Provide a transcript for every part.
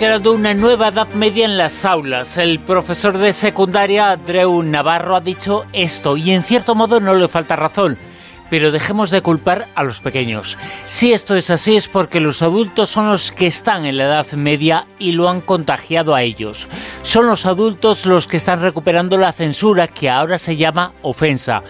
Creando una nueva edad media en las aulas. El profesor de secundaria, Andreu Navarro, ha dicho esto y en cierto modo no le falta razón. Pero dejemos de culpar a los pequeños. Si esto es así es porque los adultos son los que están en la edad media y lo han contagiado a ellos. Son los adultos los que están recuperando la censura que ahora se llama ofensa.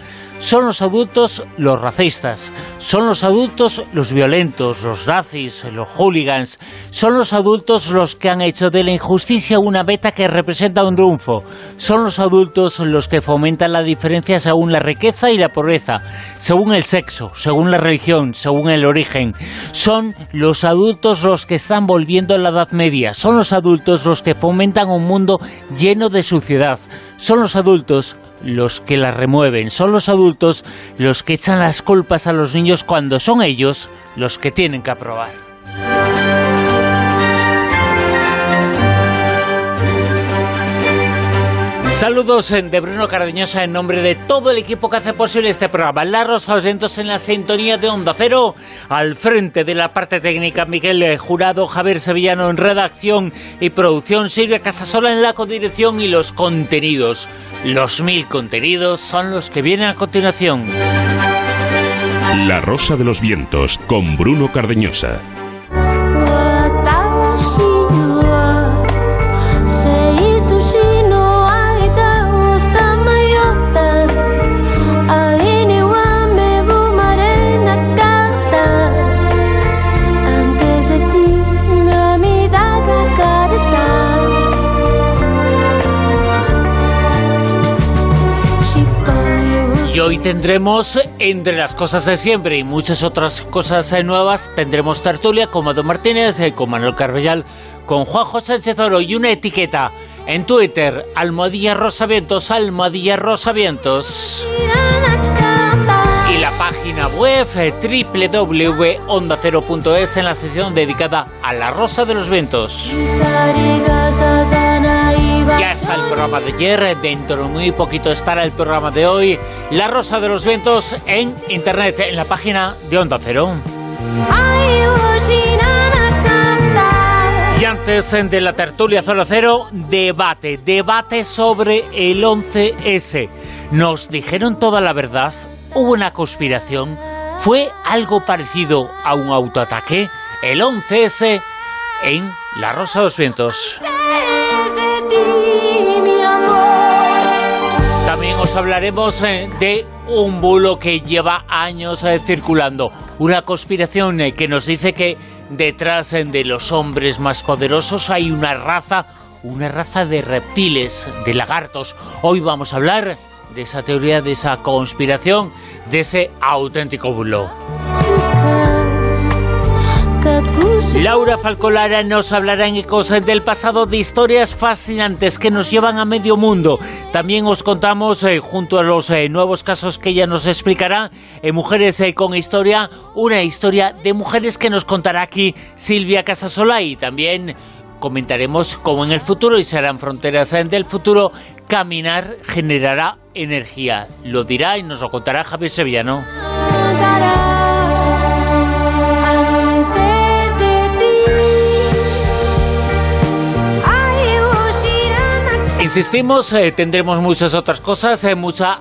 Son los adultos los racistas, son los adultos los violentos, los nazis, los hooligans, son los adultos los que han hecho de la injusticia una meta que representa un triunfo, son los adultos los que fomentan la diferencia según la riqueza y la pobreza, según el sexo, según la religión, según el origen, son los adultos los que están volviendo a la Edad Media, son los adultos los que fomentan un mundo lleno de suciedad, son los adultos los que la remueven, son los adultos los que echan las culpas a los niños cuando son ellos los que tienen que aprobar. Saludos de Bruno Cardeñosa en nombre de todo el equipo que hace posible este programa. La Rosa Vientos en la sintonía de Onda Cero. Al frente de la parte técnica, Miguel Jurado, Javier Sevillano en redacción y producción, Silvia Casasola en la codirección y los contenidos. Los mil contenidos son los que vienen a continuación. La Rosa de los Vientos con Bruno Cardeñosa. Tendremos, entre las cosas de siempre y muchas otras cosas nuevas, tendremos tertulia con Mado Martínez, eh, con Manuel Carbellal, con Juanjo Sánchez Oro y una etiqueta en Twitter, Almohadilla Rosavientos, Almohadilla Rosavientos. Y la página web eh, www.ondacero.es en la sección dedicada a la Rosa de los Vientos. Ya está el programa de ayer, dentro de muy poquito estará el programa de hoy, La Rosa de los Vientos en internet, en la página de Onda Cero. Y antes de la tertulia 00, debate, debate sobre el 11S. Nos dijeron toda la verdad, hubo una conspiración, fue algo parecido a un autoataque, el 11S en La Rosa de los Vientos. También os hablaremos eh, de un bulo que lleva años eh, circulando, una conspiración eh, que nos dice que detrás de los hombres más poderosos hay una raza, una raza de reptiles, de lagartos. Hoy vamos a hablar de esa teoría, de esa conspiración, de ese auténtico bulo. Laura Falcolara nos hablará en Ecos del pasado de historias fascinantes que nos llevan a medio mundo. También os contamos, eh, junto a los eh, nuevos casos que ella nos explicará, en Mujeres eh, con Historia, una historia de mujeres que nos contará aquí Silvia Casasola y también comentaremos cómo en el futuro, y serán fronteras del futuro, caminar generará energía. Lo dirá y nos lo contará Javier Sevillano. Insistimos, eh, tendremos muchas otras cosas, eh, mucha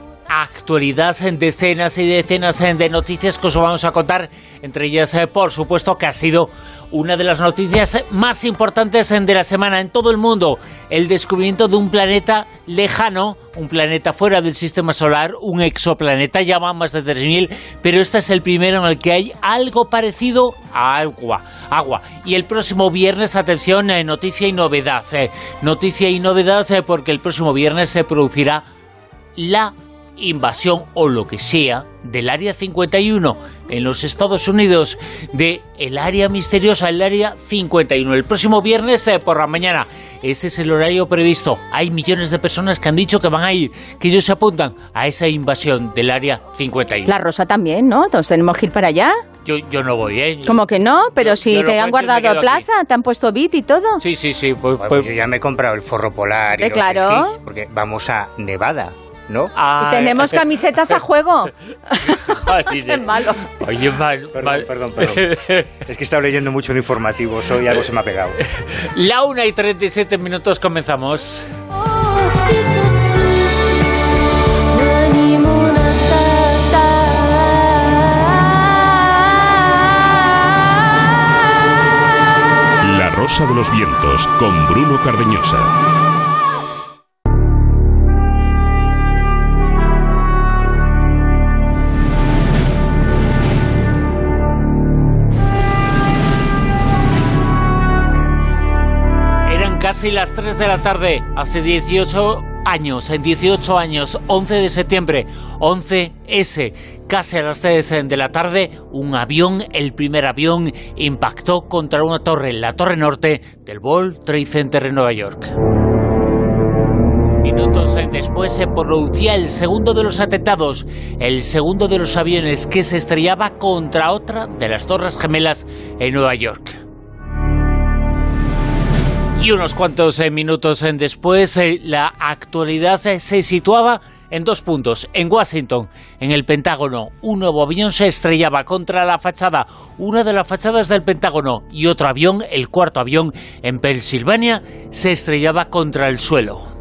actualidad en decenas y decenas de noticias que os vamos a contar, entre ellas, eh, por supuesto, que ha sido una de las noticias más importantes de la semana en todo el mundo, el descubrimiento de un planeta lejano, un planeta fuera del sistema solar, un exoplaneta, ya van más de 3.000, pero este es el primero en el que hay algo parecido a agua. agua. Y el próximo viernes, atención, eh, noticia y novedad. eh, noticia y novedad porque el próximo viernes se producirá la invasión o lo que sea del Área 51 en los Estados Unidos, de el área misteriosa, el Área 51. El próximo viernes eh, por la mañana. Ese es el horario previsto. Hay millones de personas que han dicho que van a ir, que ellos se apuntan a esa invasión del Área 51. La Rosa también, ¿no? Entonces tenemos que ir para allá. Yo, yo no voy, ¿eh? Como que no? Pero si te han guardado plaza, te han puesto bit y todo. Sí, sí, sí. Pues, pues, yo ya me he comprado el forro polar y los claro. porque vamos a Nevada. Tenemos camisetas a juego. es malo. Oye, mal, perdón, perdón, perdón, Es que he estado leyendo mucho de informativos hoy algo se me ha pegado. La 1 y 37 minutos comenzamos. La Rosa de los Vientos con Bruno Cardeñosa. Casi las 3 de la tarde, hace 18 años, en 18 años, 11 de septiembre, 11S, casi a las 3 de la tarde, un avión, el primer avión, impactó contra una torre, la torre norte del World Trade Center en Nueva York. Minutos después se producía el segundo de los atentados, el segundo de los aviones que se estrellaba contra otra de las torres gemelas en Nueva York. Y unos cuantos eh, minutos eh, después, eh, la actualidad se situaba en dos puntos. En Washington, en el Pentágono, un nuevo avión se estrellaba contra la fachada, una de las fachadas del Pentágono, y otro avión, el cuarto avión, en Pensilvania, se estrellaba contra el suelo.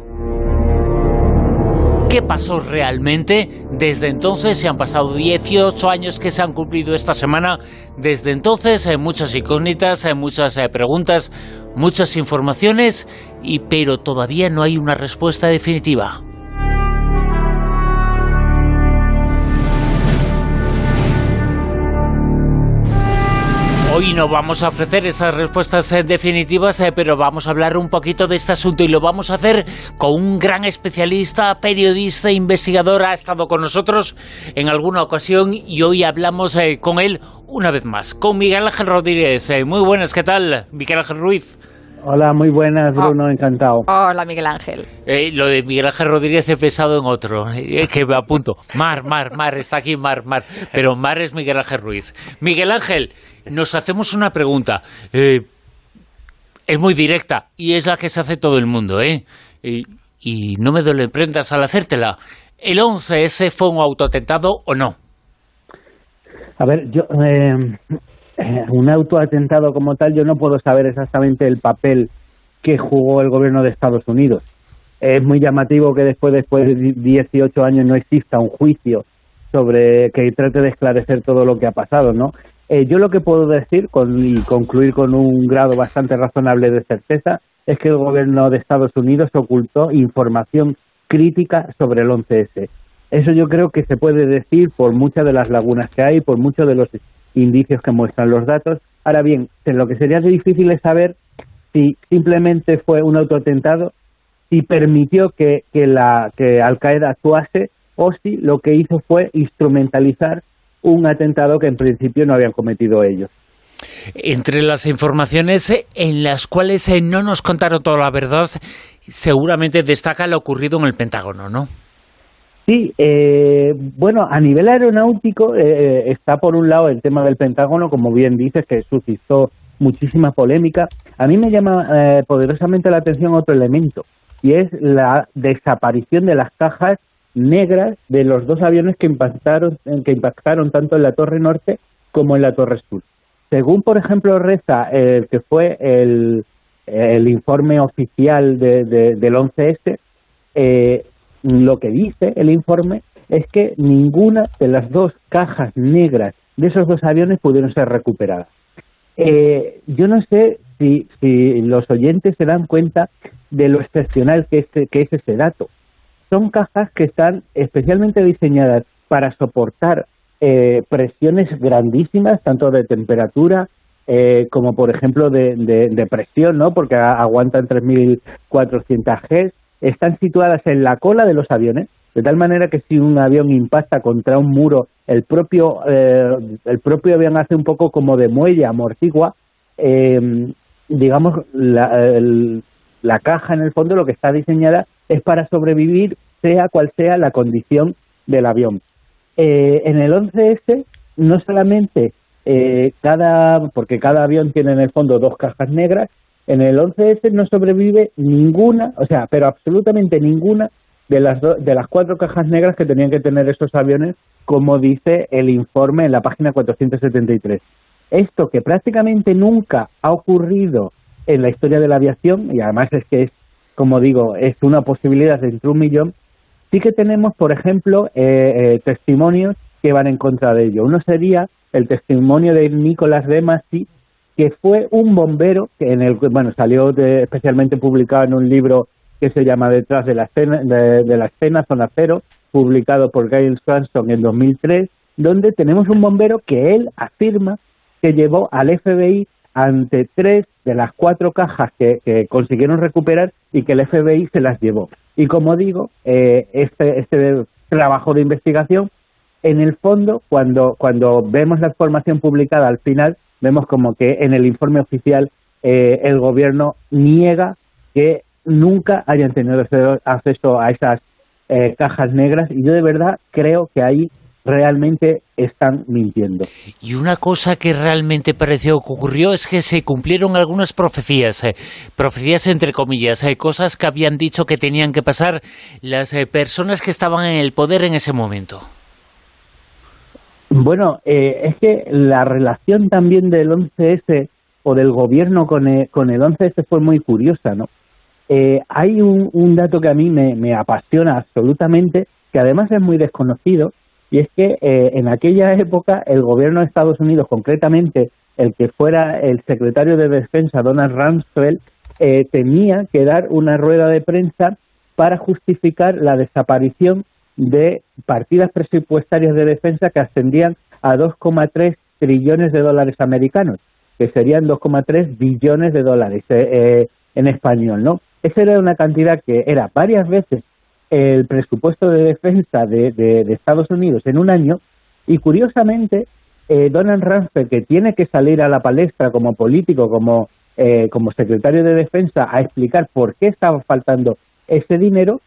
¿Qué pasó realmente? Desde entonces se han pasado 18 años que se han cumplido esta semana. Desde entonces hay muchas incógnitas, hay muchas eh, preguntas, muchas informaciones, y, pero todavía no hay una respuesta definitiva. Hoy no vamos a ofrecer esas respuestas eh, definitivas, eh, pero vamos a hablar un poquito de este asunto y lo vamos a hacer con un gran especialista, periodista, investigador. Ha estado con nosotros en alguna ocasión y hoy hablamos eh, con él una vez más, con Miguel Ángel Rodríguez. Muy buenas, ¿qué tal? Miguel Ángel Ruiz. Hola, muy buenas, ah. Bruno, encantado. Hola, Miguel Ángel. lo de Miguel Ángel Rodríguez he pensado en otro, eh, que me apunto. Mar, Mar, Mar, está aquí Mar, Mar. Pero Mar es Miguel Ángel Ruiz. Miguel Ángel, nos hacemos una pregunta. Eh, es muy directa y es la que se hace todo el mundo, ¿eh? Y, no me duele prendas al hacértela. ¿El 11S fue un autotentado o no? A ver, yo... Eh, un autoatentado como tal, yo no puedo saber exactamente el papel que jugó el gobierno de Estados Unidos. Es muy llamativo que después, después de 18 años no exista un juicio sobre que trate de esclarecer todo lo que ha pasado, ¿no? Eh, yo lo que puedo decir con, y concluir con un grado bastante razonable de certeza es que el gobierno de Estados Unidos ocultó información crítica sobre el 11S. Eso yo creo que se puede decir por muchas de las lagunas que hay, por muchos de los indicios que muestran los datos. Ahora bien, lo que sería difícil es saber si simplemente fue un autoatentado, si permitió que, la, que Al Qaeda actuase o si lo que hizo fue instrumentalizar un atentado que en principio no habían cometido ellos. Entre las informaciones en las cuales eh, no nos contaron toda la verdad, seguramente destaca lo ocurrido en el Pentágono, ¿no? Sí, eh, bueno, a nivel aeronáutico eh, eh, está por un lado el tema del Pentágono, como bien dices, que suscitó muchísima polémica. A mí me llama eh, poderosamente la atención otro elemento, y es la desaparición de las cajas negras de los dos aviones que impactaron, que impactaron tanto en la Torre Norte como en la Torre Sur. Según, por ejemplo, reza el que fue el, el informe oficial de, del 11S, eh, lo que dice el informe es que ninguna de las dos cajas negras de esos dos aviones pudieron ser recuperadas. Eh, yo no sé si, si, los oyentes se dan cuenta de lo excepcional que es, que es ese dato. Son cajas que están especialmente diseñadas para soportar eh, presiones grandísimas, tanto de temperatura eh, como, por ejemplo, de, de, presión, ¿no? porque aguantan 3.400 G, están situadas en la cola de los aviones de tal manera que si un avión impacta contra un muro, el propio, eh, el propio avión hace un poco como de muelle, amortigua, eh, digamos, la, la caja en el fondo lo que está diseñada es para sobrevivir sea cual sea la condición del avión. Eh, en el 11S no solamente eh, cada, porque cada avión tiene en el fondo dos cajas negras, en el 11S no sobrevive ninguna, o sea, pero absolutamente ninguna de las, de las cuatro cajas negras que tenían que tener esos aviones, como dice el informe en la página 473. Esto que prácticamente nunca ha ocurrido en la historia de la aviación, y además es que es, como digo, es una posibilidad de entre un millón, sí que tenemos, por ejemplo, eh, eh, testimonios que van en contra de ello. Uno sería el testimonio de Nicolás de Masi, que fue un bombero, que en el bueno salió especialmente publicado en un libro que se llama Detrás de la escena, de, la escena Zona Cero, publicado por Gail Swanson en 2003, donde tenemos un bombero que él afirma que llevó al FBI ante tres de las cuatro cajas que, consiguieron recuperar y que el FBI se las llevó. Y como digo, eh, este, este trabajo de investigación, en el fondo, cuando, cuando vemos la información publicada al final, vemos como que en el informe oficial eh, el gobierno niega que nunca hayan tenido acceso a esas eh, cajas negras y yo de verdad creo que ahí realmente están mintiendo. Y una cosa que realmente pareció que ocurrió es que se cumplieron algunas profecías, eh, profecías entre comillas, eh, cosas que habían dicho que tenían que pasar las eh, personas que estaban en el poder en ese momento. Bueno, es que la relación también del 11S o del gobierno con el, con el 11S fue muy curiosa, ¿no? hay un, un, dato que a mí me, me apasiona absolutamente, que además es muy desconocido, y es que eh, en aquella época el gobierno de Estados Unidos, concretamente el que fuera el secretario de Defensa, Donald Rumsfeld, eh, tenía que dar una rueda de prensa para justificar la desaparición de partidas presupuestarias de defensa que ascendían a 2,3 trillones de dólares americanos, que serían 2,3 billones de dólares eh, en español, ¿no? Esa era una cantidad que era varias veces el presupuesto de defensa de, Estados Unidos en un año y curiosamente eh, Donald Rumsfeld, que tiene que salir a la palestra como político, como, eh, como secretario de defensa, a explicar por qué estaba faltando ese dinero,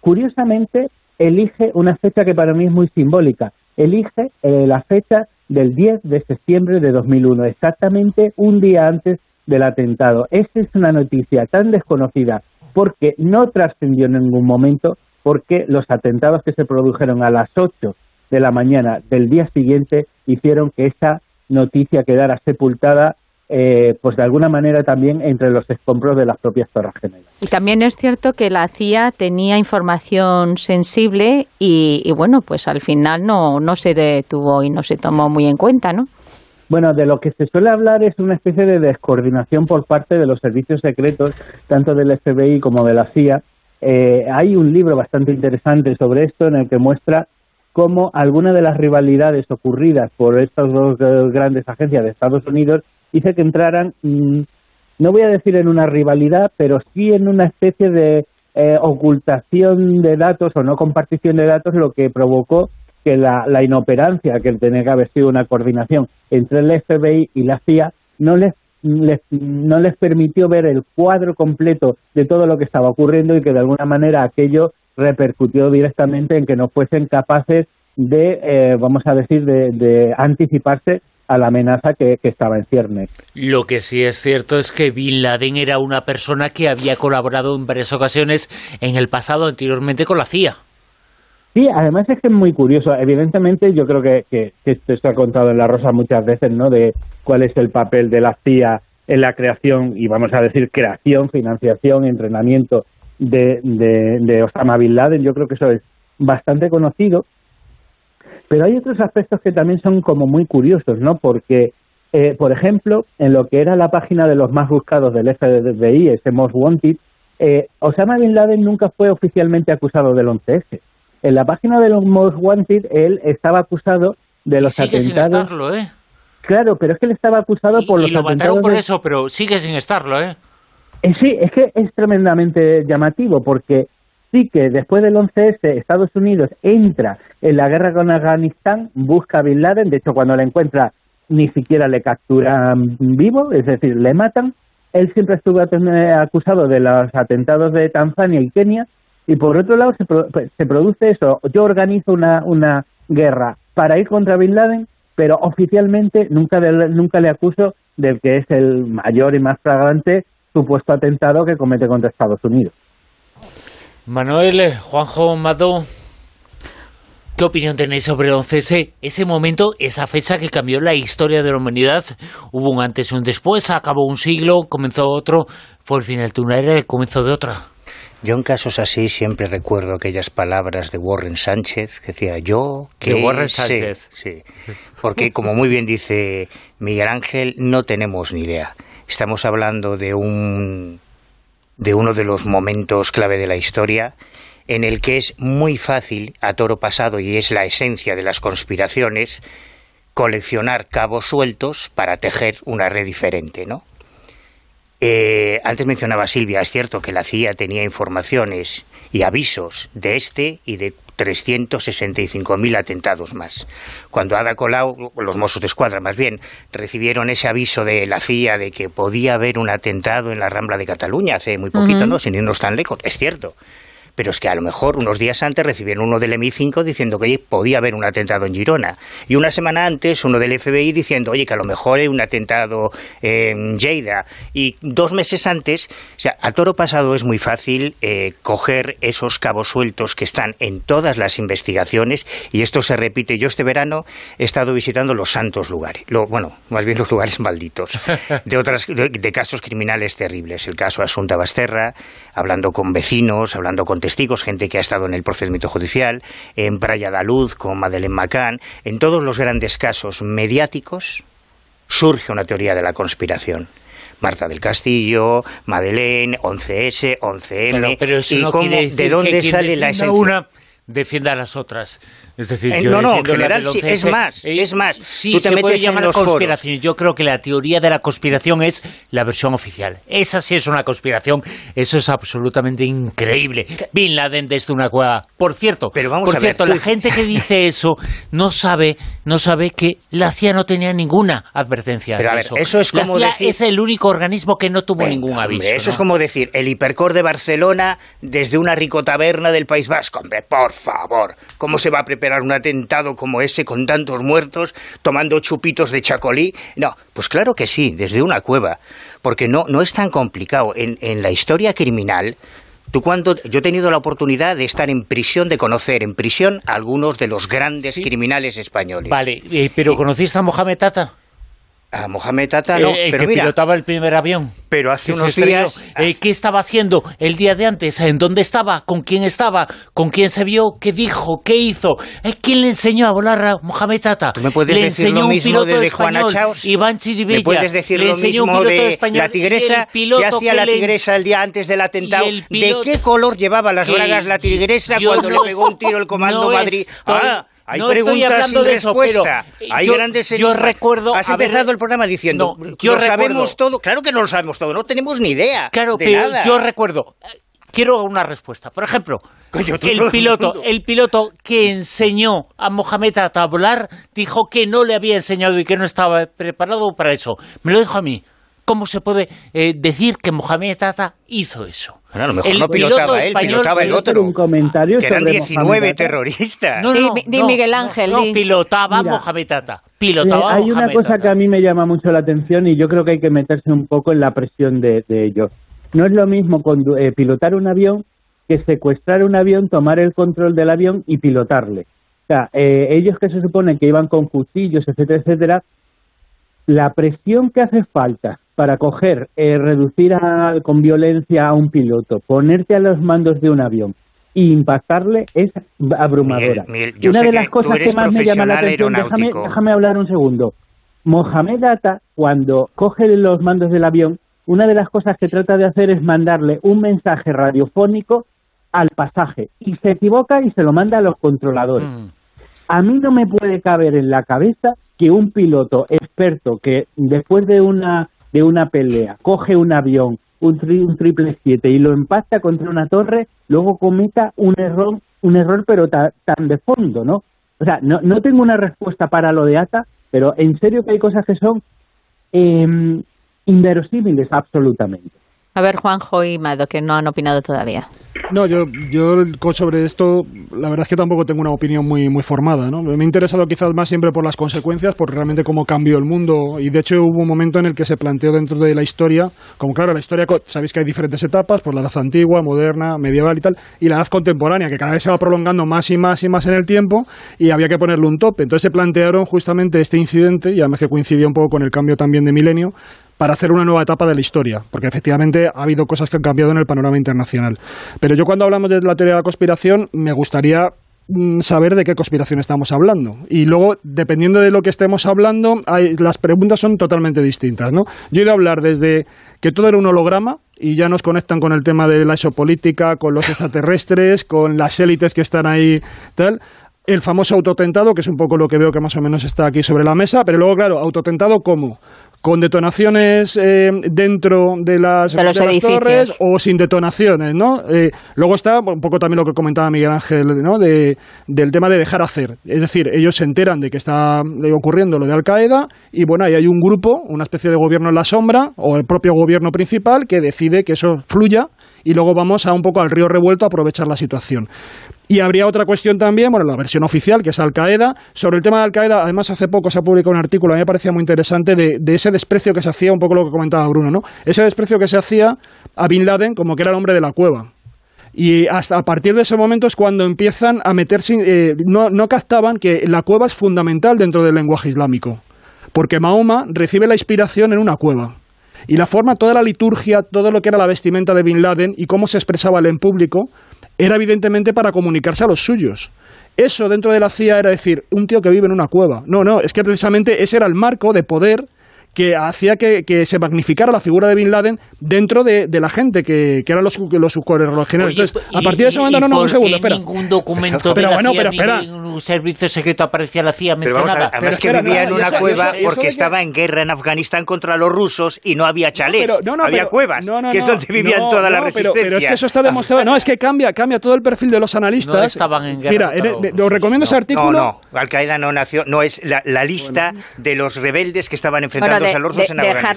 curiosamente elige una fecha que para mí es muy simbólica. Elige eh, la fecha del 10 de septiembre de 2001, exactamente un día antes del atentado. Esa es una noticia tan desconocida porque no trascendió en ningún momento porque los atentados que se produjeron a las 8 de la mañana del día siguiente hicieron que esa noticia quedara sepultada eh, pues de alguna manera también entre los escombros de las propias Torres Gemelas. Y también es cierto que la CIA tenía información sensible y, bueno, pues al final no, no se detuvo y no se tomó muy en cuenta, ¿no? Bueno, de lo que se suele hablar es una especie de descoordinación por parte de los servicios secretos, tanto del FBI como de la CIA, eh, hay un libro bastante interesante sobre esto en el que muestra cómo algunas de las rivalidades ocurridas por estas dos grandes agencias de Estados Unidos hice que entraran, mm, no voy a decir en una rivalidad, pero sí en una especie de eh, ocultación de datos o no compartición de datos, lo que provocó que la, la inoperancia, que tenía que haber sido una coordinación entre el FBI y la CIA, no les no les permitió ver el cuadro completo de todo lo que estaba ocurriendo y que de alguna manera aquello repercutió directamente en que no fuesen capaces de, eh, vamos a decir, de, anticiparse a la amenaza que, estaba en ciernes. Lo que sí es cierto es que Bin Laden era una persona que había colaborado en varias ocasiones en el pasado anteriormente con la CIA. Sí, además es que es muy curioso. Evidentemente, yo creo que, que, esto está contado en La Rosa muchas veces, ¿no? De cuál es el papel de la CIA en la creación y, vamos a decir, creación, financiación, entrenamiento de, de, Osama Bin Laden. Yo creo que eso es bastante conocido. Pero hay otros aspectos que también son como muy curiosos, ¿no? Porque, eh, por ejemplo, en lo que era la página de los más buscados del FBI, ese Most Wanted, eh, Osama Bin Laden nunca fue oficialmente acusado del 11S en la página de los Most Wanted él estaba acusado de los sigue atentados. Sin estarlo, ¿eh? Claro, pero es que él estaba acusado por los y lo atentados. por eso, pero sigue sin estarlo, ¿eh? ¿eh? Sí, es que es tremendamente llamativo porque Sí que después del 11S Estados Unidos entra en la guerra con Afganistán, busca a Bin Laden, de hecho cuando le encuentra ni siquiera le capturan vivo, es decir, le matan. Él siempre estuvo acusado de los atentados de Tanzania y Kenia y por otro lado se, pues, se produce eso. Yo organizo una, una guerra para ir contra Bin Laden, pero oficialmente nunca, nunca le acuso del que es el mayor y más flagrante supuesto atentado que comete contra Estados Unidos. Manuel, eh, Juanjo Mado, ¿qué opinión tenéis sobre el 11S? Ese momento, esa fecha que cambió la historia de la humanidad, hubo un antes y un después, acabó un siglo, comenzó otro, fue el final de una era, el comienzo de otra. Yo en casos así siempre recuerdo aquellas palabras de Warren Sánchez que decía yo que Warren Sánchez. Sí, porque como muy bien dice Miguel Ángel, no tenemos ni idea. Estamos hablando de un de uno de los momentos clave de la historia en el que es muy fácil a toro pasado y es la esencia de las conspiraciones coleccionar cabos sueltos para tejer una red diferente, ¿no? Eh, antes mencionaba Silvia, es cierto que la CIA tenía informaciones y avisos de este y de 365.000 atentados más. Cuando Ada Colau, los Mossos de Escuadra más bien, recibieron ese aviso de la CIA de que podía haber un atentado en la Rambla de Cataluña hace muy poquito, ¿no? Sin irnos tan lejos, es cierto pero es que a lo mejor unos días antes recibieron uno del MI5 diciendo que podía haber un atentado en Girona. Y una semana antes uno del FBI diciendo, oye, que a lo mejor hay un atentado en Lleida. Y dos meses antes, o sea, a toro pasado es muy fácil eh, coger esos cabos sueltos que están en todas las investigaciones y esto se repite. Yo este verano he estado visitando los santos lugares, lo, bueno, más bien los lugares malditos, de, otras, de, casos criminales terribles. El caso Asunta Basterra, hablando con vecinos, hablando con testigos, gente que ha estado en el procedimiento judicial, en Praia da Luz con Madeleine McCann, en todos los grandes casos mediáticos surge una teoría de la conspiración. Marta del Castillo, Madeleine, 11S, 11M, pero, y de dónde sale la esencia. Una defienda a las otras. Es decir, eh, no, no, en general sí, es más, eh, es más. Sí, Tú te se metes puede llamar conspiración. Yo creo que la teoría de la conspiración es la versión oficial. Esa sí es una conspiración. Eso es absolutamente increíble. Bin Laden desde una cueva. Por cierto, Pero vamos por a cierto, ver, la gente que dice eso no sabe, no sabe que la CIA no tenía ninguna advertencia. Pero de a ver, eso. eso es como la CIA decir- es el único organismo que no tuvo Venga, ningún hombre, aviso. Eso ¿no? es como decir el hipercor de Barcelona desde una ricotaberna del País Vasco. Hombre, por favor, ¿cómo se va a preparar un atentado como ese con tantos muertos tomando chupitos de chacolí? No, pues claro que sí, desde una cueva, porque no, no es tan complicado. En, en la historia criminal, tú cuando yo he tenido la oportunidad de estar en prisión, de conocer en prisión a algunos de los grandes Sí. criminales españoles. Vale, eh, pero ¿conociste a Mohamed Tata? A Mohamed Tata no, Eh, pero que mira, pilotaba el primer avión. pero hace unos días Eh, ¿Qué estaba haciendo el día de antes? ¿En dónde estaba? ¿Con quién estaba? ¿Con quién se vio? ¿Qué dijo? ¿Qué hizo? Eh, ¿Quién le enseñó a volar a Mohamed Tata? ¿Tú me puedes le decir enseñó lo un piloto de- de Juana español, Chaos? Iván Chiribella. ¿Me puedes decir le lo enseñó un piloto de español la tigresa? ¿Qué hacía la tigresa el día antes del atentado? ¿De qué color llevaba las bragas la tigresa cuando no le pegó un tiro el comando no Madrid? estoy- ah, hay no estoy hablando sin de eso, respuesta. pero, hay yo- grandes yo recuerdo Has haber- empezado el programa diciendo, No, yo lo recuerdo- sabemos todo. Claro que no lo sabemos todo, no tenemos ni idea Claro, de pero nada. yo recuerdo. Quiero una respuesta. Por ejemplo, Coño, el piloto, el piloto que enseñó a Mohamed a volar dijo que no le había enseñado y que no estaba preparado para eso. Me lo dijo a mí. ¿Cómo se puede eh, decir que Mohamed Atta hizo eso? Bueno, a lo mejor el no piloto pilotaba él, español- pilotaba el otro. un comentario que eran sobre 19 Mohamed Atta. terroristas. No, Di- no, di no, Miguel Ángel, No, di. pilotaba Mira, Mohamed. Pilotaba Eh, hay una cosa que a mí me llama mucho la atención y yo creo que hay que meterse un poco en la presión de, de ellos. No es lo mismo condu- eh, pilotar un avión que secuestrar un avión, tomar el control del avión y pilotarle. O sea, eh, ellos que se supone que iban con cuchillos, etcétera, etcétera, la presión que hace falta para coger, eh, reducir a- con violencia a un piloto, ponerte a los mandos de un avión e impactarle es abrumadora. Miguel, Miguel, yo Una de las cosas que más me llama la atención, déjame, déjame hablar un segundo. Mohamed Atta, cuando coge los mandos del avión, una de las cosas que trata de hacer es mandarle un mensaje radiofónico al pasaje y se equivoca y se lo manda a los controladores. Mm. A mí no me puede caber en la cabeza que un piloto experto que después de una de una pelea coge un avión un, triple 7 y lo empasta contra una torre, luego cometa un error, un error pero tan de fondo, ¿no? O sea, no, no tengo una respuesta para lo de Ata, pero en serio que hay cosas que son eh, inverosímiles absolutamente. A ver, Juanjo y Mado, que no han opinado todavía. No, yo, yo sobre esto, la verdad es que tampoco tengo una opinión muy, muy formada. ¿no? Me he interesado quizás más siempre por las consecuencias, por realmente cómo cambió el mundo. Y de hecho hubo un momento en el que se planteó dentro de la historia, como claro, la historia, sabéis que hay diferentes etapas, por la edad antigua, moderna, medieval y tal, y la edad contemporánea, que cada vez se va prolongando más y más y más en el tiempo, y había que ponerle un tope. Entonces se plantearon justamente este incidente, y además que coincidía un poco con el cambio también de milenio, para hacer una nueva etapa de la historia, porque efectivamente ha habido cosas que han cambiado en el panorama internacional. Pero yo cuando hablamos de la teoría de la conspiración, me gustaría mm, saber de qué conspiración estamos hablando. Y luego, dependiendo de lo que estemos hablando, las preguntas son totalmente distintas. ¿no? Yo he ido a hablar desde que todo era un holograma, y ya nos conectan con el tema de la exopolítica, con los extraterrestres, con las élites que están ahí, tal. El famoso autotentado, que es un poco lo que veo que más o menos está aquí sobre la mesa, pero luego, claro, autotentado, ¿cómo? Con detonaciones eh, dentro de las, torres o sin detonaciones, ¿no? Eh, luego está un poco también lo que comentaba Miguel Ángel, ¿no? De, del tema de dejar hacer. Es decir, ellos se enteran de que está ocurriendo lo de Al Qaeda y bueno, ahí hay un grupo, una especie de gobierno en la sombra o el propio gobierno principal que decide que eso fluya y luego vamos a un poco al río revuelto a aprovechar la situación. Y habría otra cuestión también, bueno, la versión oficial, que es Al Qaeda. Sobre el tema de Al Qaeda, además, hace poco se ha publicado un artículo, a mí me parecía muy interesante, de, ese desprecio que se hacía, un poco lo que comentaba Bruno, ¿no? Ese desprecio que se hacía a Bin Laden como que era el hombre de la cueva. Y hasta a partir de ese momento es cuando empiezan a meterse, eh, no, no captaban que la cueva es fundamental dentro del lenguaje islámico. Porque Mahoma recibe la inspiración en una cueva. Y la forma, toda la liturgia, todo lo que era la vestimenta de Bin Laden y cómo se expresaba él en público, era evidentemente para comunicarse a los suyos. Eso dentro de la CIA era decir, un tío que vive en una cueva. No, no, es que precisamente ese era el marco de poder que hacía que, se magnificara la figura de Bin Laden dentro de, la gente que, eran los, los Entonces, a partir de ese momento, no, no, un segundo, espera. ningún documento pero, de la bueno, CIA, ningún servicio secreto aparecía la CIA mencionada. Pero es que vivía en una cueva porque estaba en guerra en Afganistán contra los rusos y no había chalés, había cuevas, que es donde vivían todas las resistencias. Pero es que eso está demostrado. No, es que cambia, cambia todo el perfil de los analistas. No estaban en guerra. Mira, os recomiendo ese artículo. No, no, Al-Qaeda no nació, no es la, lista de los rebeldes que estaban enfrentando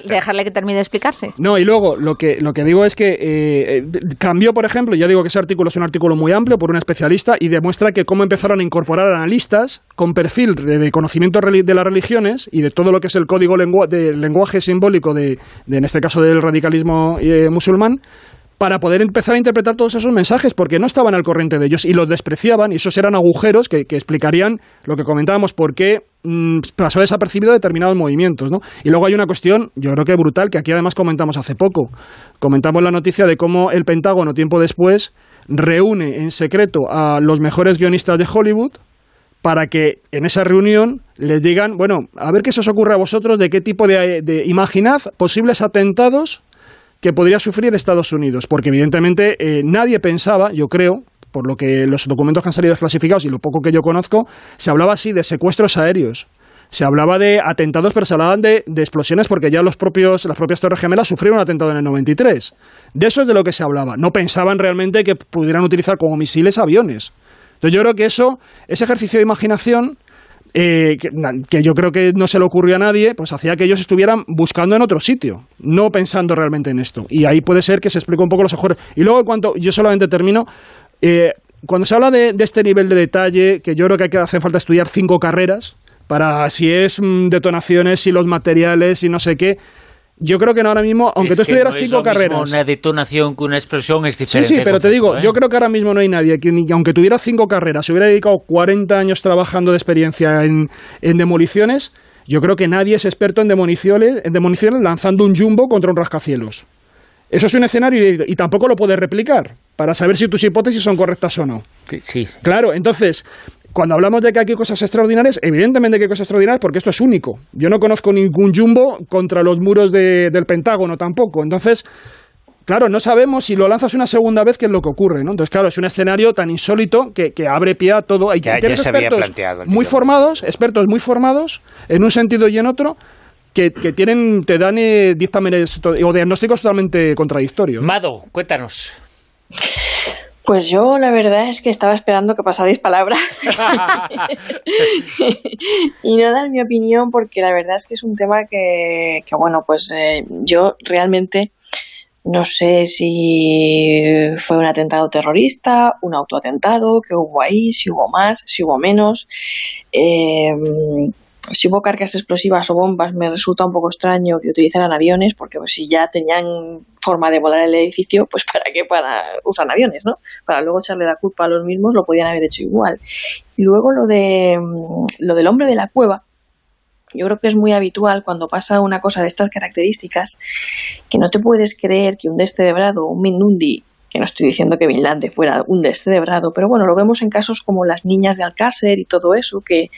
dejarle que termine de explicarse. No, y luego lo que, lo que digo es que eh, eh, cambió, por ejemplo, ya digo que ese artículo es un artículo muy amplio por un especialista y demuestra que cómo empezaron a incorporar analistas con perfil de, conocimiento de las religiones y de todo lo que es el código del lenguaje simbólico de, en este caso del radicalismo eh, musulmán para poder empezar a interpretar todos esos mensajes, porque no estaban al corriente de ellos y los despreciaban, y esos eran agujeros que, explicarían lo que comentábamos, por qué mm, pasó desapercibido determinados movimientos. ¿no? Y luego hay una cuestión, yo creo que brutal, que aquí además comentamos hace poco. Comentamos la noticia de cómo el Pentágono, tiempo después, reúne en secreto a los mejores guionistas de Hollywood para que en esa reunión les digan, bueno, a ver qué se os ocurre a vosotros, de qué tipo de, de imaginad posibles atentados que podría sufrir Estados Unidos, porque evidentemente eh, nadie pensaba, yo creo, por lo que los documentos que han salido desclasificados y lo poco que yo conozco, se hablaba así de secuestros aéreos. Se hablaba de atentados, pero se hablaban de, explosiones porque ya los propios, las propias Torres Gemelas sufrieron un atentado en el 93. De eso es de lo que se hablaba. No pensaban realmente que pudieran utilizar como misiles aviones. Entonces yo creo que eso, ese ejercicio de imaginación eh, que, yo creo que no se le ocurrió a nadie, pues hacía que ellos estuvieran buscando en otro sitio, no pensando realmente en esto. Y ahí puede ser que se explique un poco los errores. Y luego, en cuanto, yo solamente termino, eh, cuando se habla de, este nivel de detalle, que yo creo que hace falta estudiar cinco carreras, para si es mm, detonaciones, si los materiales, si no sé qué, yo creo que ahora mismo, aunque tú estuvieras cinco carreras. Una detonación con una explosión es diferente. Sí, sí, pero te digo, ¿eh? yo creo que ahora mismo no hay nadie que, aunque tuviera cinco carreras, se hubiera dedicado 40 años trabajando de experiencia en, demoliciones, yo creo que nadie es experto en demoliciones, en demoliciones lanzando un jumbo contra un rascacielos. Eso es un escenario y, tampoco lo puedes replicar para saber si tus hipótesis son correctas o no. sí. Claro, entonces, cuando hablamos de que hay cosas extraordinarias, evidentemente que hay cosas extraordinarias porque esto es único. Yo no conozco ningún jumbo contra los muros del Pentágono tampoco. Entonces, claro, no sabemos si lo lanzas una segunda vez qué es lo que ocurre, ¿no? Entonces, claro, es un escenario tan insólito que, abre pie a todo. Hay que expertos muy formados, expertos muy formados en un sentido y en otro, que, tienen, te dan eh, dictámenes o diagnósticos totalmente contradictorios. Mado, cuéntanos. Pues yo la verdad es que estaba esperando que pasarais palabra y no dar mi opinión porque la verdad es que es un tema que, que bueno, pues eh, yo realmente no sé si fue un atentado terrorista, un autoatentado, que hubo ahí, si hubo más, si hubo menos. Eh, si hubo cargas explosivas o bombas, me resulta un poco extraño que utilizaran aviones, porque pues, si ya tenían forma de volar el edificio, pues para qué para usan aviones, ¿no? Para luego echarle la culpa a los mismos, lo podían haber hecho igual. Y luego lo de lo del hombre de la cueva, yo creo que es muy habitual cuando pasa una cosa de estas características que no te puedes creer que un descerebrado, un Mindundi, que no estoy diciendo que Bin fuera un descerebrado, pero bueno, lo vemos en casos como las niñas de Alcácer y todo eso, que,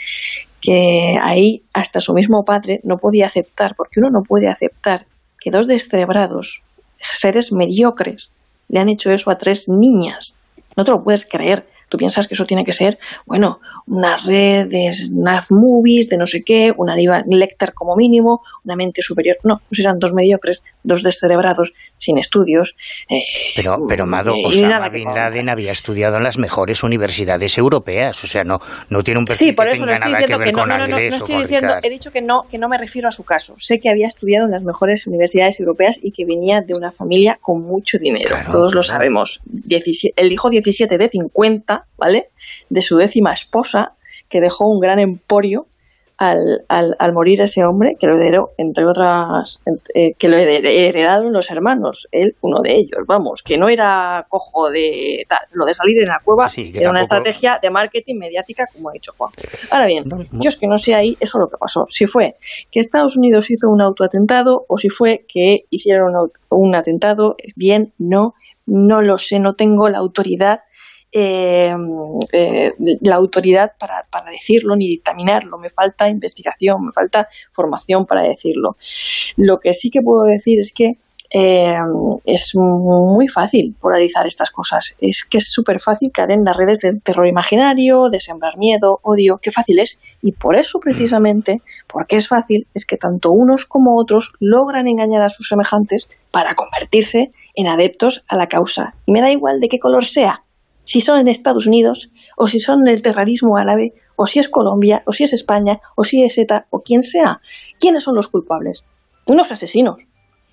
que ahí hasta su mismo padre no podía aceptar, porque uno no puede aceptar que dos descerebrados, seres mediocres, le han hecho eso a tres niñas. No te lo puedes creer. Tú piensas que eso tiene que ser, bueno, una red de snap movies, de no sé qué, una Lecter como mínimo, una mente superior. No, pues eran dos mediocres, dos descerebrados, sin estudios. Eh, pero, pero Mado, Osama Bin Laden había estudiado en las mejores universidades europeas, o sea, no, no tiene un perfil sí, por que eso tenga nada que ver no, con no, no, estoy diciendo, he dicho que no, que no me refiero a su caso. Sé que había estudiado en las mejores universidades europeas y que venía de una familia con mucho dinero, todos lo sabemos. el hijo 17 de 50 ¿vale? De su décima esposa, que dejó un gran emporio al, al, morir ese hombre, que lo heredó, entre otras, eh, que lo heredaron los hermanos, él uno de ellos, vamos, que no era cojo de tal, lo de salir de la cueva era una estrategia de marketing mediática, como ha dicho Juan. Ahora bien, yo es que no sé ahí eso lo que pasó, si fue que Estados Unidos hizo un autoatentado o si fue que hicieron un, un atentado, bien, no, no lo sé, no tengo la autoridad eh, eh, la autoridad para, para, decirlo ni dictaminarlo. Me falta investigación, me falta formación para decirlo. Lo que sí que puedo decir es que eh, es muy fácil polarizar estas cosas. Es que es súper fácil caer en las redes del terror imaginario, de sembrar miedo, odio. Qué fácil es. Y por eso, precisamente, porque es fácil, es que tanto unos como otros logran engañar a sus semejantes para convertirse en adeptos a la causa. Y me da igual de qué color sea si son en Estados Unidos, o si son el terrorismo árabe, o si es Colombia, o si es España, o si es ETA, o quien sea. ¿Quiénes son los culpables? Unos asesinos.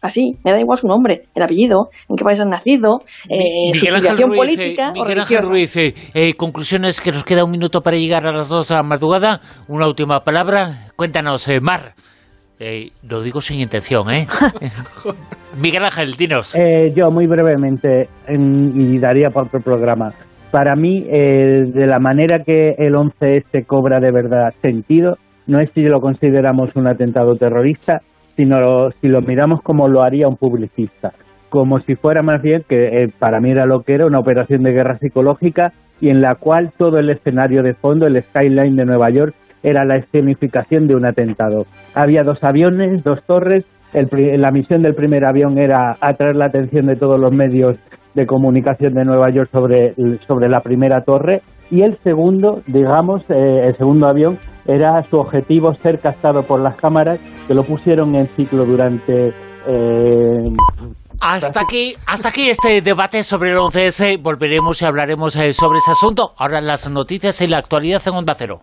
Así, me da igual su nombre, el apellido, en qué país han nacido, eh, su filiación política Miguel Ángel Ruiz, eh, eh, conclusiones que nos queda un minuto para llegar a las dos de la madrugada. Una última palabra. Cuéntanos, eh, Mar. Eh, lo digo sin intención, ¿eh? Miguel Ángel, dinos. Eh, yo muy brevemente, y daría para otro programa. Para mí, eh, de la manera que el 11S cobra de verdad sentido, no es si lo consideramos un atentado terrorista, sino si lo miramos como lo haría un publicista. Como si fuera más bien, que para mí era lo que era, una operación de guerra psicológica y en la cual todo el escenario de fondo, el skyline de Nueva York, era la escenificación de un atentado. Había dos aviones, dos torres. la misión del primer avión era atraer la atención de todos los medios de comunicación de Nueva York sobre, sobre la primera torre y el segundo, digamos, eh, el segundo avión era su objetivo ser captado por las cámaras que lo pusieron en ciclo durante eh, hasta aquí, hasta aquí este debate sobre el 11S. Volveremos y hablaremos eh, sobre ese asunto. Ahora las noticias y la actualidad en Onda Cero.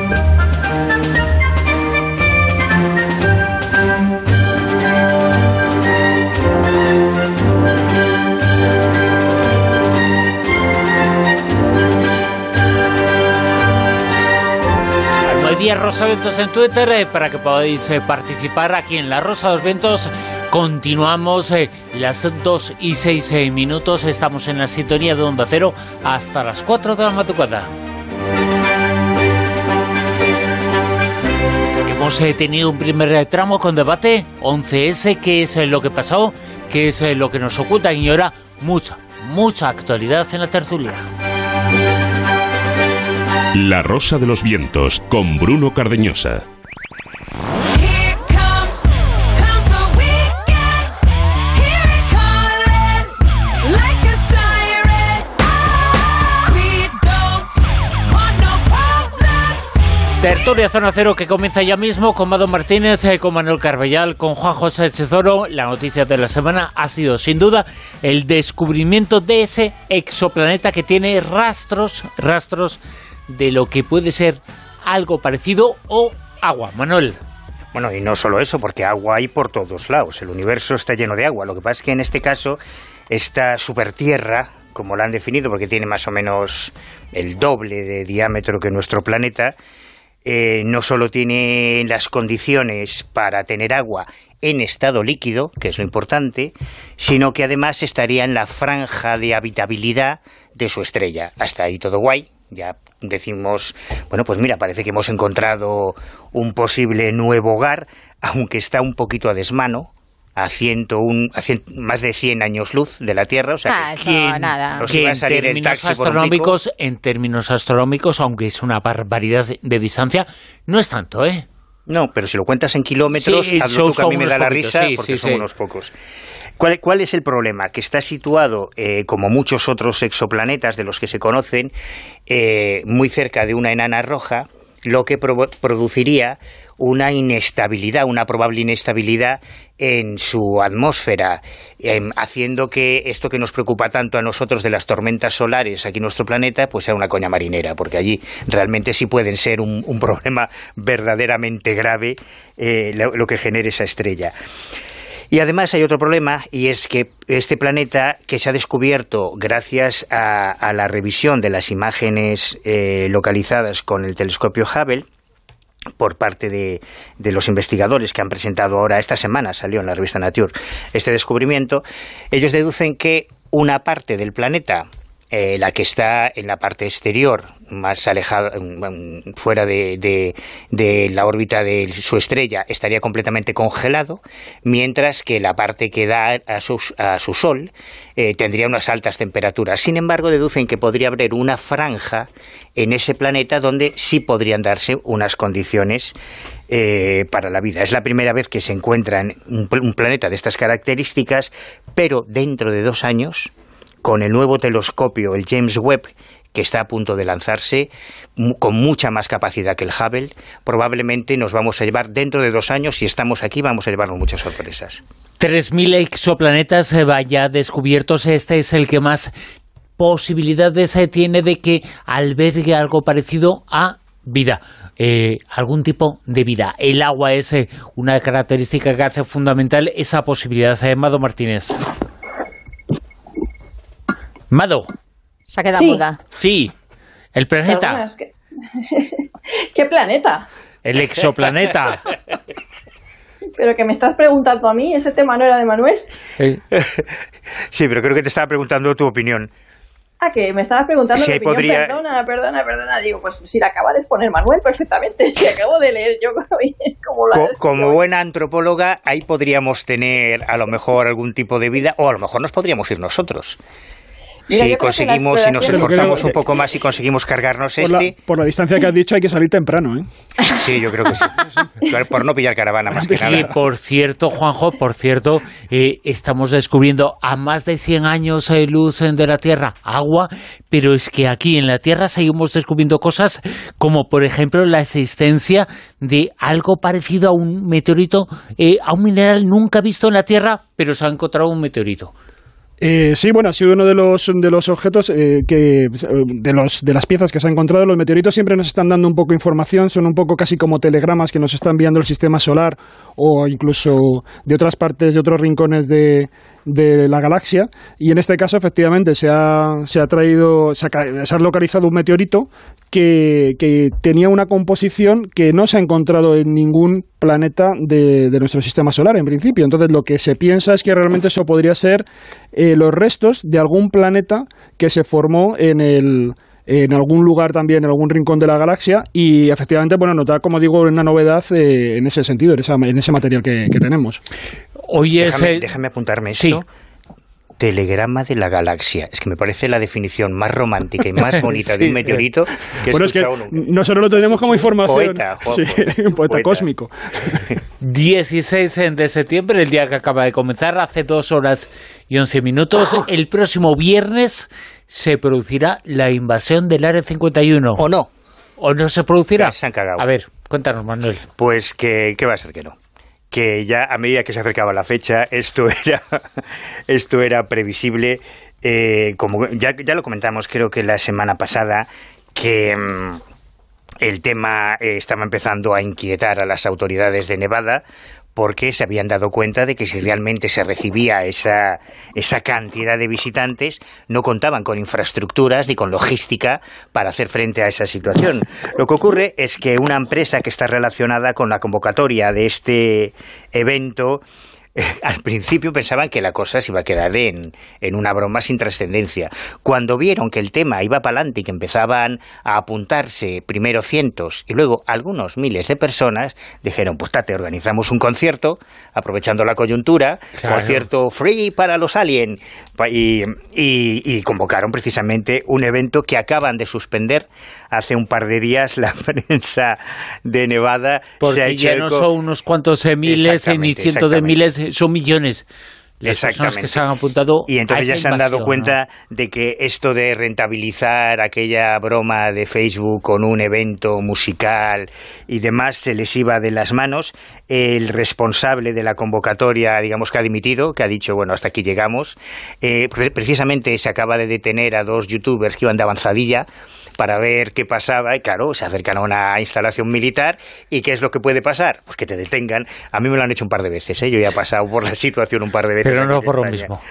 Rosa Rosaventos en Twitter eh, para que podáis eh, participar aquí en La Rosa de los Vientos. Continuamos eh, las 2 y 6 minutos. Estamos en la sintonía de Onda Cero hasta las 4 de la madrugada. Hemos tenido un primer tramo con debate 11S, qué es lo que pasó, qué es lo que nos oculta y ahora mucha, mucha actualidad en la tertulia. La Rosa de los Vientos con Bruno Cardeñosa. Tertulia Zona Cero que comienza ya mismo con Mado Martínez, eh, con Manuel Carbellal, con Juan José Chezoro. La noticia de la semana ha sido, sin duda, el descubrimiento de ese exoplaneta que tiene rastros, rastros de lo que puede ser algo parecido o agua. Manuel. Bueno, y no solo eso, porque agua hay por todos lados. El universo está lleno de agua. Lo que pasa es que en este caso, esta supertierra, como la han definido, porque tiene más o menos el doble de diámetro que nuestro planeta, eh, no solo tiene las condiciones para tener agua en estado líquido, que es lo importante, sino que además estaría en la franja de habitabilidad de su estrella. Hasta ahí todo guay. Ya decimos, bueno, pues mira, parece que hemos encontrado un posible nuevo hogar, aunque está un poquito a desmano, a, 101, a más de 100 años luz de la Tierra, o sea, que, ah, nada. en términos astronómicos, en términos astronómicos, aunque es una barbaridad de distancia, no es tanto, ¿eh? No, pero si lo cuentas en kilómetros, sí, a mí me da la risa porque son unos pocos. ¿Cuál, ¿Cuál, es el problema? Que está situado, eh, como muchos otros exoplanetas de los que se conocen, eh, muy cerca de una enana roja, lo que produciría una inestabilidad, una probable inestabilidad en su atmósfera, em, haciendo que esto que nos preocupa tanto a nosotros de las tormentas solares aquí en nuestro planeta, pues sea una coña marinera, porque allí realmente sí pueden ser un, problema verdaderamente grave eh, lo, que genere esa estrella. Y además hay otro problema, y es que este planeta que se ha descubierto gracias a, la revisión de las imágenes eh, localizadas con el telescopio Hubble, por parte de, los investigadores que han presentado ahora esta semana, salió en la revista Nature, este descubrimiento, ellos deducen que una parte del planeta eh, la que está en la parte exterior, más alejada, mm, fuera de, la órbita de su estrella, estaría completamente congelado, mientras que la parte que da a su, a su Sol eh, tendría unas altas temperaturas. Sin embargo, deducen que podría haber una franja en ese planeta donde sí podrían darse unas condiciones eh, para la vida. Es la primera vez que se encuentra en un planeta de estas características, pero dentro de dos años con el nuevo telescopio, el James Webb, que está a punto de lanzarse, con mucha más capacidad que el Hubble, probablemente nos vamos a llevar dentro de dos años, si estamos aquí, vamos a llevarnos muchas sorpresas. 3.000 exoplanetas eh, vaya descubiertos, este es el que más posibilidades eh, tiene de que albergue algo parecido a vida. Eh, algún tipo de vida. El agua es una característica que hace fundamental esa posibilidad. Amado Martínez. Mado. Se ha quedado sí. muda. Sí, el planeta. ¿Qué planeta? El exoplaneta. Pero que me estás preguntando a mí, ese tema no era de Manuel. Sí, pero creo que te estaba preguntando tu opinión. Ah, que me estabas preguntando mi opinión. Podría... Perdona, perdona, perdona. Digo, pues si la acaba de exponer Manuel perfectamente, si acabo de leer yo como la... como buena antropóloga, ahí podríamos tener a lo mejor algún tipo de vida, o a lo mejor nos podríamos ir nosotros si conseguimos, si nos esforzamos un poco más y conseguimos cargarnos este... por la distancia que has dicho hay que salir temprano, ¿eh? Sí, yo creo que sí. Por no pillar caravana más que nada. Y por cierto, Juanjo, por cierto, eh, estamos descubriendo a más de 100 años de luz de la Tierra agua, pero es que aquí en la Tierra seguimos descubriendo cosas como, por ejemplo, la existencia de algo parecido a un meteorito, eh, a un mineral nunca visto en la Tierra, pero se ha encontrado un meteorito. Eh, sí, bueno, ha sido uno de los, de los objetos eh, que, de, los, de las piezas que se han encontrado. Los meteoritos siempre nos están dando un poco de información, son un poco casi como telegramas que nos está enviando el sistema solar o incluso de otras partes, de otros rincones de, de la galaxia y en este caso efectivamente se ha, se ha traído, se ha, localizado un meteorito que, que, tenía una composición que no se ha encontrado en ningún planeta de, de, nuestro sistema solar en principio. Entonces lo que se piensa es que realmente eso podría ser eh, los restos de algún planeta que se formó en el en algún lugar también, en algún rincón de la galaxia y efectivamente, bueno, notar, como digo, una novedad eh, en ese sentido, en, esa, en ese material que, que tenemos. Hoy déjame, déjame apuntarme esto. telegrama de la galaxia. Es que me parece la definición más romántica y más bonita de un meteorito que bueno, es que nosotros lo tenemos como información. Poeta, sí, un poeta, cósmico. 16 de septiembre, el día que acaba de comenzar, hace dos horas y once minutos. El próximo viernes se producirá la invasión del Área 51. ¿O no? ¿O no se producirá? Se han cagado. A ver, cuéntanos, Manuel. Pues que, que va a ser que no que ya a medida que se acercaba la fecha esto era esto era previsible eh, como ya, ya lo comentamos creo que la semana pasada que mm, el tema eh, estaba empezando a inquietar a las autoridades de Nevada porque se habían dado cuenta de que si realmente se recibía esa, esa cantidad de visitantes, no contaban con infraestructuras ni con logística para hacer frente a esa situación. Lo que ocurre es que una empresa que está relacionada con la convocatoria de este evento al principio pensaban que la cosa se iba a quedar en, en una broma sin trascendencia. Cuando vieron que el tema iba para adelante y que empezaban a apuntarse primero cientos y luego algunos miles de personas, dijeron, pues tate, organizamos un concierto, aprovechando la coyuntura, concierto free para los aliens, y, y, convocaron precisamente un evento que acaban de suspender hace un par de días la prensa de Nevada. Porque ya no son unos cuantos miles ni cientos de miles, son millones. Exactamente. que se han apuntado y entonces ya se han dado cuenta de que esto de rentabilizar aquella broma de Facebook con un evento musical y demás se les iba de las manos. El responsable de la convocatoria, digamos que ha dimitido, que ha dicho, bueno, hasta aquí llegamos. Eh, precisamente se acaba de detener a dos youtubers que iban de avanzadilla para ver qué pasaba y claro, se acercan a una instalación militar y qué es lo que puede pasar, pues que te detengan. A mí me lo han hecho un par de veces, ¿eh? yo ya he pasado por la situación un par de veces pero no por lo mismo.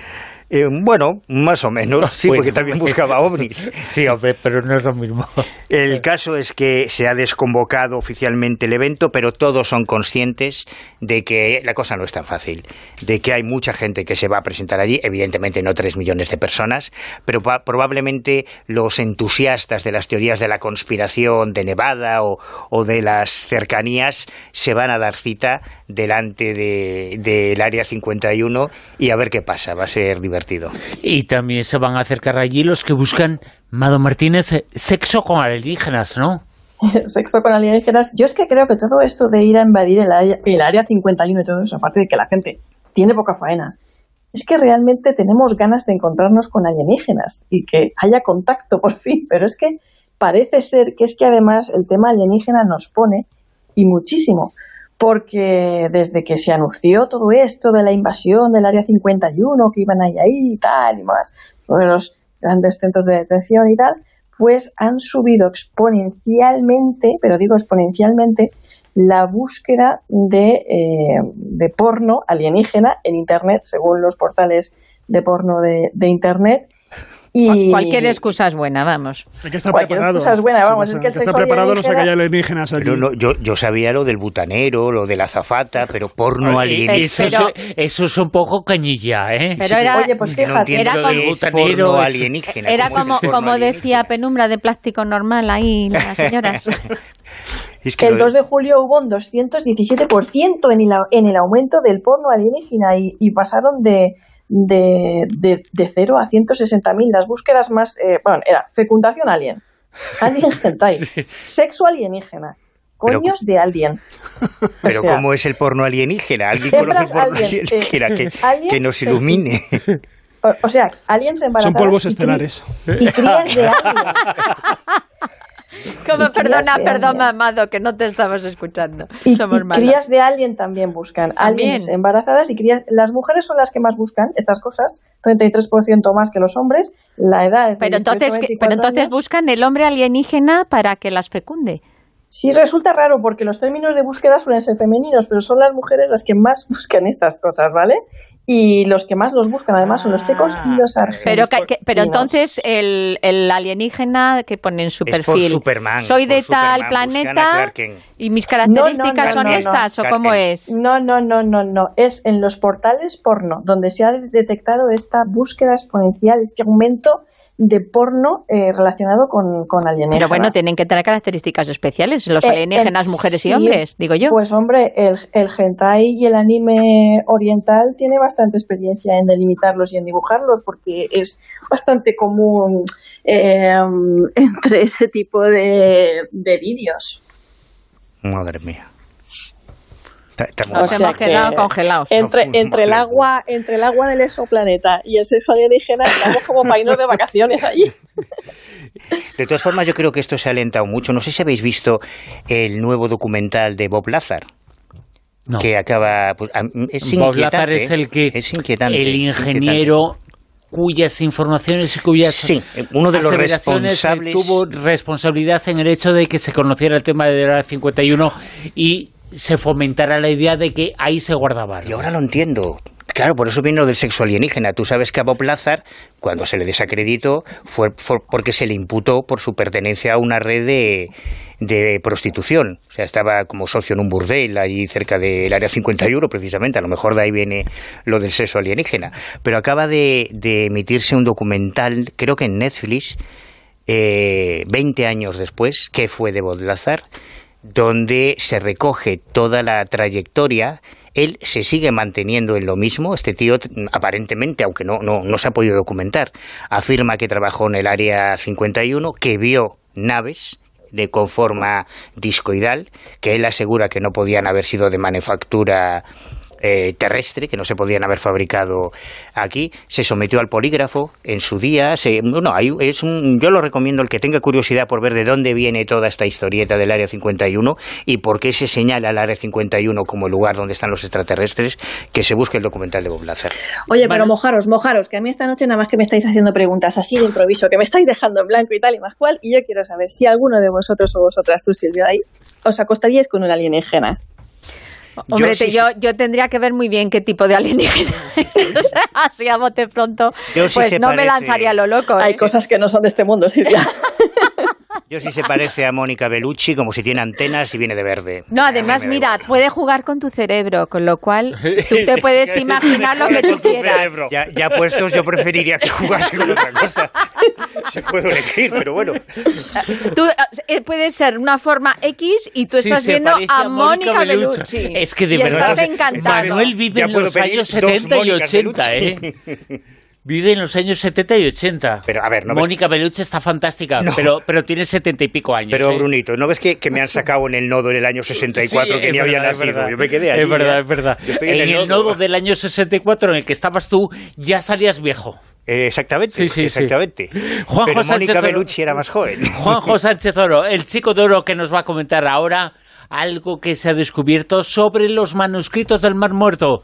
Eh, bueno, más o menos, sí, porque también buscaba ovnis. sí, hombre, pero no es lo mismo. El caso es que se ha desconvocado oficialmente el evento, pero todos son conscientes de que la cosa no es tan fácil, de que hay mucha gente que se va a presentar allí, evidentemente no tres millones de personas, pero probablemente los entusiastas de las teorías de la conspiración de Nevada o, de las cercanías se van a dar cita delante del de, Área 51 y a ver qué pasa, va a ser divertido. Y también se van a acercar allí los que buscan, Mado Martínez, sexo con alienígenas, ¿no? sexo con alienígenas. Yo es que creo que todo esto de ir a invadir el área, el área 51 y todo eso, aparte de que la gente tiene poca faena, es que realmente tenemos ganas de encontrarnos con alienígenas y que haya contacto por fin, pero es que parece ser que es que además el tema alienígena nos pone y muchísimo porque desde que se anunció todo esto de la invasión del Área 51, que iban ahí, ahí y tal, y más, sobre los grandes centros de detención y tal, pues han subido exponencialmente, pero digo exponencialmente, la búsqueda de, eh, de porno alienígena en Internet, según los portales de porno de, de Internet, y... Cualquier excusa es buena, vamos. Hay que estar Cualquier preparado. excusa es buena, vamos. es que, el está preparado no saca ya alienígenas aquí. Pero no, yo, yo sabía lo del butanero, lo de la zafata, pero porno alienígena. Eso, eso, es un poco cañilla, ¿eh? Pero era, Oye, pues fíjate, era como, butanero alienígena. Era como, como decía Penumbra de plástico normal ahí, las señoras. Es que el 2 de julio hubo un 217% en el, en el aumento del porno alienígena y, y pasaron de de, de, de 0 a 160.000. Las búsquedas más, eh, bueno, era fecundación alien, alien hentai, sexo alienígena, coños de alien. Pero ¿cómo es el porno alienígena? ¿Alguien conoce el porno alienígena? que, que, nos ilumine. O, sea, aliens embarazadas. Son polvos estelares. Y, crías de alien. Como, perdona, perdona, Amado, que no te estamos escuchando. Y, Somos crías de alguien también buscan. Aliens embarazadas y crías. Las mujeres son las que más buscan estas cosas, 33% más que los hombres. La edad es pero entonces, pero entonces buscan el hombre alienígena para que las fecunde. Sí, resulta raro porque los términos de búsqueda suelen ser femeninos, pero son las mujeres las que más buscan estas cosas, ¿vale? Y los que más los buscan además son los checos y los argentinos. Pero, pero entonces el, el, alienígena que pone en su perfil, soy de tal planeta y mis características son estas o cómo es? No, no, no, no, no, es en los portales porno donde se ha detectado esta búsqueda exponencial, este aumento de porno eh, relacionado con, con alienígenas. Pero bueno, tienen que tener características especiales los eh, alienígenas, mujeres y hombres, digo yo. Pues hombre, el, el hentai y el anime oriental tiene bastante experiencia en delimitarlos y en dibujarlos porque es bastante común eh, entre ese tipo de, de vídeos. Madre mía. Nos hemos quedado congelados. Entre, entre, el agua, entre el agua del exoplaneta y el sexo alienígena, estamos como painos de vacaciones allí. De todas formas, yo creo que esto se ha alentado mucho. No sé si habéis visto el nuevo documental de Bob Lazar. Que acaba. Pues, es Bob Lazar es el que. Es inquietante. El ingeniero cuyas informaciones y cuyas sí, uno de los responsables tuvo responsabilidad en el hecho de que se conociera el tema de la 51 y se fomentara la idea de que ahí se guardaba. Y ahora lo entiendo. Claro, por eso vino del sexo alienígena. Tú sabes que a Bob Lazar, cuando se le desacreditó, fue, porque se le imputó por su pertenencia a una red de, de prostitución. O sea, estaba como socio en un burdel ahí cerca del área 51, precisamente. A lo mejor de ahí viene lo del sexo alienígena. Pero acaba de, emitirse un documental, creo que en Netflix, eh, 20 años después, que fue de Bob Lazar, donde se recoge toda la trayectoria él se sigue manteniendo en lo mismo. Este tío, aparentemente, aunque no, no, no se ha podido documentar, afirma que trabajó en el Área 51, que vio naves de con forma discoidal, que él asegura que no podían haber sido de manufactura eh, terrestre que no se podían haber fabricado aquí. Se sometió al polígrafo en su día. Se, bueno, es un, yo lo recomiendo el que tenga curiosidad por ver de dónde viene toda esta historieta del Área 51 y por qué se señala el Área 51 como el lugar donde están los extraterrestres, que se busque el documental de Bob Lazar. Oye, pero mojaros, mojaros, que a mí esta noche nada más que me estáis haciendo preguntas así de improviso, que me estáis dejando en blanco y tal y más cual, y yo quiero saber si alguno de vosotros o vosotras, tú Silvia, ahí, os acostaríais con un alienígena. Hombre, yo, yo, tendría que ver muy bien qué tipo de alienígena. Así a bote pronto, pues no me lanzaría a lo loco. Hay ¿eh? cosas que no son de este mundo, Silvia. Yo sí se parece a Mónica Bellucci, como si tiene antenas y viene de verde. No, además, mira, puede jugar con tu cerebro, con lo cual tú te puedes imaginar lo que tú quieras. Ya, ya, puestos, yo preferiría que jugase con otra cosa. Se puede elegir, pero bueno. Tú, eh, puede ser una forma X y tú estás viendo a, Mónica Bellucci. Es que de verdad. Estás encantado. Manuel vive en los años 70 y 80, ¿eh? Vive en los años 70 y 80. Pero, a ver, ¿no Mónica Bellucci está fantástica, pero, pero tiene 70 y pico años. Pero, ¿eh? Brunito, ¿no ves que, que, me han sacado en el nodo en el año 64 que ni había nacido? Yo me quedé ahí. Es verdad, es verdad. En, el, nodo. del año 64 en el que estabas tú, ya salías viejo. Exactamente, sí, sí, exactamente. Juanjo Pero Sánchez Mónica Bellucci era más joven. Juanjo Sánchez Oro, el chico de oro que nos va a comentar ahora algo que se ha descubierto sobre los manuscritos del Mar Muerto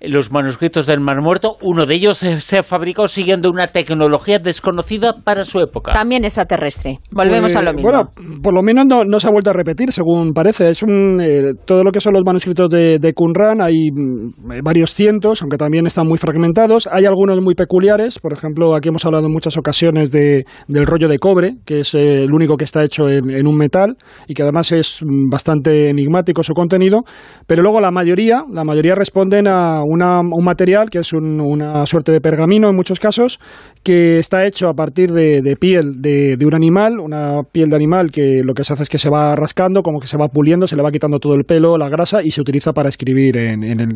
los manuscritos del Mar Muerto. Uno de ellos se, fabricó siguiendo una tecnología desconocida para su época. También extraterrestre. Volvemos a lo mismo. Bueno, por lo menos no, se ha vuelto a repetir, según parece. Es un, eh, todo lo que son los manuscritos de, de Qumran, hay mm, varios cientos, aunque también están muy fragmentados. Hay algunos muy peculiares. Por ejemplo, aquí hemos hablado en muchas ocasiones de, del rollo de cobre, que es eh, el único que está hecho en, un metal y que además es mm, bastante enigmático su contenido. Pero luego la mayoría, la mayoría responden a un material que es una suerte de pergamino en muchos casos, que está hecho a partir de, piel de, un animal, una piel de animal que lo que se hace es que se va rascando, como que se va puliendo, se le va quitando todo el pelo, la grasa y se utiliza para escribir en, en, él.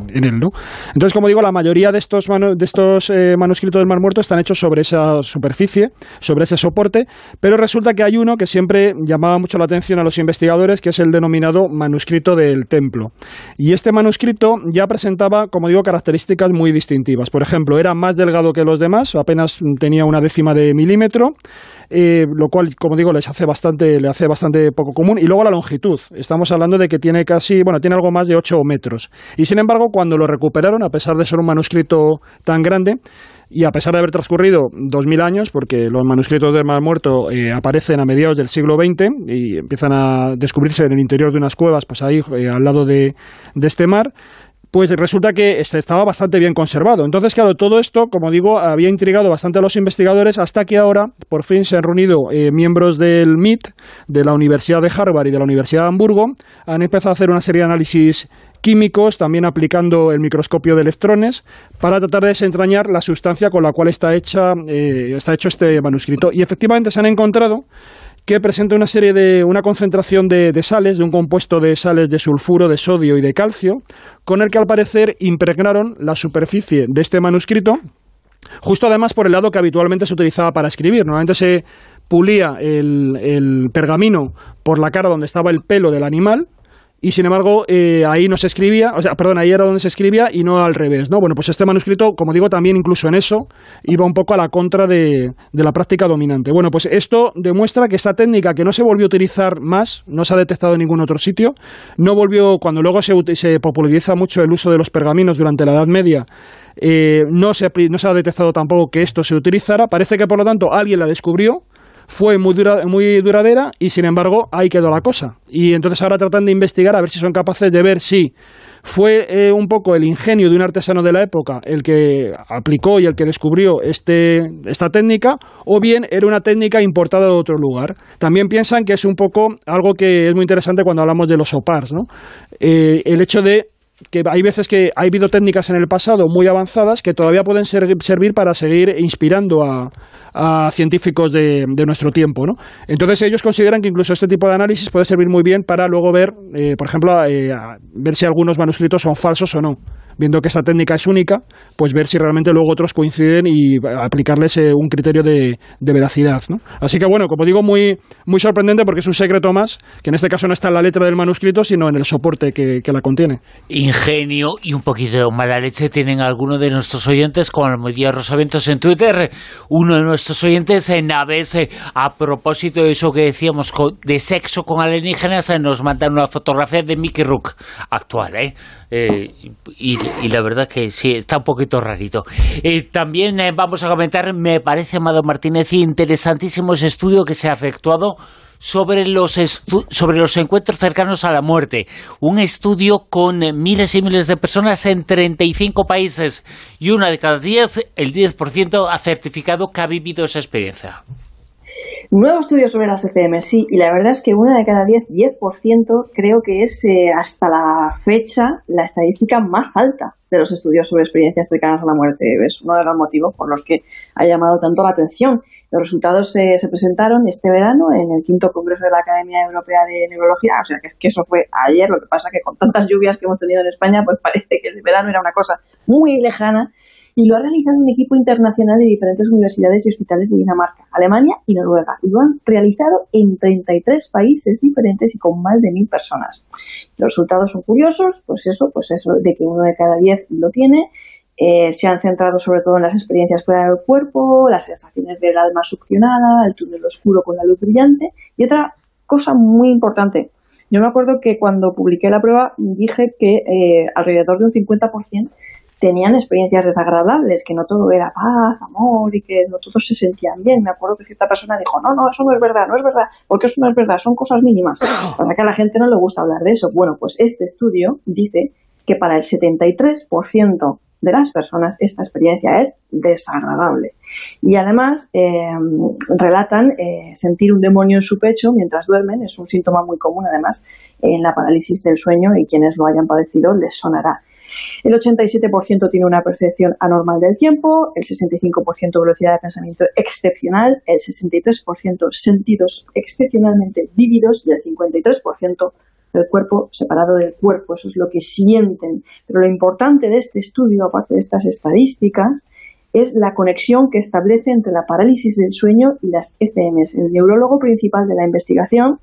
Entonces, como digo, la mayoría de estos, de estos eh, manuscritos del Mar Muerto están hechos sobre esa superficie, sobre ese soporte, pero resulta que hay uno que siempre llamaba mucho la atención a los investigadores, que es el denominado manuscrito del templo. Y este manuscrito ya presentaba, como digo, características muy distintivas. Por ejemplo, era más delgado que los demás, apenas tenía una décima de milímetro, eh, lo cual, como digo, les hace bastante, le hace bastante poco común. Y luego la longitud. Estamos hablando de que tiene casi, bueno, tiene algo más de 8 metros. Y sin embargo, cuando lo recuperaron, a pesar de ser un manuscrito tan grande, y a pesar de haber transcurrido 2.000 años, porque los manuscritos del Mar Muerto eh, aparecen a mediados del siglo XX y empiezan a descubrirse en el interior de unas cuevas, pues ahí eh, al lado de, de este mar, pues resulta que estaba bastante bien conservado. Entonces, claro, todo esto, como digo, había intrigado bastante a los investigadores hasta que ahora, por fin, se han reunido eh, miembros del MIT, de la Universidad de Harvard y de la Universidad de Hamburgo, han empezado a hacer una serie de análisis químicos, también aplicando el microscopio de electrones, para tratar de desentrañar la sustancia con la cual está, hecha, eh, está hecho este manuscrito. Y efectivamente se han encontrado que presenta una serie de una concentración de, sales, de un compuesto de sales de sulfuro, de sodio y de calcio, con el que al parecer impregnaron la superficie de este manuscrito, justo además por el lado que habitualmente se utilizaba para escribir. Normalmente se pulía el, el pergamino por la cara donde estaba el pelo del animal, y sin embargo eh, ahí no se escribía, o sea, perdón, ahí era donde se escribía y no al revés, ¿no? Bueno, pues este manuscrito, como digo, también incluso en eso iba un poco a la contra de, la práctica dominante. Bueno, pues esto demuestra que esta técnica que no se volvió a utilizar más, no se ha detectado en ningún otro sitio, no volvió, cuando luego se, se populariza mucho el uso de los pergaminos durante la Edad Media, eh, no, se, no se ha detectado tampoco que esto se utilizara, parece que por lo tanto alguien la descubrió, fue muy, muy duradera y sin embargo ahí quedó la cosa. Y entonces ahora tratan de investigar a ver si son capaces de ver si fue eh, un poco el ingenio de un artesano de la época el que aplicó y el que descubrió este, esta técnica, o bien era una técnica importada de otro lugar. También piensan que es un poco algo que es muy interesante cuando hablamos de los opars, ¿no? Eh, el hecho de que hay veces que ha habido técnicas en el pasado muy avanzadas que todavía pueden servir para seguir inspirando a, científicos de, de, nuestro tiempo. ¿no? Entonces ellos consideran que incluso este tipo de análisis puede servir muy bien para luego ver, eh, por ejemplo, eh, ver si algunos manuscritos son falsos o no viendo que esta técnica es única, pues ver si realmente luego otros coinciden y aplicarles eh, un criterio de, veracidad. ¿no? Así que bueno, como digo, muy, muy sorprendente porque es un secreto más, que en este caso no está en la letra del manuscrito, sino en el soporte que, la contiene. Ingenio y un poquito de mala leche tienen algunos de nuestros oyentes, como el Día Rosaventos en Twitter, uno de nuestros oyentes en Aves, eh, a propósito de eso que decíamos de sexo con alienígenas, eh, nos mandan una fotografía de Mickey Rook actual, ¿eh? Eh, y, la verdad que sí, está un poquito rarito. Eh, también eh, vamos a comentar, me parece, Amado Martínez, interesantísimo ese estudio que se ha efectuado sobre los, sobre los encuentros cercanos a la muerte. Un estudio con miles y miles de personas en 35 países y una de cada 10, el 10% ha certificado que ha vivido esa experiencia. Nuevo estudio sobre las ECM, sí, y la verdad es que una de cada 10, 10% creo que es eh, hasta la fecha la estadística más alta de los estudios sobre experiencias cercanas a la muerte. Es uno de los motivos por los que ha llamado tanto la atención. Los resultados se presentaron este verano en el quinto Congreso de la Academia Europea de Neurología, o sea que, que eso fue ayer, lo que pasa que con tantas lluvias que hemos tenido en España, pues parece que el verano era una cosa muy lejana y lo ha realizado un equipo internacional de diferentes universidades y hospitales de Dinamarca, Alemania y Noruega. Y lo han realizado en 33 países diferentes y con más de mil personas. Los resultados son curiosos, pues eso, pues eso de que uno de cada diez lo tiene. Eh, se han centrado sobre todo en las experiencias fuera del cuerpo, las sensaciones del alma succionada, el túnel oscuro con la luz brillante. Y otra cosa muy importante, yo me acuerdo que cuando publiqué la prueba dije que eh, alrededor de un 50% tenían experiencias desagradables, que no todo era paz, amor y que no todos se sentían bien. Me acuerdo que cierta persona dijo, no, no, eso no es verdad, no es verdad, porque eso no es verdad, son cosas mínimas. Pasa que a la gente no le gusta hablar de eso. Bueno, pues este estudio dice que para el 73% de las personas esta experiencia es desagradable. Y además em, relatan eh, sentir un demonio en su pecho mientras duermen, es un síntoma muy común además en la parálisis del sueño y quienes lo hayan padecido les sonará. El 87% tiene una percepción anormal del tiempo, el 65% velocidad de pensamiento excepcional, el 63% sentidos excepcionalmente vívidos y el 53% del cuerpo separado del cuerpo. Eso es lo que sienten. Pero lo importante de este estudio, aparte de estas estadísticas, es la conexión que establece entre la parálisis del sueño y las ECMs. El neurólogo principal de la investigación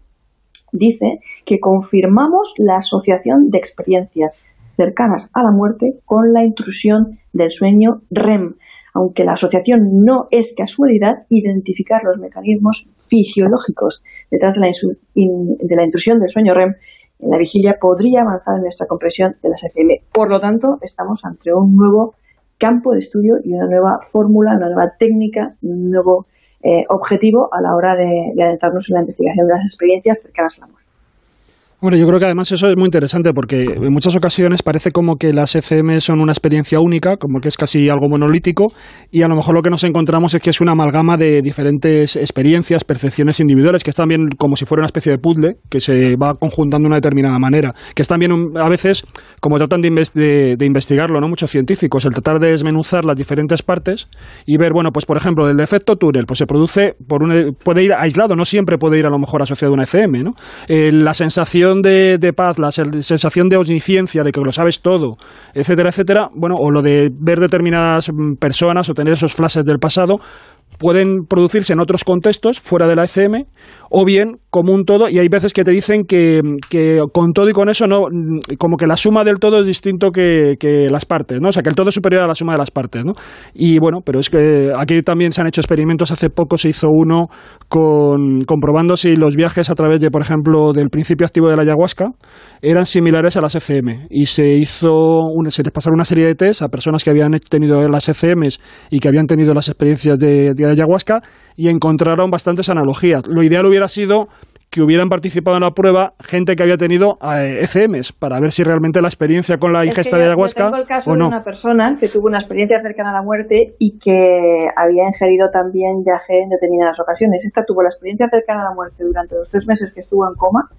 dice que confirmamos la asociación de experiencias cercanas a la muerte con la intrusión del sueño REM. Aunque la asociación no es casualidad, identificar los mecanismos fisiológicos detrás de la, intrusión del sueño REM en la vigilia podría avanzar en nuestra comprensión de las ECM. Por lo tanto, estamos ante un nuevo campo de estudio y una nueva fórmula, una nueva técnica, un nuevo eh, objetivo a la hora de, de adentrarnos en la investigación de las experiencias cercanas a la muerte. Bueno, yo creo que además eso es muy interesante porque en muchas ocasiones parece como que las ECM son una experiencia única, como que es casi algo monolítico, y a lo mejor lo que nos encontramos es que es una amalgama de diferentes experiencias, percepciones individuales, que es también como si fuera una especie de puzzle que se va conjuntando de una determinada manera, que es también a veces, como tratan de, investigarlo, ¿no? muchos científicos, el tratar de desmenuzar las diferentes partes y ver, bueno, pues por ejemplo, el efecto túnel, pues se produce por un, puede ir aislado, no siempre puede ir a lo mejor asociado a una ECM, ¿no? Eh, la sensación de, paz, la sensación de omnisciencia, de que lo sabes todo, etcétera, etcétera, bueno, o lo de ver determinadas mm, personas o tener esos flashes del pasado, pueden producirse en otros contextos fuera de la ECM o bien como un todo y hay veces que te dicen que, con todo y con eso no como que la suma del todo es distinto que, las partes no o sea que el todo es superior a la suma de las partes no y bueno pero es que aquí también se han hecho experimentos. Hace poco se hizo uno con comprobando si los viajes a través de por ejemplo del principio activo de la ayahuasca eran similares a las ECM y se hizo se les pasaron una serie de test a personas que habían tenido las ECMs y que habían tenido las experiencias de ayahuasca y encontraron bastantes analogías lo ideal hubiera sido que hubieran participado en la prueba gente que había tenido ECMs eh, para ver si realmente la experiencia con la ingesta de ayahuasca tengo el caso de una persona que tuvo una experiencia cercana a la muerte y que había ingerido también yaje en determinadas ocasiones. Esta tuvo la experiencia cercana a la muerte durante los tres meses que estuvo en coma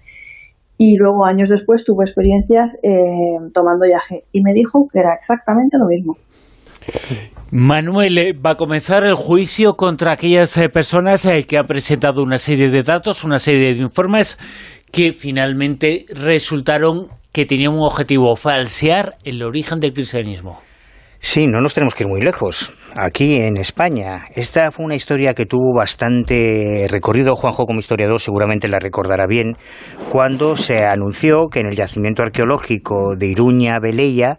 y luego años después tuvo experiencias eh, tomando yaje y me dijo que era exactamente lo mismo. Manuel, eh, va a comenzar el juicio contra aquellas eh, personas eh, que han presentado una serie de datos, una serie de informes que finalmente resultaron que tenían un objetivo, falsear el origen del cristianismo. Sí, no nos tenemos que ir muy lejos. Aquí en España, esta fue una historia que tuvo bastante recorrido. Juanjo, como historiador, seguramente la recordará bien. Cuando se anunció que en el yacimiento arqueológico de Iruña, Beleya,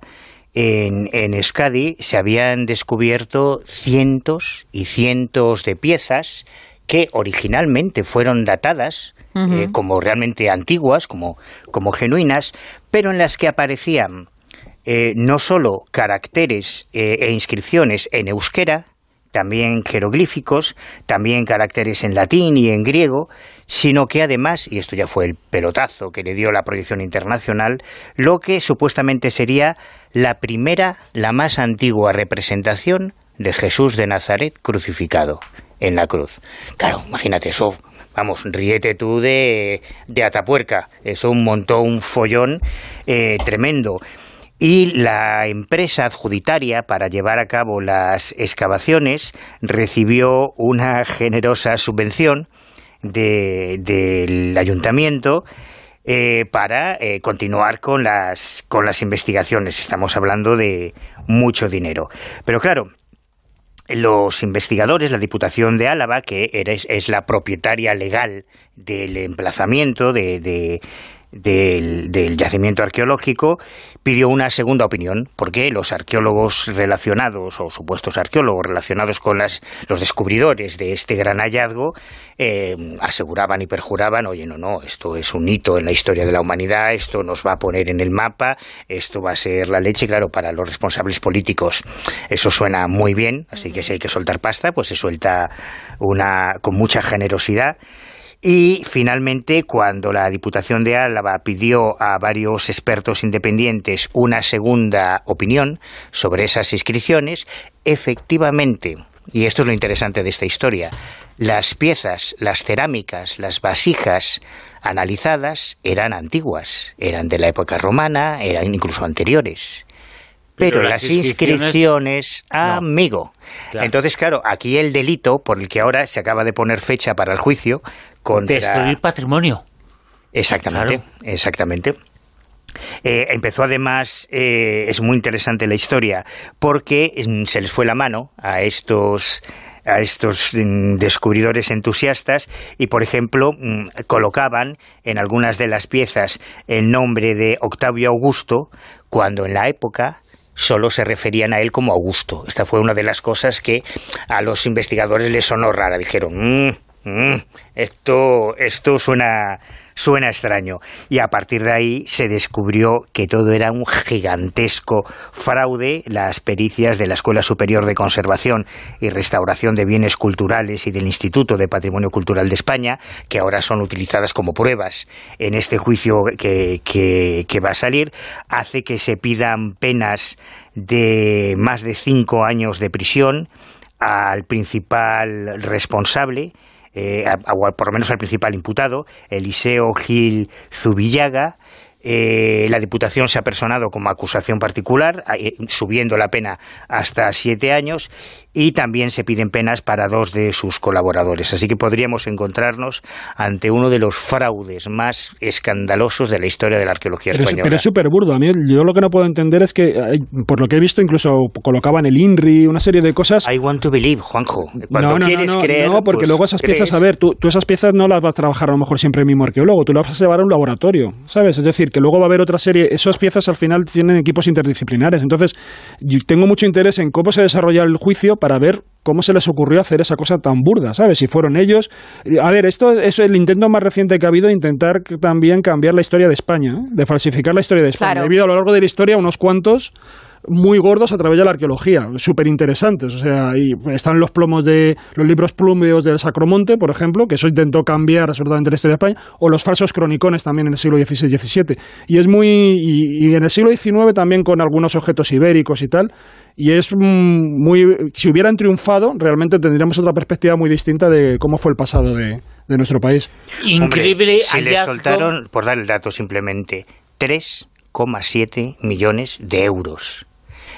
en, en se habían descubierto cientos y cientos de piezas que originalmente fueron datadas eh, como realmente antiguas, como, como genuinas, pero en las que aparecían eh, no solo caracteres eh, e inscripciones en euskera, también jeroglíficos, también caracteres en latín y en griego, sino que además, y esto ya fue el pelotazo que le dio la proyección internacional, lo que supuestamente sería la primera, la más antigua representación de Jesús de Nazaret crucificado en la cruz. Claro, imagínate eso, vamos, ríete tú de, de Atapuerca, eso montó un follón eh, tremendo. Y la empresa adjuditaria para llevar a cabo las excavaciones recibió una generosa subvención del ayuntamiento eh, para eh, continuar con las, con las investigaciones. Estamos hablando de mucho dinero. Pero claro, los investigadores, la Diputación de Álava, que es, la propietaria legal del emplazamiento de, del, yacimiento arqueológico, pidió una segunda opinión, porque los arqueólogos relacionados, o supuestos arqueólogos relacionados con las, los descubridores de este gran hallazgo, eh, aseguraban y perjuraban, oye, no, no, esto es un hito en la historia de la humanidad, esto nos va a poner en el mapa, esto va a ser la leche, claro, para los responsables políticos eso suena muy bien, así que si hay que soltar pasta, pues se suelta una con mucha generosidad. Y finalmente, cuando la Diputación de Álava pidió a varios expertos independientes una segunda opinión sobre esas inscripciones, efectivamente, y esto es lo interesante de esta historia, las piezas, las cerámicas, las vasijas analizadas eran antiguas, eran de la época romana, eran incluso anteriores. Pero, las, inscripciones, amigo. Entonces, claro, aquí el delito por el que ahora se acaba de poner fecha para el juicio contra... Destruir patrimonio. Exactamente, exactamente. Eh, empezó además, eh, es muy interesante la historia, porque mm, se les fue la mano a estos a estos mm, descubridores entusiastas y, por ejemplo, mm, colocaban en algunas de las piezas el nombre de Octavio Augusto, cuando en la época solo se referían a él como Augusto. Esta fue una de las cosas que a los investigadores les sonó rara. Dijeron, mm, mm, esto, esto suena, suena extraño. Y a partir de ahí se descubrió que todo era un gigantesco fraude. Las pericias de la Escuela Superior de Conservación y Restauración de Bienes Culturales y del Instituto de Patrimonio Cultural de España, que ahora son utilizadas como pruebas en este juicio que, que va a salir, hace que se pidan penas de más de cinco años de prisión al principal responsable eh, por lo menos al principal imputado, Eliseo Gil Zubillaga. Eh, la Diputación se ha personado como acusación particular, eh, subiendo la pena hasta siete años, y también se piden penas para dos de sus colaboradores. Así que podríamos encontrarnos ante uno de los fraudes más escandalosos de la historia de la arqueología española. pero es súper burdo. A mí yo lo que no puedo entender es que, por lo que he visto, incluso colocaban el INRI, una serie de cosas. I want to believe, Juanjo. Cuando no, quieres creer, no, porque pues luego esas piezas, a ver, tú, tú, esas piezas no las vas a trabajar a lo mejor siempre el mismo arqueólogo, tú las vas a llevar a un laboratorio, ¿sabes? Es decir, que luego va a haber otra serie, esas piezas al final tienen equipos interdisciplinares. Entonces, yo tengo mucho interés en cómo se desarrolla el juicio para ver cómo se les ocurrió hacer esa cosa tan burda, ¿sabes? Si fueron ellos. A ver, esto es el intento más reciente que ha habido de intentar también cambiar la historia de España, ¿eh? de falsificar la historia de España. Ha habido a lo largo de la historia unos cuantos muy gordos a través de la arqueología, súper interesantes. O sea, ahí están los plomos de los libros plúmbeos del Sacromonte, por ejemplo, que eso intentó cambiar absolutamente la historia de España, o los falsos cronicones también en el siglo XVI y XVII. Y es muy. Y, en el siglo XIX también con algunos objetos ibéricos y tal. Y es muy. Si hubieran triunfado, realmente tendríamos otra perspectiva muy distinta de cómo fue el pasado de, nuestro país. Increíble. si le soltaron, por dar el dato simplemente, 3,7 millones de euros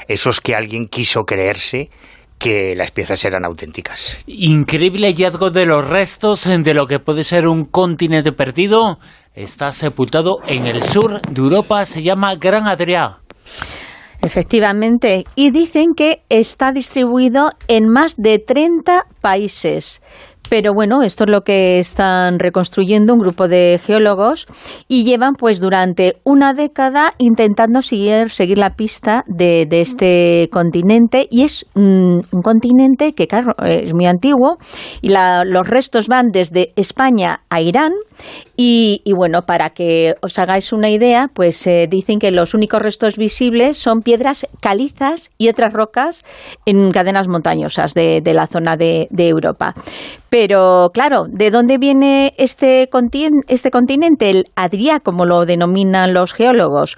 esos que alguien quiso creerse que las piezas eran auténticas. Increíble hallazgo de los restos de lo que puede ser un continente perdido. Está sepultado en el sur de Europa, se llama Gran Adrià. Efectivamente, y dicen que está distribuido en más de 30 países. Pero bueno, esto es lo que están reconstruyendo un grupo de geólogos y llevan pues durante una década intentando seguir, seguir la pista de, este continente y es un continente que claro es muy antiguo y los restos van desde España a Irán y, bueno, para que os hagáis una idea, pues eh, dicen que los únicos restos visibles son piedras calizas y otras rocas en cadenas montañosas de, la zona de, Europa. Pero claro, ¿de dónde viene este, este continente, el Adria, como lo denominan los geólogos?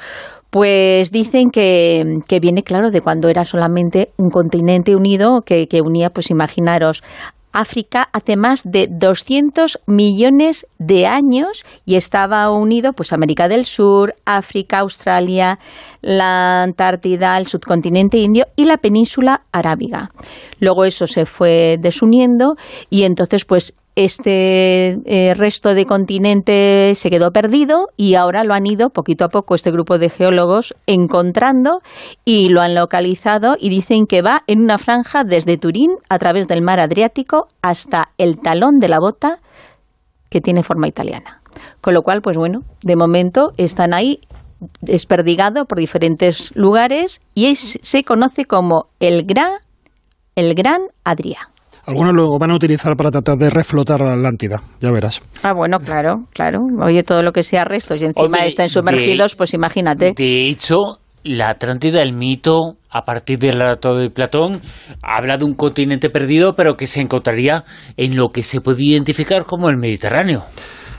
Pues dicen que, viene, claro, de cuando era solamente un continente unido que, que unía, pues imaginaros, África hace más de 200 millones de años y estaba unido pues América del Sur, África, Australia, la Antártida, el subcontinente indio y la península arábiga. Luego eso se fue desuniendo y entonces pues este eh, resto de continente se quedó perdido y ahora lo han ido poquito a poco este grupo de geólogos encontrando y lo han localizado y dicen que va en una franja desde Turín a través del mar Adriático hasta el talón de la bota que tiene forma italiana. Con lo cual, pues bueno, de momento están ahí desperdigado por diferentes lugares y se conoce como el Gran, el Gran Adrià. Algunos lo van a utilizar para tratar de reflotar la Atlántida, ya verás. Ah, bueno, claro, claro. Oye, todo lo que sea restos y encima están sumergidos, pues imagínate. De hecho, la Atlántida, el mito, a partir del relato de Platón, habla de un continente perdido, pero que se encontraría en lo que se puede identificar como el Mediterráneo.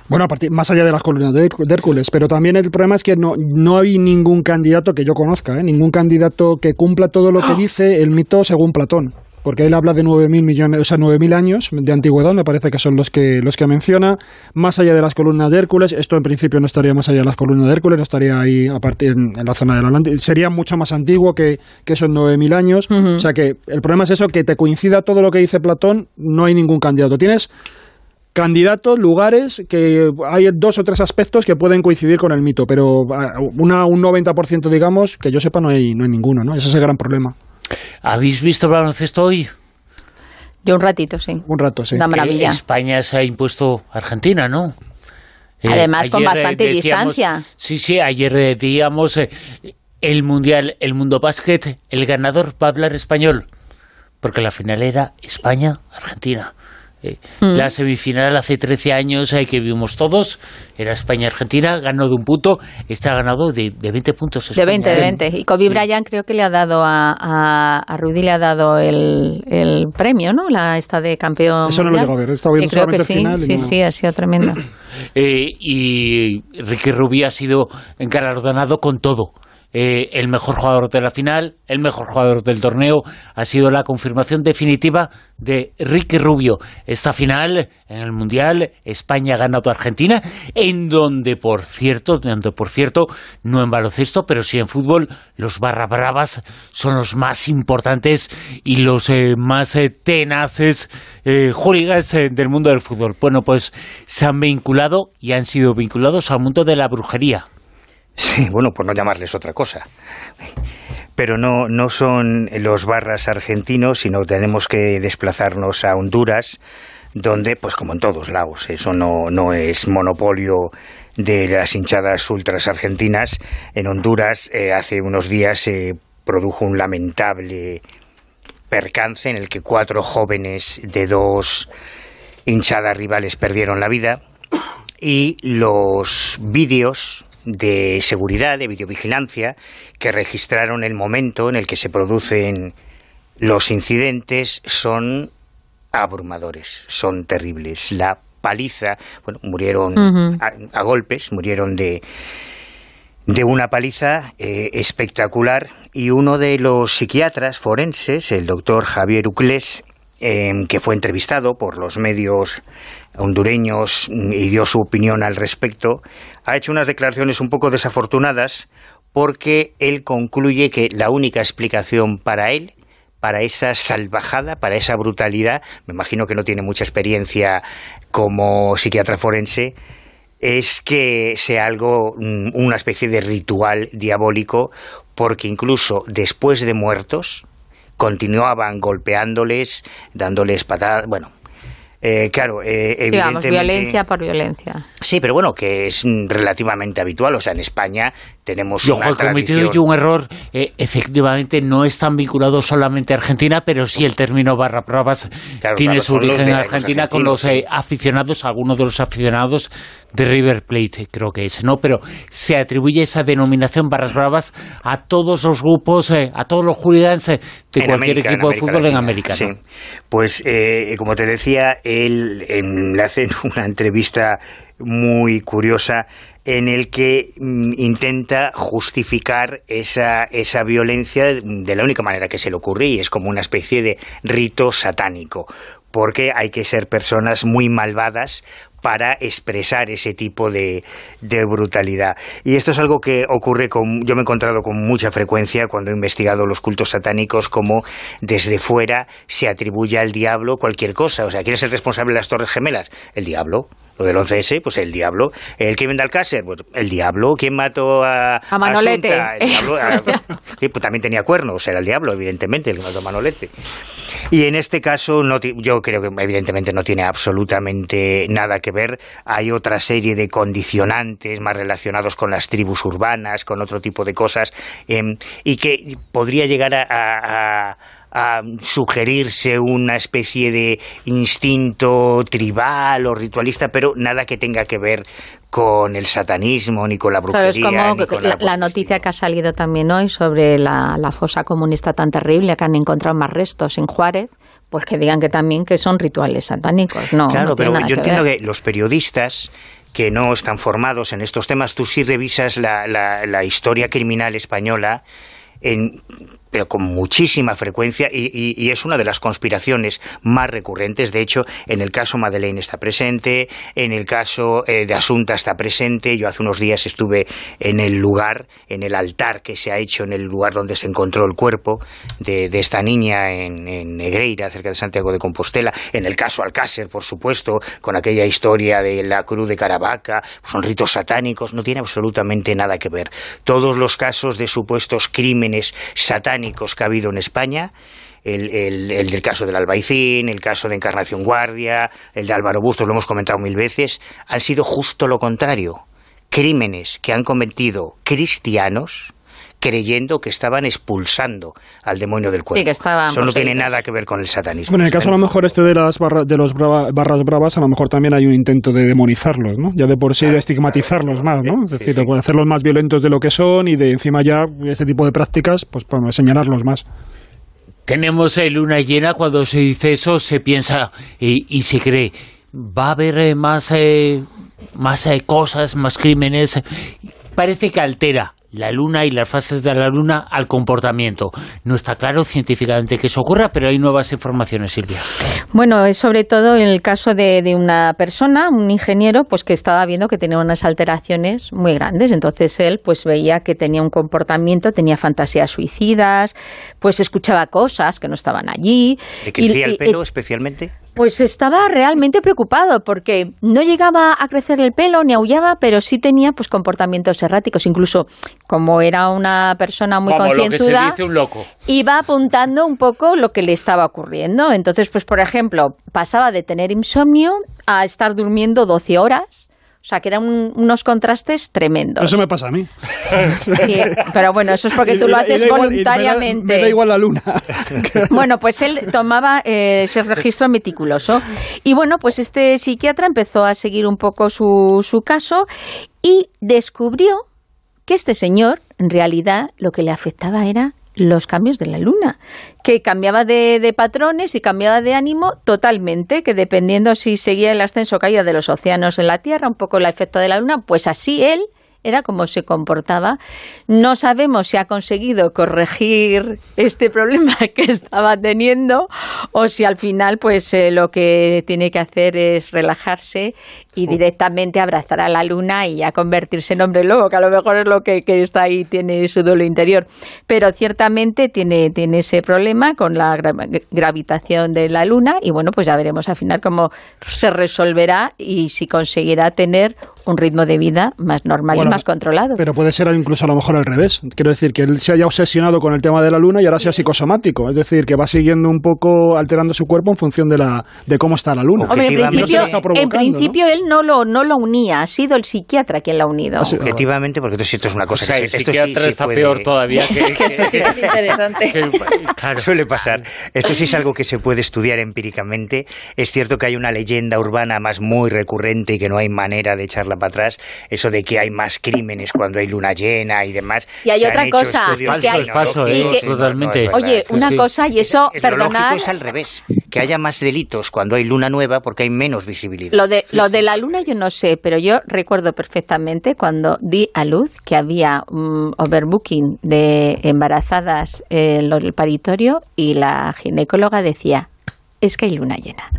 Bueno, a partir, más allá de las columnas de, Hércules, pero también el problema es que no, no hay ningún candidato que yo conozca, ¿eh? ningún candidato que cumpla todo lo que dice el mito según Platón porque él habla de 9.000 millones, o sea, 9.000 años de antigüedad, me parece que son los que los que menciona, más allá de las columnas de Hércules, esto en principio no estaría más allá de las columnas de Hércules, no estaría ahí aparte en, en la zona del Atlántico, sería mucho más antiguo que, que esos 9.000 años, o sea que el problema es eso, que te coincida todo lo que dice Platón, no hay ningún candidato, tienes candidatos, lugares, que hay dos o tres aspectos que pueden coincidir con el mito, pero una, un 90% digamos, que yo sepa no hay, no hay ninguno, ¿no? Ese es el gran problema. ¿Habéis visto el baloncesto hoy? Yo un ratito, sí. Un rato, sí. Una maravilla. España se ha impuesto Argentina, ¿no? Eh, Además, con bastante distancia. Sí, sí, ayer decíamos eh, el Mundial, el Mundo Básquet, el ganador va a hablar español, porque la final era España-Argentina. Mm. La semifinal hace 13 años eh, que vimos todos, era España-Argentina, ganó de un punto, está ganado de, de 20 puntos. De 20, de 20. Y Kobe Bryant creo que le ha dado a, a, Rudy le ha dado el, el, premio, ¿no? La esta de campeón. Eso no lo llego a ver, estaba viendo creo que sí, sí, sí, ha sido tremenda. Eh, y Ricky Rubio ha sido galardonado con todo eh, el mejor jugador de la final, el mejor jugador del torneo, ha sido la confirmación definitiva de Ricky Rubio. Esta final en el Mundial, España ha ganado a Argentina, en donde, por cierto, donde, por cierto, no en baloncesto, pero sí en fútbol, los barra bravas son los más importantes y los eh, más eh, tenaces eh, del mundo del fútbol. Bueno, pues se han vinculado y han sido vinculados al mundo de la brujería. Sí, bueno, por no llamarles otra cosa. Pero no, no son los barras argentinos, sino tenemos que desplazarnos a Honduras, donde, pues como en todos lados, eso no, no es monopolio de las hinchadas ultras argentinas. En Honduras eh, hace unos días se produjo un lamentable percance en el que cuatro jóvenes de dos hinchadas rivales perdieron la vida y los vídeos de seguridad, de videovigilancia, que registraron el momento en el que se producen los incidentes son abrumadores, son terribles. La paliza, bueno, murieron a, golpes, murieron de, de una paliza eh, espectacular y uno de los psiquiatras forenses, el doctor Javier Uclés, em, que fue entrevistado por los medios hondureños y dio su opinión al respecto, ha hecho unas declaraciones un poco desafortunadas porque él concluye que la única explicación para él para esa salvajada, para esa brutalidad, me imagino que no tiene mucha experiencia como psiquiatra forense, es que sea algo, mm, una especie de ritual diabólico, porque incluso después de muertos, continuaban golpeándoles, dándoles patadas, bueno, eh, claro, eh, evidentemente... violencia por violencia. Sí, pero bueno, que es relativamente habitual. O sea, en España tenemos Yo, he cometido yo un error. Eh, efectivamente, no están vinculados solamente a Argentina, pero sí el término barra bravas tiene su origen en Argentina con los eh, aficionados, algunos de los aficionados de River Plate, creo que es, ¿no? Pero se atribuye esa denominación barras bravas a todos los grupos, eh, a todos los hooligans de cualquier equipo de fútbol en América. Sí. Pues, como te decía, él le hacen una entrevista muy curiosa en el que mm, intenta justificar esa, esa violencia de la única manera que se le ocurre y es como una especie de rito satánico porque hay que ser personas muy malvadas para expresar ese tipo de, brutalidad. Y esto es algo que ocurre con, yo me he encontrado con mucha frecuencia cuando he investigado los cultos satánicos, como desde fuera se atribuye al diablo cualquier cosa. O sea, ¿quién es el responsable de las Torres Gemelas? El diablo. Lo del 11S, pues el diablo. El crimen de Alcácer, pues el diablo. ¿Quién mató a, a Manolete? el diablo, pues también tenía cuernos, era el diablo, evidentemente, el que mató a Manolete. Y en este caso, no yo creo que evidentemente no tiene absolutamente nada que ver. Hay otra serie de condicionantes más relacionados con las tribus urbanas, con otro tipo de cosas, em, y que podría llegar a a sugerirse una especie de instinto tribal o ritualista, pero nada que tenga que ver con el satanismo ni con la brujería. es como la, noticia que ha salido también hoy sobre la, fosa comunista tan terrible que han encontrado más restos en Juárez, pues que digan que también que son rituales satánicos. No, claro, pero yo entiendo que los periodistas que no están formados en estos temas, tú sí revisas la, la, la historia criminal española en pero con muchísima frecuencia y, es una de las conspiraciones más recurrentes. De hecho, en el caso Madeleine está presente, en el caso eh, de Asunta está presente. Yo hace unos días estuve en el lugar, en el altar que se ha hecho en el lugar donde se encontró el cuerpo de, esta niña en, Negreira, cerca de Santiago de Compostela. En el caso Alcácer, por supuesto, con aquella historia de la cruz de Caravaca, son ritos satánicos, no tiene absolutamente nada que ver. Todos los casos de supuestos crímenes satánicos que ha habido en España, el, del caso del Albaicín, el caso de Encarnación Guardia, el de Álvaro Bustos, lo hemos comentado mil veces, han sido justo lo contrario. Crímenes que han cometido cristianos creyendo que estaban expulsando al demonio del cuerpo. Eso no tiene nada que ver con el satanismo. Bueno, en el caso a lo mejor este de las de los barras bravas, a lo mejor también hay un intento de demonizarlos, ¿no? Ya de por sí de estigmatizarlos más, ¿no? Es decir, de hacerlos más violentos de lo que son y de encima ya este tipo de prácticas, pues para señalarlos más. Tenemos luna llena, cuando se dice eso se piensa y, se cree, va a haber eh, más, eh, más eh, cosas, más crímenes, parece que altera la luna y las fases de la luna al comportamiento. No está claro científicamente que eso ocurra, pero hay nuevas informaciones, Silvia. Bueno, es sobre todo en el caso de, de, una persona, un ingeniero, pues que estaba viendo que tenía unas alteraciones muy grandes. Entonces él pues veía que tenía un comportamiento, tenía fantasías suicidas, pues escuchaba cosas que no estaban allí. ¿Le crecía el pelo especialmente? Pues estaba realmente preocupado porque no llegaba a crecer el pelo ni aullaba, pero sí tenía pues comportamientos erráticos. Incluso como era una persona muy concienzuda, iba apuntando un poco lo que le estaba ocurriendo. Entonces, pues por ejemplo, pasaba de tener insomnio a estar durmiendo 12 horas o sea, que eran unos contrastes tremendos. Eso me pasa a mí. Sí, pero bueno, eso es porque tú lo haces voluntariamente. me, da, igual la luna. bueno, pues él tomaba eh, ese registro meticuloso. Y bueno, pues este psiquiatra empezó a seguir un poco su, su caso y descubrió que este señor, en realidad, lo que le afectaba era los cambios de la luna, que cambiaba de, patrones y cambiaba de ánimo totalmente, que dependiendo si seguía el ascenso o caída de los océanos en la Tierra, un poco el efecto de la luna, pues así él era como se comportaba. No sabemos si ha conseguido corregir este problema que estaba teniendo o si al final pues eh, lo que tiene que hacer es relajarse y directamente abrazar a la luna y ya convertirse en hombre lobo, que a lo mejor es lo que, está ahí, tiene su duelo interior. Pero ciertamente tiene, tiene ese problema con la gravitación de la luna y bueno, pues ya veremos al final cómo se resolverá y si conseguirá tener un ritmo de vida más normal y más controlado. Pero puede ser incluso a lo mejor al revés. Quiero decir, que él se haya obsesionado con el tema de la luna y ahora sea psicosomático. Es decir, que va siguiendo un poco alterando su cuerpo en función de, la, de cómo está la luna. en principio, en principio él no lo, no lo unía, ha sido el psiquiatra quien lo ha unido. Ah, Objetivamente, porque esto, es una cosa que... El psiquiatra está peor todavía. Que, es interesante. claro. Suele pasar. Esto sí es algo que se puede estudiar empíricamente. Es cierto que hay una leyenda urbana más muy recurrente y que no hay manera de echarla para atrás, eso de que hay más crímenes cuando hay luna llena y demás. Y hay otra cosa, que hay, totalmente. oye, una cosa, y eso, perdonad... es al revés, que haya más delitos cuando hay luna nueva porque hay menos visibilidad. Lo de, lo de la luna yo no sé, pero yo recuerdo perfectamente cuando di a luz que había un overbooking de embarazadas en el paritorio y la ginecóloga decía, es que hay luna llena.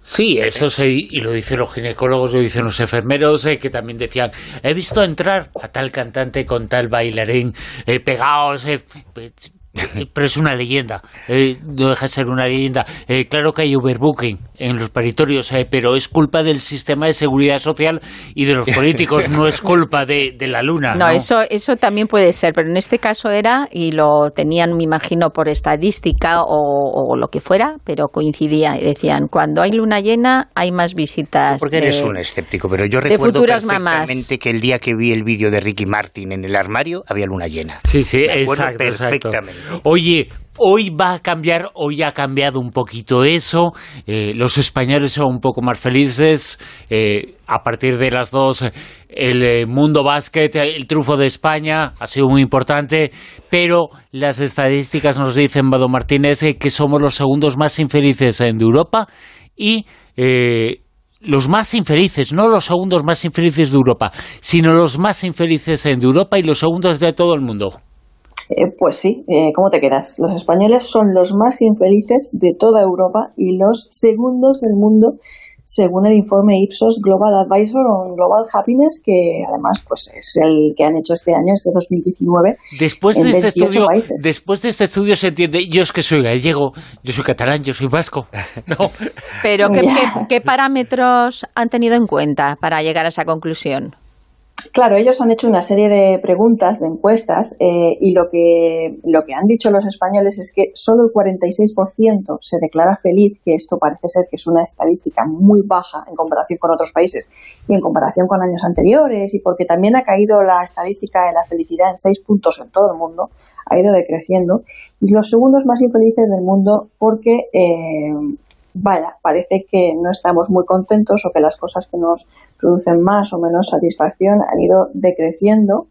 Sí, eso se, y lo dicen los ginecólogos, lo dicen los enfermeros, eh, que también decían, he visto entrar a tal cantante con tal bailarín eh, pegados, eh, pero es una leyenda, eh, no deja de ser una leyenda. Eh, claro que hay overbooking en los paritorios, eh, pero es culpa del sistema de seguridad social y de los políticos, no es culpa de, la luna. No, Eso, eso también puede ser, pero en este caso era, y lo tenían, me imagino, por estadística o, lo que fuera, pero coincidía y decían, cuando hay luna llena hay más visitas. Porque eres un escéptico, pero yo recuerdo perfectamente que el día que vi el vídeo de Ricky Martin en el armario había luna llena. Sí, sí, exacto, perfectamente. Oye, hoy va a cambiar, hoy ha cambiado un poquito eso, eh, los españoles son un poco más felices, eh, a partir de las dos, el eh, mundo básquet, el triunfo de España ha sido muy importante, pero las estadísticas nos dicen, Vado Martínez, que somos los segundos más infelices de Europa y... los más infelices, no los segundos más infelices de Europa, sino los más infelices de Europa y los segundos de todo el mundo. Eh, pues sí, eh, ¿cómo te quedas? Los españoles son los más infelices de toda Europa y los segundos del mundo según el informe Ipsos Global Advisor on Global Happiness, que además pues es el que han hecho este año, este 2019. Después de este estudio, después de este estudio se entiende, yo es que soy gallego, yo soy catalán, yo soy vasco. No. Pero qué parámetros han tenido en cuenta para llegar a esa conclusión? Claro, ellos han hecho una serie de preguntas, de encuestas, eh, y lo que, lo que han dicho los españoles es que solo el 46% se declara feliz, que esto parece ser que es una estadística muy baja en comparación con otros países y en comparación con años anteriores, y porque también ha caído la estadística de la felicidad en seis puntos en todo el mundo, ha ido decreciendo, y los segundos más infelices del mundo porque eh, vaya, parece que no estamos muy contentos o que las cosas que nos producen más o menos satisfacción han ido decreciendo.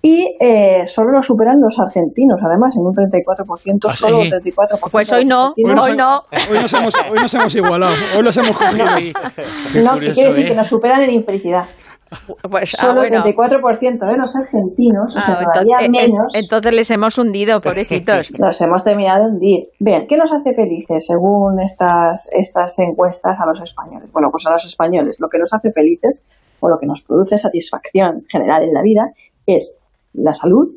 Y eh, solo lo superan los argentinos, además, en un 34%, ¿Ah, solo un 34%. Pues hoy no, hoy no. Hoy nos, hemos, hoy nos hemos igualado, hoy los hemos cogido. no, quiere decir que ¿eh? nos superan en infelicidad. Pues, ah, Solo el 34% de los argentinos, o sea, ah, todavía eh, eh, menos. Entonces les hemos hundido, pobrecitos. nos hemos terminado de hundir. Bien, ¿qué nos hace felices según estas, estas encuestas a los españoles? Bueno, pues a los españoles lo que nos hace felices o lo que nos produce satisfacción general en la vida es la salud,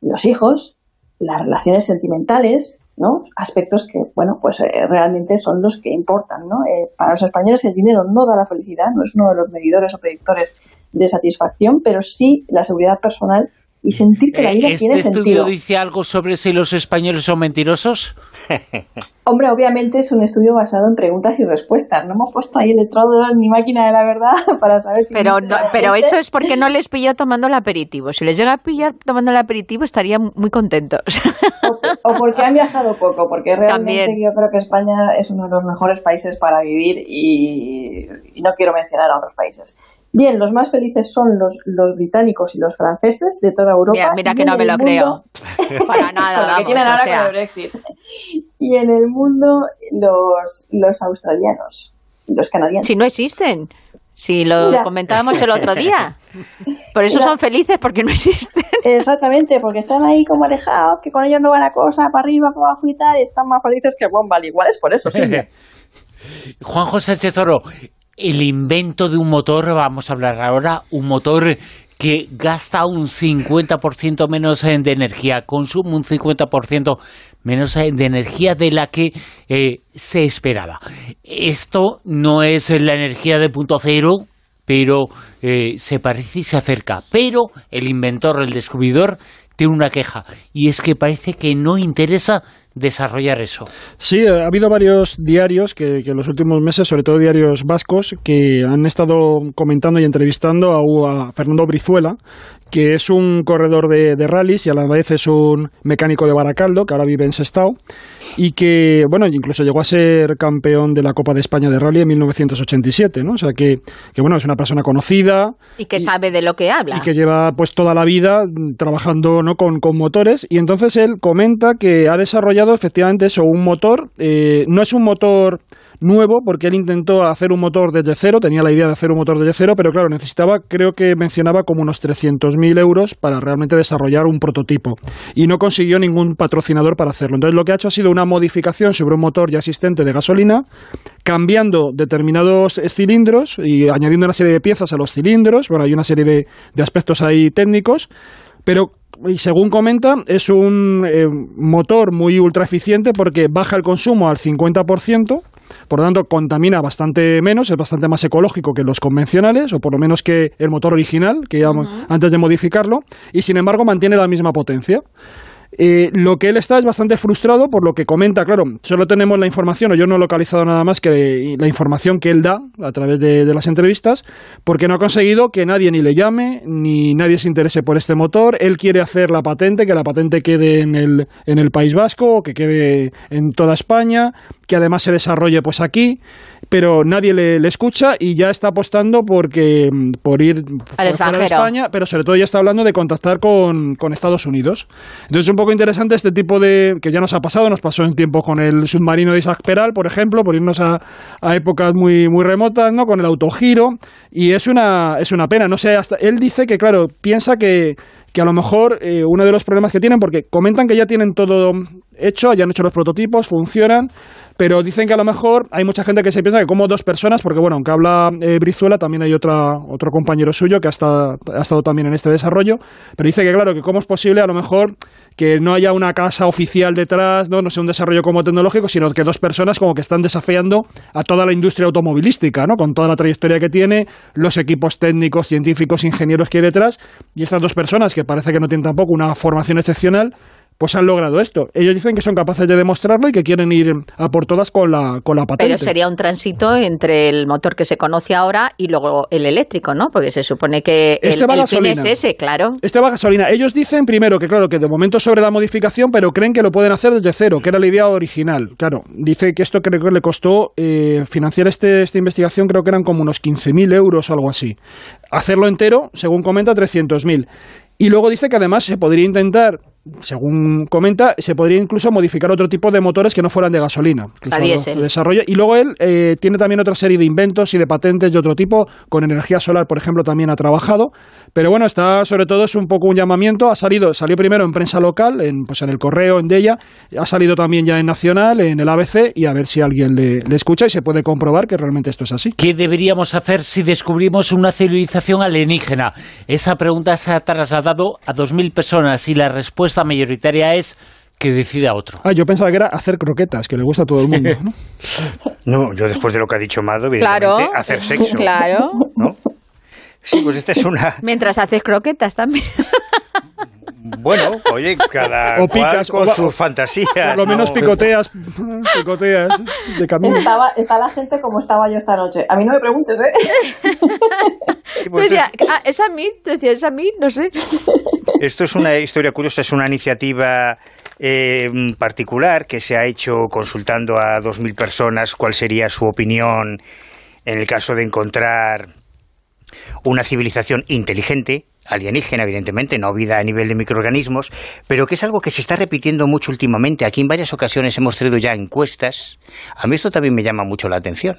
los hijos, las relaciones sentimentales, ¿no? Aspectos que, bueno, pues eh, realmente son los que importan, ¿no? Eh, para los españoles el dinero no da la felicidad, no es uno de los medidores o predictores de satisfacción, pero sí la seguridad personal y sentir que la vida ¿Este tiene sentido. ¿Este estudio dice algo sobre si los españoles son mentirosos? Hombre, obviamente es un estudio basado en preguntas y respuestas. No hemos puesto ahí electrodo ni máquina de la verdad para saber si... Pero, pero eso es porque no les pilló tomando el aperitivo. Si les llega a pillar tomando el aperitivo estarían muy contentos. O, porque han viajado poco, porque realmente yo creo que España es uno de los mejores países para vivir y no quiero mencionar a otros países. Bien, los más felices son los, los británicos y los franceses de toda Europa. mira que no me lo creo. Para nada, vamos, tienen ahora con el Brexit. Y en el mundo los, los australianos y los canadienses. Si no existen. Si lo comentábamos el otro día. Por eso son felices, porque no existen. Exactamente, porque están ahí como alejados, que con ellos no va la cosa para arriba, para abajo y tal, y están más felices que Bombal. Igual es por eso, sí. Juan José Chezoro, el invento de un motor, vamos a hablar ahora, un motor que gasta un 50% menos de energía, consume un 50% menos de energía de la que eh, se esperaba. Esto no es la energía de punto cero, pero eh, se parece y se acerca. Pero el inventor, el descubridor, tiene una queja, y es que parece que no interesa desarrollar eso. Sí, ha habido varios diarios que, en los últimos meses, sobre todo diarios vascos, que han estado comentando y entrevistando a, Fernando Brizuela, que es un corredor de, de rallies y a la vez es un mecánico de Baracaldo, que ahora vive en Sestao, y que, bueno, incluso llegó a ser campeón de la Copa de España de Rally en 1987, ¿no? O sea, que, que bueno, es una persona conocida. Y que sabe de lo que habla. Y que lleva, pues, toda la vida trabajando, ¿no?, con, con motores, y entonces él comenta que ha desarrollado efectivamente eso, un motor, eh, no es un motor nuevo porque él intentó hacer un motor desde cero, tenía la idea de hacer un motor desde cero, pero claro, necesitaba, creo que mencionaba como unos 300.000 euros para realmente desarrollar un prototipo y no consiguió ningún patrocinador para hacerlo. Entonces lo que ha hecho ha sido una modificación sobre un motor ya existente de gasolina, cambiando determinados cilindros y añadiendo una serie de piezas a los cilindros, bueno, hay una serie de, de aspectos ahí técnicos, pero y según comenta, es un eh, motor muy ultra eficiente porque baja el consumo al 50%, por lo tanto contamina bastante menos, es bastante más ecológico que los convencionales, o por lo menos que el motor original, que antes de modificarlo, y sin embargo mantiene la misma potencia. Eh, lo que él está es bastante frustrado por lo que comenta, claro, solo tenemos la información, o yo no he localizado nada más que la información que él da a través de, las entrevistas, porque no ha conseguido que nadie ni le llame, ni nadie se interese por este motor. Él quiere hacer la patente, que la patente quede en el, en el País Vasco, que quede en toda España, que además se desarrolle pues aquí pero nadie le, escucha y ya está apostando porque, por ir a España, pero sobre todo ya está hablando de contactar con, Estados Unidos. Entonces es un poco interesante este tipo de, que ya nos ha pasado, nos pasó en tiempo con el submarino de Isaac Peral, por ejemplo, por irnos a, épocas muy, muy remotas, ¿no? Con el autogiro, y es una, es una pena, no sé, hasta, él dice que, claro, piensa que que a lo mejor eh, uno de los problemas que tienen, porque comentan que ya tienen todo hecho, ya han hecho los prototipos, funcionan, pero dicen que a lo mejor hay mucha gente que se piensa que como dos personas, porque bueno, aunque habla eh, Brizuela, también hay otra, otro compañero suyo que ha estado, ha estado también en este desarrollo, pero dice que claro, que cómo es posible a lo mejor que no haya una casa oficial detrás, no, no sea un desarrollo como tecnológico, sino que dos personas como que están desafiando a toda la industria automovilística, ¿no? Con toda la trayectoria que tiene, los equipos técnicos, científicos, ingenieros que hay detrás, y estas dos personas que parece que no tienen tampoco una formación excepcional, pues han logrado esto. Ellos dicen que son capaces de demostrarlo y que quieren ir a por todas con la, con la patente. Pero sería un tránsito entre el motor que se conoce ahora y luego el eléctrico, ¿no? Porque se supone que el, este fin es ese, claro. Este va a gasolina. Ellos dicen primero que, claro, que de momento sobre la modificación, pero creen que lo pueden hacer desde cero, que era la idea original. Claro, dice que esto creo que le costó eh, financiar este, esta investigación, creo que eran como unos 15.000 euros o algo así. Hacerlo entero, según comenta, 300.000. Y luego dice que además se podría intentar según comenta, se podría incluso modificar otro tipo de motores que no fueran de gasolina. La diésel. Desarrollo. Y luego él eh, tiene también otra serie de inventos y de patentes de otro tipo, con energía solar, por ejemplo, también ha trabajado. Pero bueno, está sobre todo es un poco un llamamiento. Ha salido, salió primero en prensa local, en, pues en el Correo, en Della, ha salido también ya en Nacional, en el ABC, y a ver si alguien le, le escucha y se puede comprobar que realmente esto es así. ¿Qué deberíamos hacer si descubrimos una civilización alienígena? Esa pregunta se ha trasladado a 2.000 personas y la respuesta mayoritaria es que decida otro. Ah, yo pensaba que era hacer croquetas, que le gusta a todo el mundo. ¿no? No, yo después de lo que ha dicho Mado, evidentemente, Claro. hacer sexo. Claro. ¿no? Sí, pues esta es una... Mientras haces croquetas también. Bueno, oye, cada O picas, cual con o sus fantasías. Por lo menos ¿no? picoteas, picoteas de camino. Estaba, está la gente como estaba yo esta noche. A mí no me preguntes, ¿eh? Sí, Tú pues decías, ah, es a mí, tú decías, es a mí, no sé. Esto es una historia curiosa, es una iniciativa eh, particular que se ha hecho consultando a 2.000 personas cuál sería su opinión en el caso de encontrar una civilización inteligente, alienígena, evidentemente, no vida a nivel de microorganismos, pero que es algo que se está repitiendo mucho últimamente. Aquí en varias ocasiones hemos traído ya encuestas. A mí esto también me llama mucho la atención,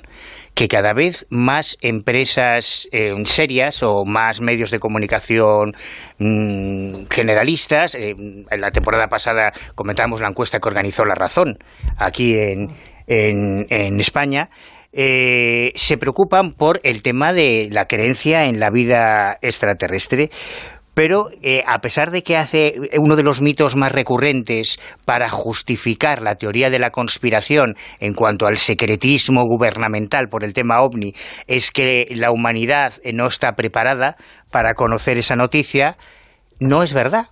que cada vez más empresas eh, serias o más medios de comunicación mm, generalistas, eh, en la temporada pasada comentábamos la encuesta que organizó La Razón aquí en, en, en España, eh, se preocupan por el tema de la creencia en la vida extraterrestre. Pero eh, a pesar de que hace uno de los mitos más recurrentes para justificar la teoría de la conspiración en cuanto al secretismo gubernamental por el tema ovni es que la humanidad eh, no está preparada para conocer esa noticia, no es verdad.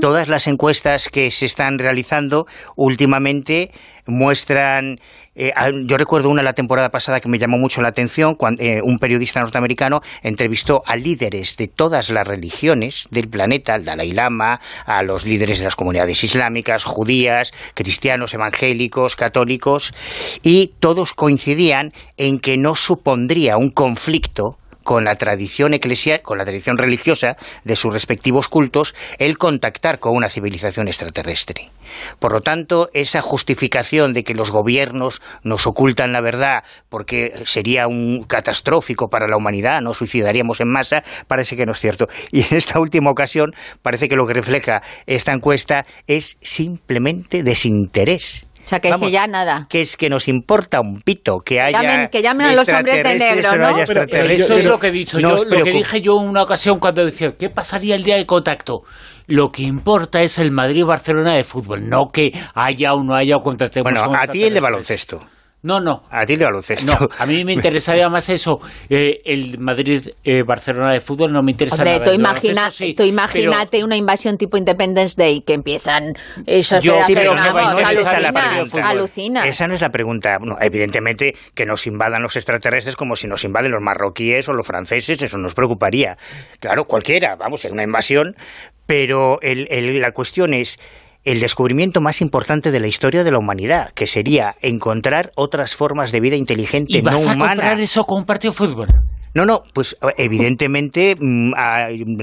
Todas las encuestas que se están realizando últimamente muestran. Eh, yo recuerdo una la temporada pasada que me llamó mucho la atención, cuando eh, un periodista norteamericano entrevistó a líderes de todas las religiones del planeta, al Dalai Lama, a los líderes de las comunidades islámicas, judías, cristianos, evangélicos, católicos, y todos coincidían en que no supondría un conflicto con la tradición eclesial, con la tradición religiosa de sus respectivos cultos, el contactar con una civilización extraterrestre. Por lo tanto, esa justificación de que los gobiernos nos ocultan la verdad porque sería un catastrófico para la humanidad, nos suicidaríamos en masa, parece que no es cierto. Y en esta última ocasión parece que lo que refleja esta encuesta es simplemente desinterés. O sea, que, Vamos, que ya nada. que es que nos importa un pito que haya llamen- que llamen a los hombres de negro, ¿no? Pero- pero. Eso es lo que he dicho yo, lo que dije yo en una ocasión cuando decía, ¿qué pasaría el día de contacto? Lo que importa es el Madrid-Barcelona de fútbol, no que haya o no haya o contratemos Bueno, a ti el de baloncesto. No, no. A ti el de baloncesto. No, a mí me interesaría más eso. Eh, el Madrid-Barcelona de fútbol no me interesa Hombre, nada. tú, El imagina, baloncesto sí, tú imagínate una invasión tipo Independence Day que empiezan esas Yo- sí, pero no no es esa la pregunta. alucinas. Esa no es la pregunta. Bueno, evidentemente que nos invadan los extraterrestres como si nos invaden los marroquíes o los franceses, eso nos preocuparía. Claro, cualquiera, vamos, es una invasión, pero el- el- la cuestión es el descubrimiento más importante de la historia de la humanidad, que sería encontrar otras formas de vida inteligente ¿Y vas no a humana. comprar eso con un partido de fútbol? No, no, pues evidentemente mm,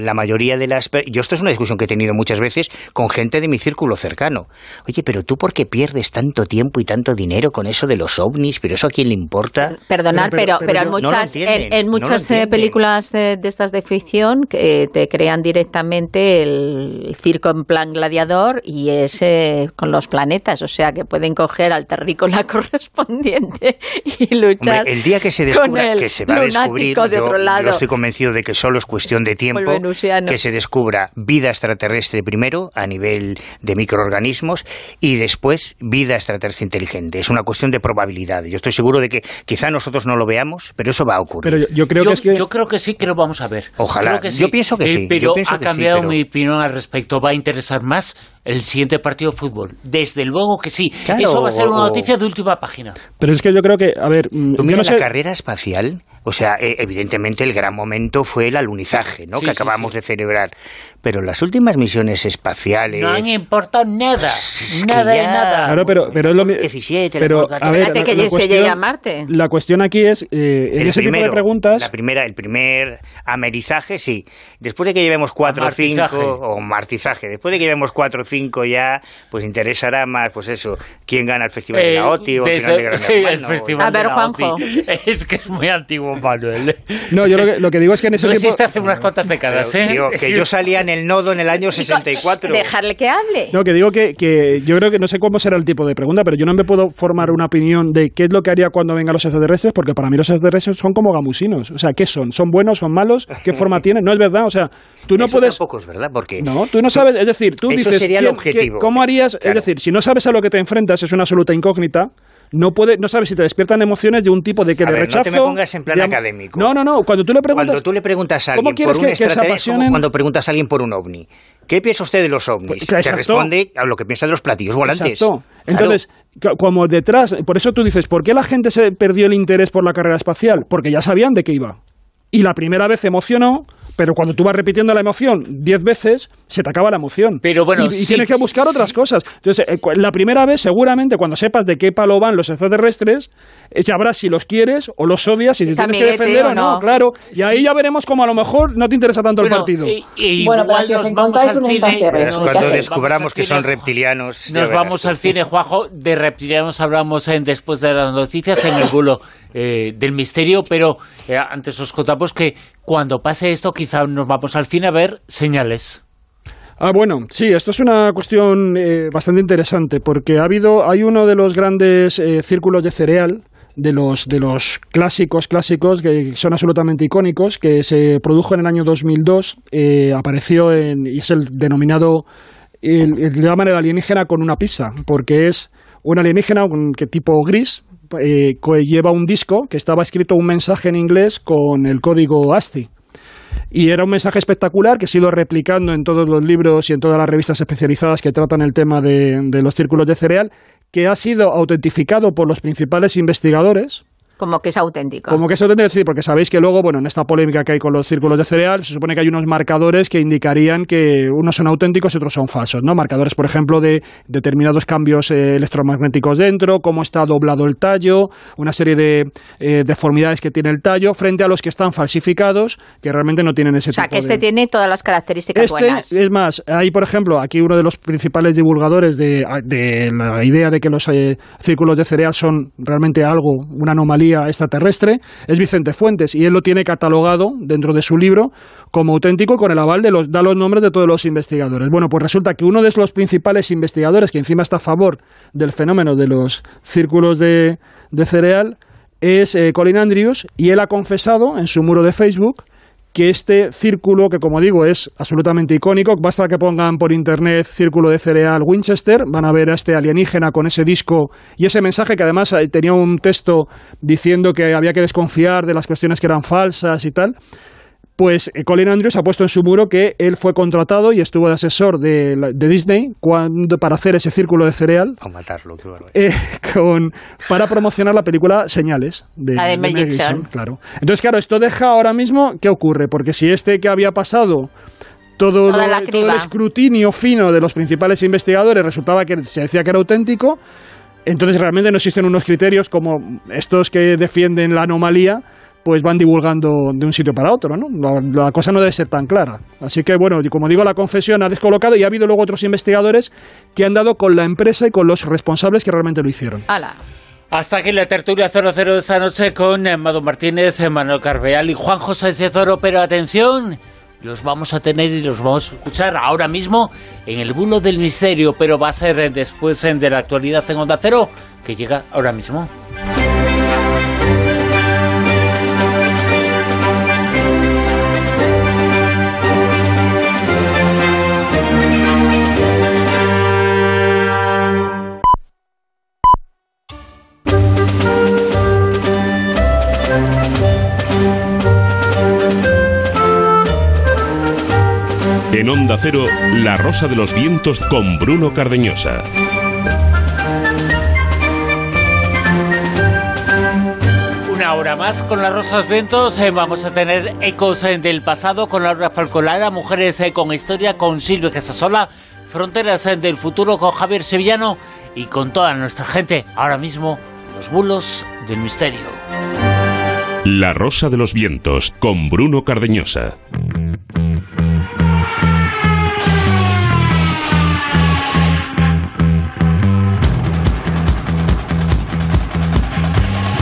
la mayoría de las... Yo esto es una discusión que he tenido muchas veces con gente de mi círculo cercano. Oye, pero tú por qué pierdes tanto tiempo y tanto dinero con eso de los ovnis, pero eso a quién le importa. Perdonar, Pero- pero, pero- pero, pero en no muchas, en, no muchas eh, entienden. películas eh, de estas de ficción que te crean directamente el circo en plan gladiador y es eh, con los planetas, o sea que pueden coger al terrícola correspondiente y luchar Hombre, el día que se con descubra, el que se va a descubrir, de yo, otro yo lado. estoy convencido de que solo es cuestión de tiempo el venusiano. que se descubra vida extraterrestre primero a nivel de microorganismos y después vida extraterrestre inteligente. Es una cuestión de probabilidad. Yo estoy seguro de que quizá nosotros no lo veamos, pero eso va a ocurrir. Pero yo, yo creo yo, que es que... yo creo que sí que lo vamos a ver. Ojalá. Creo que sí. Yo pienso que Eh, sí, Pero ha que sí, cambiado pero- mi opinión al respecto. ¿Va a interesar más el siguiente partido de fútbol? Desde luego que sí. Claro, Eso va a ser una o- noticia de última página. Pero es que yo creo que, a ver, mm, Tú yo mira no sé... la carrera espacial, o sea, eh, evidentemente el gran momento fue el alunizaje, ¿no? Sí, que sí, acabamos sí. de celebrar. Pero las últimas misiones espaciales... No han importado nada. Es que nada de ya- nada. Claro, pero, pero es lo mi- 17, pero, a ver, Espérate la- que la se cuestión- llegue a Marte. La cuestión aquí es, eh, en El ese tipo de primero, preguntas... La primera, el primer amerizaje, sí. Después de que llevemos cuatro o cinco, o martizaje, después de que llevemos cuatro o 5 ya, pues interesará más, pues eso, quién gana el Festival de la OTI o el final de Gran el Festival A ver, de la Juanjo. OTI. Es que es muy antiguo, Manuel. No, yo lo que, lo que digo es que en ese No tiempo... existe hace unas cuantas décadas, Pero, ¿eh? tío, que yo salía en el nodo en el año 64. Dejarle que hable. No, que digo que, que yo creo que no sé cómo será el tipo de pregunta, pero yo no me puedo formar una opinión de qué es lo que haría cuando vengan los extraterrestres, porque para mí los extraterrestres son como gamusinos. O sea, ¿qué son? ¿Son buenos? ¿Son malos? ¿Qué forma tienen? No es verdad. O sea, tú no Eso puedes. tampoco es verdad, porque No, tú no sabes. Es decir, tú Eso dices. sería el ¿quién- objetivo. qué- ¿Cómo harías? Claro. Es decir, si no sabes a lo que te enfrentas, es una absoluta incógnita. No, puede, no sabes si te despiertan emociones de un tipo de que A de ver, no te rechazo. me pongas en plan de am- académico. No, no, no. Cuando tú le preguntas. Cuando tú le preguntas a ¿Cómo alguien quieres por un que- que se apasionen? cuando preguntas a alguien por un ovni. ¿Qué piensa usted de los ovnis? Pues, Te responde a lo que piensa de los platillos volantes. Exacto. Entonces, co- como detrás, por eso tú dices, ¿por qué la gente se perdió el interés por la carrera espacial? Porque ya sabían de qué iba. Y la primera vez emocionó, pero cuando tú vas repitiendo la emoción diez veces, se te acaba la emoción. Pero bueno, y, y sí, tienes que buscar sí. otras cosas. Entonces, eh, la primera vez, seguramente, cuando sepas de qué palo van los extraterrestres, eh, sabrás si los quieres o los odias, si te ¿Es tienes que defender o no, no? claro. Y ahí ya veremos cómo a lo mejor no te interesa tanto el partido. y- y Bueno, pero igual si os nos encontráis vamos al un cine, extraterrestre, nos- ¿qué Cuando descubramos que son reptilianos. Nos vamos al cine, Juanjo. De reptilianos hablamos en después de las noticias en el bulo eh, del misterio, pero eh, antes os contamos que cuando pase esto quizá nos vamos al cine a ver señales. Ah, bueno, sí, esto es una cuestión eh, bastante interesante porque ha habido, hay uno de los grandes eh, círculos de cereal de los de los clásicos clásicos que son absolutamente icónicos que se produjo en el año 2002 eh, apareció en y es el denominado el, el- llaman el alienígena con una pizza porque es un alienígena un, que tipo gris eh, lleva un disco que estaba escrito un mensaje en inglés con el código ASCII y era un mensaje espectacular que se ha ido replicando en todos los libros y en todas las revistas especializadas que tratan el tema de los círculos de cereal, que ha sido autentificado por los principales investigadores. Como que es auténtico. Como que es auténtico, sí, porque sabéis que luego, bueno, en esta polémica que hay con los círculos de cereal, se supone que hay unos marcadores que indicarían que unos son auténticos y otros son falsos, ¿no? Marcadores, por ejemplo, de determinados cambios eh, electromagnéticos dentro, cómo está doblado el tallo, una serie de eh, deformidades que tiene el tallo, frente a los que están falsificados, que realmente no tienen ese o sea, tipo que este de... tiene todas las características Este, buenas. es más, hay, por ejemplo, aquí uno de los principales divulgadores de, de la idea de que los eh, círculos de cereal son realmente algo, una anomalía extraterrestre, es Vicente Fuentes, y él lo tiene catalogado dentro de su libro como auténtico con el aval de los, da los nombres de todos los investigadores. Bueno, pues resulta que uno de los principales investigadores, que encima está a favor del fenómeno de los círculos de, de cereal, es eh, Colin Andrews, y él ha confesado en su muro de Facebook que este círculo, que como digo es absolutamente icónico, basta que pongan por internet círculo de cereal Winchester, van a ver a este alienígena con ese disco y ese mensaje que además eh, tenía un texto diciendo que había que desconfiar de las cuestiones que eran falsas y tal. Pues eh, Colin Andrews ha puesto en su muro que él fue contratado y estuvo de asesor de, la- de Disney cuando, para hacer ese círculo de cereal A matarlo, qué eh, con, para promocionar la película Señales de, La de Mel Gibson. Claro. Entonces, claro, esto deja ahora mismo, ¿qué ocurre? Porque si este que había pasado todo, lo- la todo el escrutinio fino de los principales investigadores resultaba que se decía que era auténtico, entonces realmente no existen unos criterios como estos que defienden la anomalía pues van divulgando de un sitio para otro, ¿no? La, la cosa no debe ser tan clara. Así que, bueno, como digo, la confesión ha descolocado y ha habido luego otros investigadores que han dado con la empresa y con los responsables que realmente lo hicieron. Hala. Hasta aquí la tertulia 00 de esta noche con Mado Martínez, Manuel Carveal y Juan José Cezoro. Pero atención, los vamos a tener y los vamos a escuchar ahora mismo en el bulo del misterio, pero va a ser después de la actualidad en Onda Cero, que llega ahora mismo. En Onda Cero, La Rosa de los Vientos con Bruno Cardeñosa. Una hora más con las Rosas Vientos. eh, vamos a tener ecos eh, del pasado con Laura Falcolara, Mujeres eh, con Historia con Silvia Casasola, Fronteras del Futuro con Javier Sevillano y con toda nuestra gente. Ahora mismo, los bulos del misterio. La Rosa de los Vientos con Bruno Cardeñosa.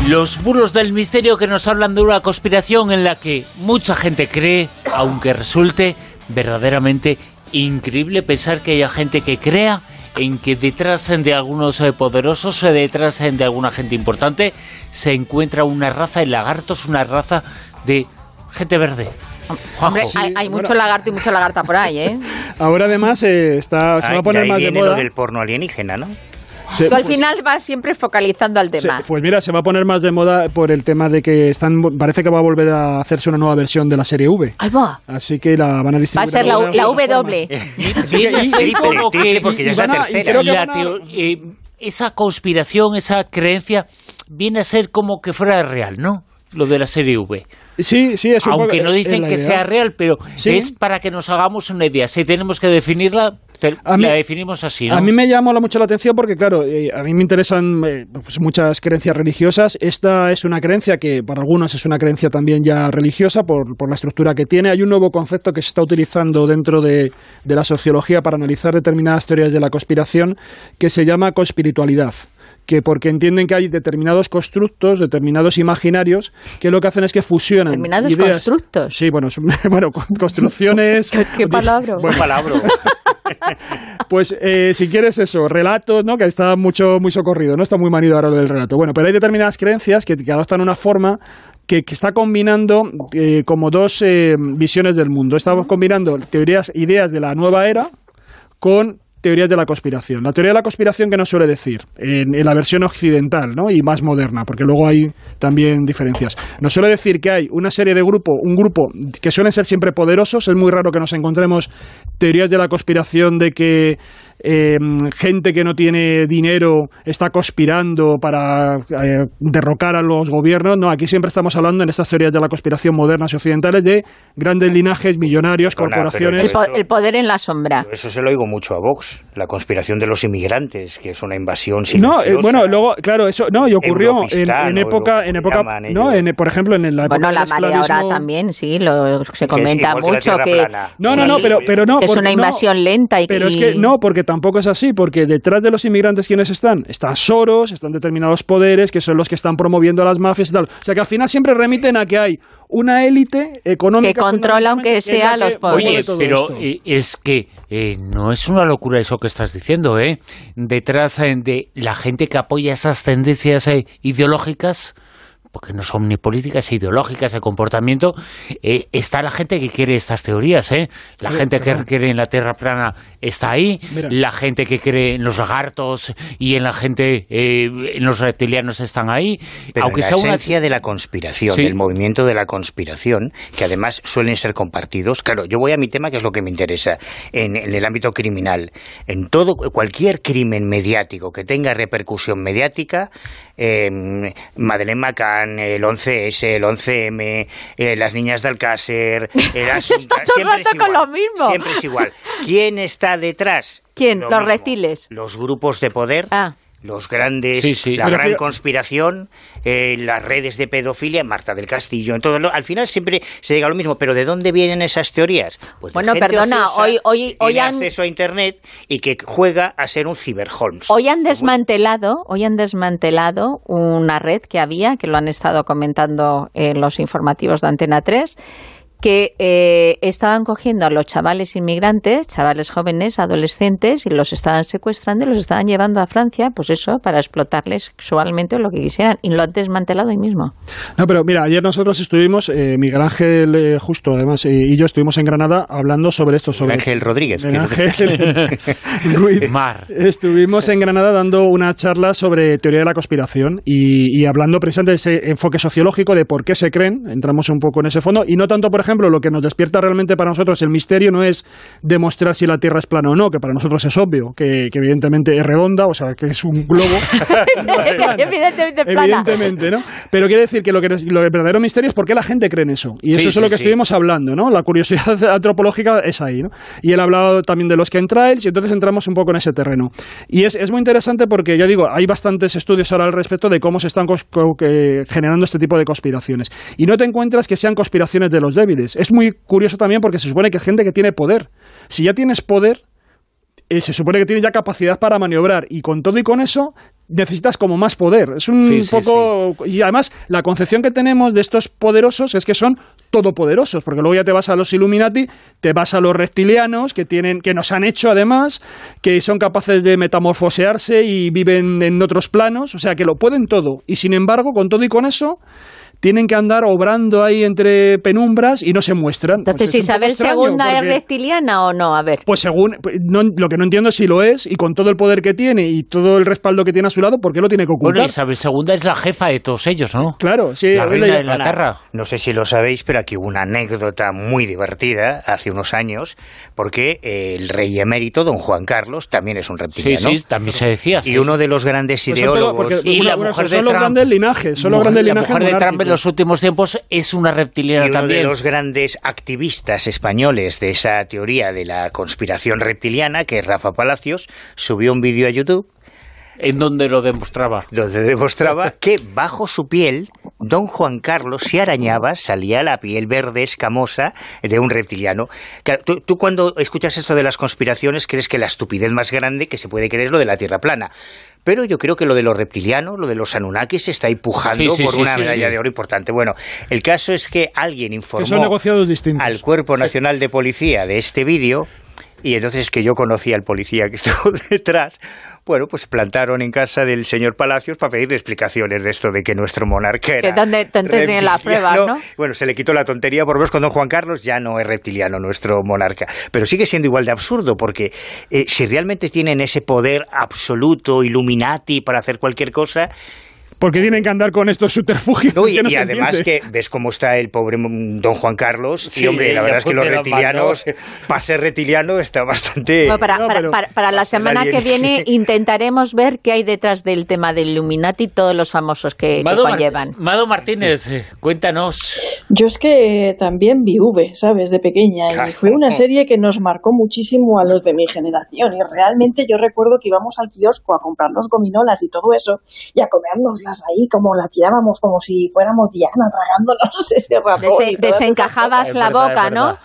Los bulos del misterio que nos hablan de una conspiración en la que mucha gente cree, aunque resulte verdaderamente increíble pensar que haya gente que crea en que detrás de algunos eh, poderosos, eh, detrás eh, de alguna gente importante, se encuentra una raza de lagartos, una raza de gente verde. Hombre, hay, mucho lagarto y mucha lagarta por ahí, ¿eh? Ahora además está, se va a poner más de moda. lo del porno alienígena, ¿no? Tú al final vas siempre focalizando al tema. pues mira, se va a poner más de moda por el tema de que están parece que va a volver a hacerse una nueva versión de la serie V. Ahí va. Así que la van a distribuir. Va a ser la, la W. doble. porque ya es la tercera. esa conspiración, esa creencia, viene a ser como que fuera real, ¿no? Lo de la serie V. Sí, sí, es un Aunque no dicen que sea real, pero es para que nos hagamos una idea. Si tenemos que definirla, la definimos así, ¿no? A mí me llamó mucho la atención porque, claro, eh, a mí me interesan eh, pues muchas creencias religiosas. Esta es una creencia que para algunos es una creencia también ya religiosa por, por la estructura que tiene. Hay un nuevo concepto que se está utilizando dentro de, de la sociología para analizar determinadas teorías de la conspiración que se llama conspiritualidad que porque entienden que hay determinados constructos, determinados imaginarios, que lo que hacen es que fusionan. ¿Determinados constructos? Sí, bueno, bueno construcciones. ¿Qué, palabra? Buen palabra. pues eh, si quieres eso, relatos, ¿no? Que está mucho, muy socorrido, ¿no? Está muy manido ahora lo del relato. Bueno, pero hay determinadas creencias que, adoptan una forma que, está combinando eh, como dos eh, visiones del mundo. Estamos combinando teorías, ideas de la nueva era con teorías de la conspiración. La teoría de la conspiración que nos suele decir en, la versión occidental ¿no? y más moderna, porque luego hay también diferencias. Nos suele decir que hay una serie de grupos, un grupo que suelen ser siempre poderosos. Es muy raro que nos encontremos teorías de la conspiración de que eh, gente que no tiene dinero está conspirando para eh, derrocar a los gobiernos. No, aquí siempre estamos hablando en estas teorías de la conspiración modernas y occidentales de grandes linajes, millonarios, corporaciones. El, poder en la sombra. Eso se lo oigo mucho a Vox, la conspiración de los inmigrantes, que es una invasión silenciosa. No, eh, bueno, luego, claro, eso no, y ocurrió en, época, en época, no, por ejemplo, en la época Bueno, la marea ahora también, sí, lo, se comenta mucho que, no, no, no, pero, pero no, es una invasión lenta y pero es que no, porque tampoco es así, porque detrás de los inmigrantes, ¿quiénes están? Están Soros, están determinados poderes, que son los que están promoviendo las mafias y tal. O sea que al final siempre remiten a que hay una élite económica. Que controla, aunque sea los poderes. Oye, pero eh, es que eh, no es una locura eso que estás diciendo, ¿eh? Detrás eh, de la gente que apoya esas tendencias ideológicas porque no son ni políticas ideológicas de comportamiento, eh, está la gente que quiere estas teorías, ¿eh? La gente que cree en la Tierra plana está ahí, la gente que cree en los lagartos y en la gente, eh, en los reptilianos están ahí. aunque la sea esencia de la conspiración, del movimiento de la conspiración, que además suelen ser compartidos. Claro, yo voy a mi tema, que es lo que me interesa, en, en el ámbito criminal. En todo, cualquier crimen mediático que tenga repercusión mediática, eh, Madeleine McCann, el 11S, el 11M, eh, las niñas de Alcácer, el Asunta, siempre, es igual, lo mismo. siempre es igual. ¿Quién está detrás? ¿Quién? los reptiles. Los grupos de poder. Ah los grandes, la gran conspiración, eh, las redes de pedofilia, Marta del Castillo, en todo al final siempre se llega a lo mismo, pero ¿de dónde vienen esas teorías? Pues bueno, perdona, hoy hoy hoy han acceso a internet y que juega a ser un ciber Holmes. Hoy han desmantelado, hoy han desmantelado una red que había, que lo han estado comentando en los informativos de Antena 3 que eh, estaban cogiendo a los chavales inmigrantes, chavales jóvenes, adolescentes, y los estaban secuestrando y los estaban llevando a Francia, pues eso, para explotarles sexualmente o lo que quisieran, y lo han desmantelado ahí mismo. No, pero mira, ayer nosotros estuvimos, eh, Miguel Ángel, eh, justo además, y yo estuvimos en Granada hablando sobre esto. Sobre Ángel Rodríguez. Ángel Ruiz. Mar. Estuvimos en Granada dando una charla sobre teoría de la conspiración y, y hablando precisamente de ese enfoque sociológico de por qué se creen, entramos un poco en ese fondo, y no tanto, por ejemplo, ejemplo, lo que nos despierta realmente para nosotros el misterio no es demostrar si la Tierra es plana o no, que para nosotros es obvio, que, evidentemente es redonda, o sea, que es un globo. evidentemente plana. Evidentemente, ¿no? Pero quiere decir que lo, que lo verdadero misterio es por qué la gente cree en eso. Y eso es lo que estuvimos hablando, ¿no? La curiosidad antropológica es ahí, ¿no? Y él ha hablado también de los chemtrails y entonces entramos un poco en ese terreno. Y es, es muy interesante porque, ya digo, hay bastantes estudios ahora al respecto de cómo se están generando este tipo de conspiraciones. Y no te encuentras que sean conspiraciones de los débiles es muy curioso también porque se supone que hay gente que tiene poder. Si ya tienes poder, eh, se supone que tiene ya capacidad para maniobrar y con todo y con eso necesitas como más poder. Es un poco... Y además la concepción que tenemos de estos poderosos es que son todopoderosos, porque luego ya te vas a los Illuminati, te vas a los reptilianos que tienen que nos han hecho además, que son capaces de metamorfosearse y viven en otros planos, o sea, que lo pueden todo. Y sin embargo, con todo y con eso, tienen que andar obrando ahí entre penumbras y no se muestran. Entonces, pues Isabel II es reptiliana o no? A ver. Pues según, pues, lo que no entiendo es si lo es y con todo el poder que tiene y todo el respaldo que tiene a su lado, ¿por qué lo tiene que ocultar? Bueno, Isabel II es la jefa de todos ellos, ¿no? Claro, sí. La reina de Inglaterra. No sé si lo sabéis, pero aquí hubo una anécdota muy divertida hace unos años, porque el rey emérito, don Juan Carlos, también es un reptiliano. Sí, sí, también se decía. Y uno de los grandes pues ideólogos... y la mujer de son los grandes linajes, son los grandes linajes los últimos tiempos es una reptiliana y uno también. de los grandes activistas españoles de esa teoría de la conspiración reptiliana, que es Rafa Palacios, subió un vídeo a YouTube en donde lo demostraba. Donde demostraba que bajo su piel, don Juan Carlos se arañaba, salía la piel verde escamosa de un reptiliano. tú, tú, cuando escuchas esto de las conspiraciones crees que la estupidez más grande que se puede creer es lo de la Tierra plana. Pero yo creo que lo de los reptilianos, lo de los Anunnakis, se está empujando por una medalla de oro importante. Bueno, el caso es que alguien informó al Cuerpo Nacional de Policía de este vídeo y entonces que yo conocía al policía que estuvo detrás, bueno, pues plantaron en casa del señor Palacios para pedirle explicaciones de esto de que nuestro monarca era. Que donde ¿no? Bueno, se le quitó la tontería, por lo menos con don Juan Carlos ya no es reptiliano nuestro monarca. Pero sigue siendo igual de absurdo, porque eh, si realmente tienen ese poder absoluto, Illuminati, para hacer cualquier cosa, porque tienen que andar con estos subterfugios. y, además que ves cómo está el pobre don Juan Carlos. y hombre, la verdad es que los reptilianos, para ser reptiliano, está bastante. para, la semana que viene intentaremos ver qué hay detrás del tema del Illuminati, todos los famosos que, Mado conllevan. Mado Martínez, eh, cuéntanos. Yo es que también vi V, ¿sabes? De pequeña. Y fue una serie que nos marcó muchísimo a los de mi generación. Y realmente yo recuerdo que íbamos al kiosco a comprar los gominolas y todo eso y a comernos ahí, como la tirábamos como si fuéramos Diana tragándonos ese rapón. desencajabas la boca, ¿no?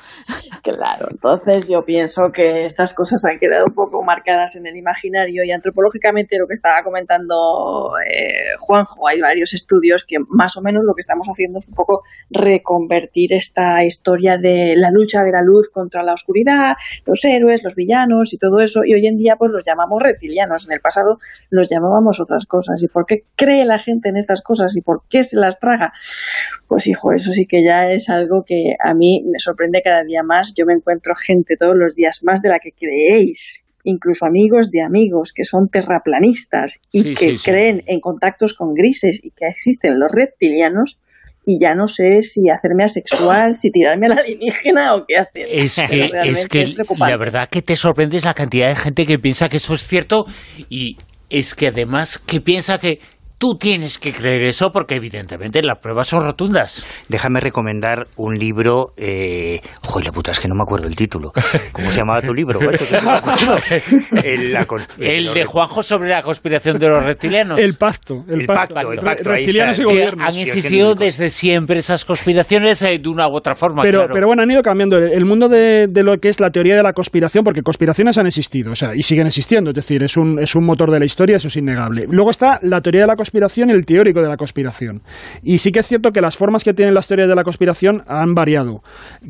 Claro, entonces yo pienso que estas cosas han quedado un poco marcadas en el imaginario y antropológicamente lo que estaba comentando eh, Juanjo, hay varios estudios que más o menos lo que estamos haciendo es un poco reconvertir esta historia de la lucha de la luz contra la oscuridad, los héroes, los villanos y todo eso, y hoy en día pues los llamamos reptilianos, en el pasado los llamábamos otras cosas. ¿Y por qué cree la gente en estas cosas y por qué se las traga? Pues hijo, eso sí que ya es algo que a mí me sorprende cada día más. Yo me encuentro gente todos los días más de la que creéis incluso amigos de amigos que son terraplanistas y que creen en contactos con grises y que existen los reptilianos y ya no sé si hacerme asexual, si tirarme a la alienígena o qué hacer. Es que, es que la verdad que te sorprende la cantidad de gente que piensa que eso es cierto y es que además que piensa que Tú tienes que creer eso porque evidentemente las pruebas son rotundas. Déjame recomendar un libro, eh... Joder, la puta, es que no me acuerdo el título. ¿Cómo se llamaba tu libro? el, de Juanjo sobre la conspiración de los reptilianos. El pacto. El, pacto, el pacto. Reptilianos y gobiernos. Han existido desde siempre esas conspiraciones eh, de una u otra forma. Pero, pero bueno, han ido cambiando el mundo de, de, lo que es la teoría de la conspiración, porque conspiraciones han existido, o sea, y siguen existiendo. Es decir, es un, es un motor de la historia, eso es innegable. Luego está la teoría de la conspiración conspiración y el teórico de la conspiración. Y sí que es cierto que las formas que tienen las teorías de la conspiración han variado.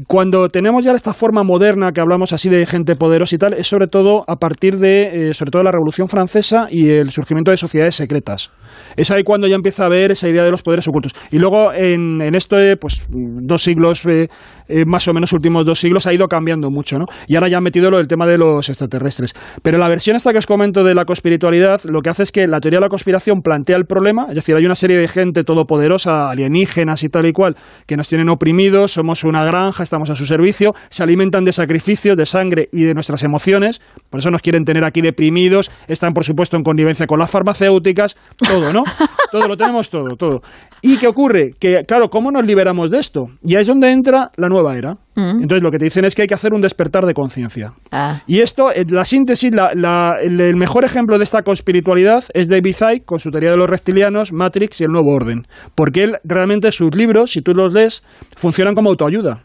Cuando tenemos ya esta forma moderna que hablamos así de gente poderosa y tal, es sobre todo a partir de, eh, sobre todo la Revolución Francesa y el surgimiento de sociedades secretas. Es ahí cuando ya empieza a haber esa idea de los poderes ocultos. Y luego en, esto, pues dos siglos, eh, eh, más o menos últimos dos siglos, ha ido cambiando mucho, ¿no? Y ahora ya han metido lo del tema de los extraterrestres. Pero la versión esta que os comento de la conspiritualidad, lo que hace es que la teoría de la conspiración plantea el problema, es decir, hay una serie de gente todopoderosa, alienígenas y tal y cual, que nos tienen oprimidos, somos una granja, estamos a su servicio, se alimentan de sacrificios, de sangre y de nuestras emociones, por eso nos quieren tener aquí deprimidos, están por supuesto en connivencia con las farmacéuticas, todo, ¿no? Todo, lo tenemos todo, todo. ¿Y qué ocurre? Que, claro, ¿cómo nos liberamos de esto? Y ahí es donde entra la nueva era. Mm. Entonces lo que te dicen es que hay que hacer un despertar de conciencia. Ah. Y esto, eh, la síntesis, el, mejor ejemplo de esta conspiritualidad es David Icke con su teoría de los reptilianos, Matrix y el nuevo orden. Porque él realmente sus libros, si tú los lees, funcionan como autoayuda.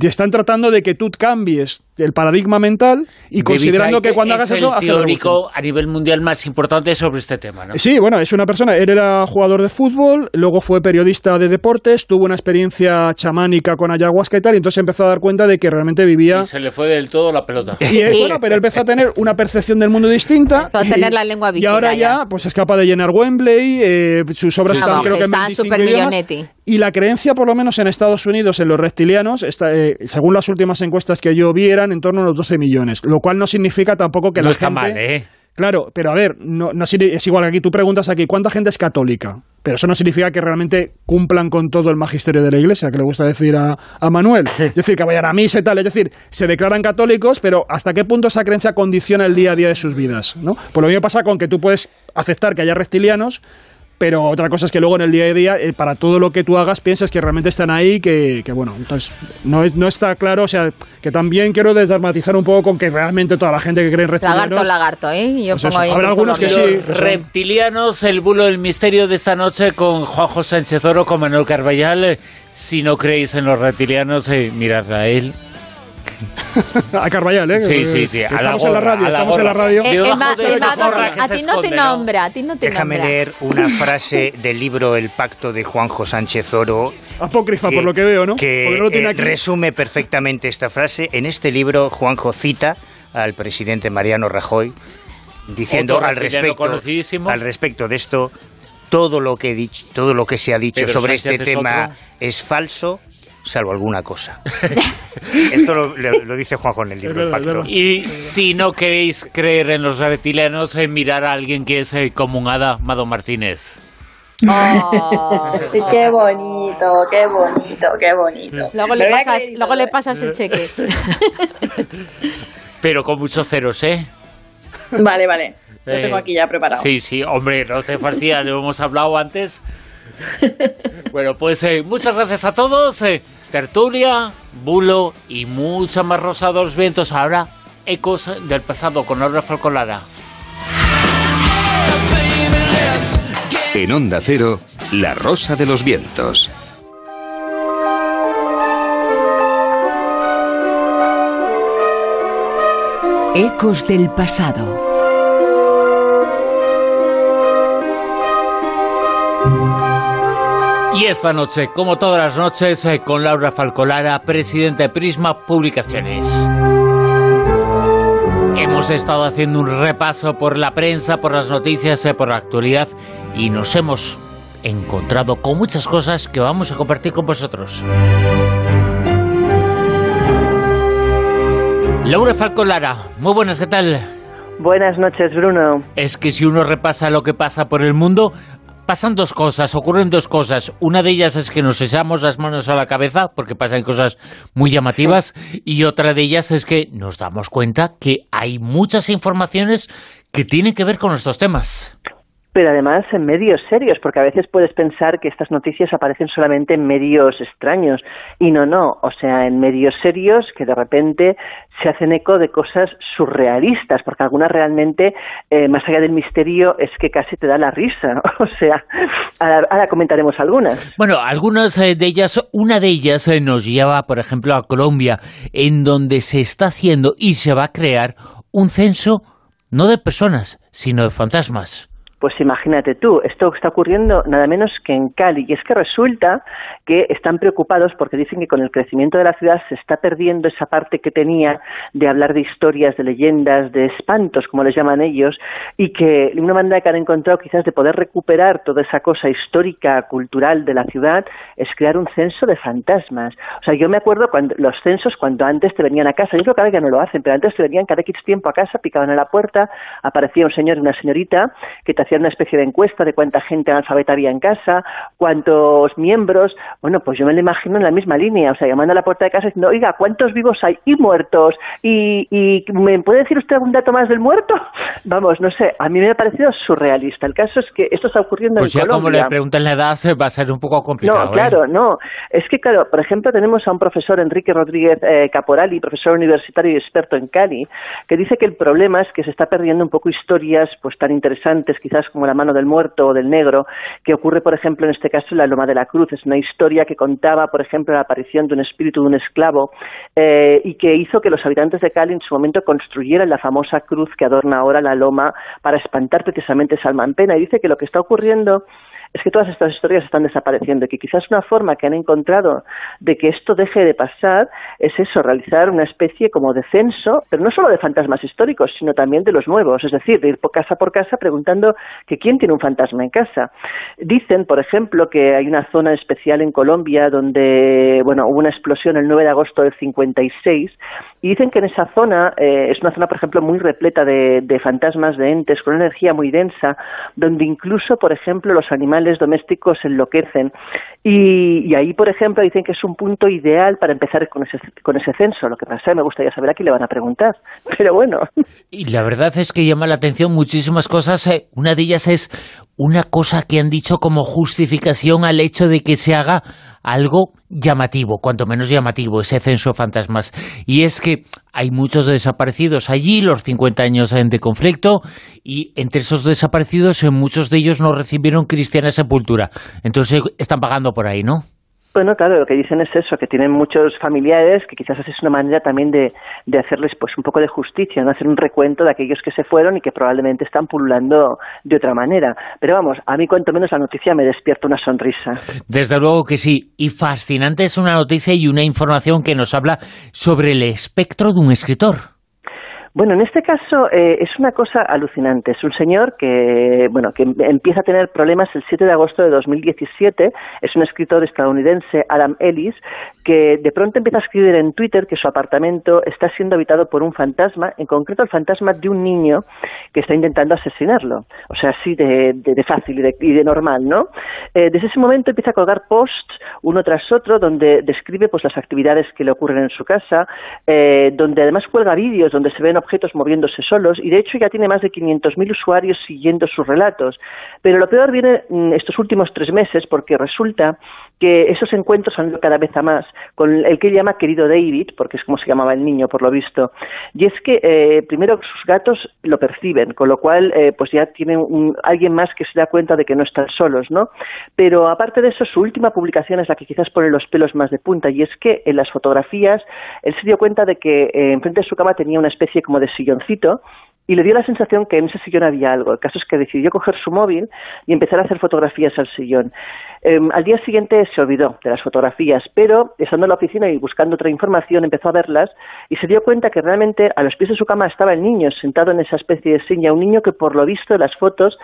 Y están tratando de que tú cambies el paradigma mental y considerando que cuando hagas eso... Es el teórico a nivel mundial más importante sobre este tema, ¿no? Sí, bueno, es una persona, él era jugador de fútbol, luego fue periodista de deportes, tuvo una experiencia chamánica con ayahuasca y tal, y entonces empezó a dar cuenta de que realmente vivía... Y se le fue del todo la pelota. Y bueno, pero él empezó a tener una percepción del mundo distinta. Empezó a tener la lengua Y ahora ya, pues es capaz de llenar Wembley, eh, sus obras están creo que en 25 idiomas, Y la creencia, por lo menos en Estados Unidos, en los reptilianos, está, eh, según las últimas encuestas que yo vi, eran en torno a los 12 millones, lo cual no significa tampoco que no la está gente... mal, ¿eh? Claro, pero a ver, no, no, es igual que aquí tú preguntas aquí, ¿cuánta gente es católica? Pero eso no significa que realmente cumplan con todo el magisterio de la Iglesia, que le gusta decir a, a Manuel. Es decir, que vayan a misa y tal. Es decir, se declaran católicos, pero ¿hasta qué punto esa creencia condiciona el día a día de sus vidas? ¿no? Pues lo mismo pasa con que tú puedes aceptar que haya reptilianos, pero otra cosa es que luego en el día a día, eh, para todo lo que tú hagas, piensas que realmente están ahí, que, que bueno, entonces no, es, no está claro, o sea, que también quiero desdramatizar un poco con que realmente toda la gente que cree en reptilianos... Lagarto, lagarto, ¿eh? Yo Pues pongo ahí habrá un algunos que sí. Reptilianos, el bulo del misterio de esta noche con Juanjo Sánchez Oro, con Manuel Carballal. Eh, Si no creéis en los reptilianos, eh, mirad a él. a Carballal, ¿eh? Sí, sí, sí, a la Estamos en la radio, a la estamos en la radio. Eh, Emma, de Emma, a ti no te nombra, a ti no te Déjame nombra. leer una frase del libro El pacto de Juanjo Sánchez Oro. Apócrifa, por lo que veo, ¿no? Que no tiene eh, aquí. resume perfectamente esta frase. En este libro, Juanjo cita al presidente Mariano Rajoy diciendo al respecto, al respecto de esto, todo lo que, he dicho, todo lo que se ha dicho Pedro sobre Sánchez este es tema otro. es falso, salvo alguna cosa. Esto lo, lo- lo dice Juanjo en el libro El pacto. Y si no queréis creer en los reptilianos, eh, mirar a alguien que es eh, como un hada, Mado Martínez. Oh. qué bonito, qué bonito, qué bonito. Luego, le pasas, luego le ¿eh? pasas el cheque. Pero con muchos ceros, ¿eh? Vale, vale. Lo Eh, tengo aquí ya preparado. Sí, sí, hombre, no te fastidies, lo hemos hablado antes. Bueno, pues eh, muchas gracias a todos. eh, tertulia, bulo y mucha más rosa de los vientos. Ahora, ecos del pasado con Laura Falcolara. En Onda Cero, La Rosa de los Vientos. Ecos del pasado. Y esta noche, como todas las noches, eh, con Laura Falcolara, presidenta de Prisma Publicaciones. Hemos estado haciendo un repaso por la prensa, por las noticias, eh, por la actualidad y nos hemos encontrado con muchas cosas que vamos a compartir con vosotros. Laura Falcolara, muy buenas, ¿qué tal? Buenas noches, Bruno. Es que si uno repasa lo que pasa por el mundo, pasan dos cosas, ocurren dos cosas. Una de ellas es que nos echamos las manos a la cabeza porque pasan cosas muy llamativas y otra de ellas es que nos damos cuenta que hay muchas informaciones que tienen que ver con estos temas. Pero además en medios serios, porque a veces puedes pensar que estas noticias aparecen solamente en medios extraños. Y no, no. O sea, en medios serios que de repente se hacen eco de cosas surrealistas, porque algunas realmente, eh, más allá del misterio, es que casi te da la risa. O sea, ahora, comentaremos algunas. Bueno, algunas eh, de ellas, una de ellas eh, nos lleva, por ejemplo, a Colombia, en donde se está haciendo y se va a crear un censo no de personas, sino de fantasmas. Pues imagínate tú, esto está ocurriendo nada menos que en Cali. Y es que resulta que están preocupados porque dicen que con el crecimiento de la ciudad se está perdiendo esa parte que tenía de hablar de historias, de leyendas, de espantos, como les llaman ellos, y que una manera que han encontrado quizás de poder recuperar toda esa cosa histórica, cultural de la ciudad, es crear un censo de fantasmas. O sea, yo me acuerdo cuando los censos cuando antes te venían a casa, yo creo que ahora ya no lo hacen, pero antes te venían cada X tiempo a casa, picaban a la puerta, aparecía un señor y una señorita que te hacían una especie de encuesta de cuánta gente analfabeta había en casa, cuántos miembros. Bueno, pues yo me lo imagino en la misma línea, o sea, llamando a la puerta de casa diciendo, oiga, ¿cuántos vivos hay y muertos? ¿Y, y me puede decir usted algún dato más del muerto? Vamos, no sé, a mí me ha parecido surrealista. El caso es que esto está ocurriendo Pues en ya como Colombia. le preguntan la edad, eh, va a ser un poco complicado. No, ¿eh? claro, no. Es que, claro, por ejemplo, tenemos a un profesor, Enrique Rodríguez eh, Caporali, profesor universitario y experto en Cali, que dice que el problema es que se está perdiendo un poco historias pues tan interesantes, quizás como La mano del muerto o del negro, que ocurre, por ejemplo, en este caso en la Loma de la Cruz. Es una historia que contaba, por ejemplo, la aparición de un espíritu de un esclavo eh, y que hizo que los habitantes de Cali en su momento construyeran la famosa cruz que adorna ahora la loma para espantar precisamente esa alma en pena. Y dice que lo que está ocurriendo es que todas estas historias están desapareciendo y que quizás una forma que han encontrado de que esto deje de pasar es eso, realizar una especie como de censo, pero no solo de fantasmas históricos, sino también de los nuevos, es decir, de ir por casa por casa preguntando que quién tiene un fantasma en casa. Dicen, por ejemplo, que hay una zona especial en Colombia donde, bueno, hubo una explosión el 9 de agosto del 56 y dicen que en esa zona eh, es una zona, por ejemplo, muy repleta de, de fantasmas, de entes, con una energía muy densa, donde incluso, por ejemplo, los animales domésticos enloquecen. Y, ahí, por ejemplo, dicen que es un punto ideal para empezar con ese, con ese censo. Lo que pasa, me gustaría saber a quién le van a preguntar. Pero bueno. Y la verdad es que llama la atención muchísimas cosas. Eh, una de ellas es una cosa que han dicho como justificación al hecho de que se haga algo llamativo, cuanto menos llamativo, ese censo de fantasmas. Y es que hay muchos desaparecidos allí, los 50 años de conflicto, y entre esos desaparecidos, muchos de ellos no recibieron cristiana sepultura. Entonces están pagando por ahí, ¿no? Bueno, claro, lo que dicen es eso, que tienen muchos familiares, que quizás es una manera también de, de hacerles pues un poco de justicia, no hacer un recuento de aquellos que se fueron y que probablemente están pululando de otra manera. Pero vamos, a mí cuanto menos la noticia me despierta una sonrisa. Desde luego que sí, y fascinante es una noticia y una información que nos habla sobre el espectro de un escritor. Bueno, en este caso eh, es una cosa alucinante. Es un señor que, bueno, que empieza a tener problemas el 7 de agosto de 2017. Es un escritor estadounidense, Adam Ellis, que de pronto empieza a escribir en Twitter que su apartamento está siendo habitado por un fantasma, en concreto el fantasma de un niño que está intentando asesinarlo. O sea, así de, fácil y de, normal, ¿no? Eh, desde ese momento empieza a colgar posts uno tras otro donde describe pues las actividades que le ocurren en su casa, eh, donde además cuelga vídeos donde se ven objetos moviéndose solos y de hecho ya tiene más de 500.000 usuarios siguiendo sus relatos. Pero lo peor viene mm, estos últimos tres meses porque resulta que esos encuentros han ido cada vez a más, con el que llama querido David, porque es como se llamaba el niño por lo visto. Y es que eh, primero sus gatos lo perciben, con lo cual eh, pues ya tienen alguien más que se da cuenta de que no están solos, ¿no? Pero aparte de eso, su última publicación es la que quizás pone los pelos más de punta, y es que en las fotografías él se dio cuenta de que eh, enfrente de su cama tenía una especie como de silloncito y le dio la sensación que en ese sillón había algo. El caso es que decidió coger su móvil y empezar a hacer fotografías al sillón. Em, al día siguiente se olvidó de las fotografías, pero estando en la oficina y buscando otra información empezó a verlas y se dio cuenta que realmente a los pies de su cama estaba el niño sentado en esa especie de silla, un niño que por lo visto en las fotos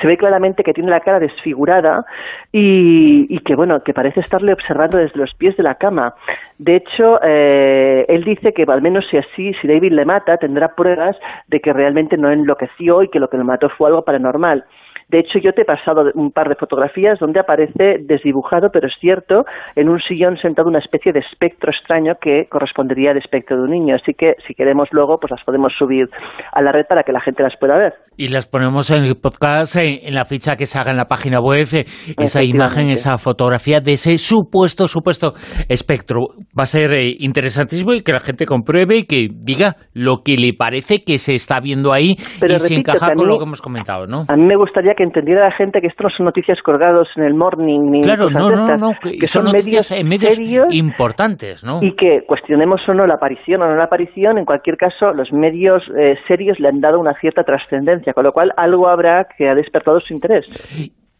se ve claramente que tiene la cara desfigurada y, que bueno que parece estarle observando desde los pies de la cama. De hecho eh, él dice que al menos si así si David le mata tendrá pruebas de que realmente no enloqueció y que lo que le mató fue algo paranormal de hecho, yo te he pasado un par de fotografías donde aparece desdibujado, pero es cierto, en un sillón sentado una especie de espectro extraño que correspondería al espectro de un niño. Así que, si queremos luego, pues las podemos subir a la red para que la gente las pueda ver. Y las ponemos en el podcast, en, la ficha que se haga en la página web, eh, esa imagen, esa fotografía de ese supuesto, supuesto espectro. Va a ser eh, interesantísimo y que la gente compruebe y que diga lo que le parece que se está viendo ahí y se encaja con lo que hemos comentado, ¿no? A mí me gustaría que entendiera la gente que esto no son noticias colgados en el morning ni claro, no, no, no, que, son, medios, medios importantes, ¿no? Y que cuestionemos o no la aparición o no la aparición, en cualquier caso, los medios eh, serios le han dado una cierta trascendencia, con lo cual algo habrá que ha despertado su interés.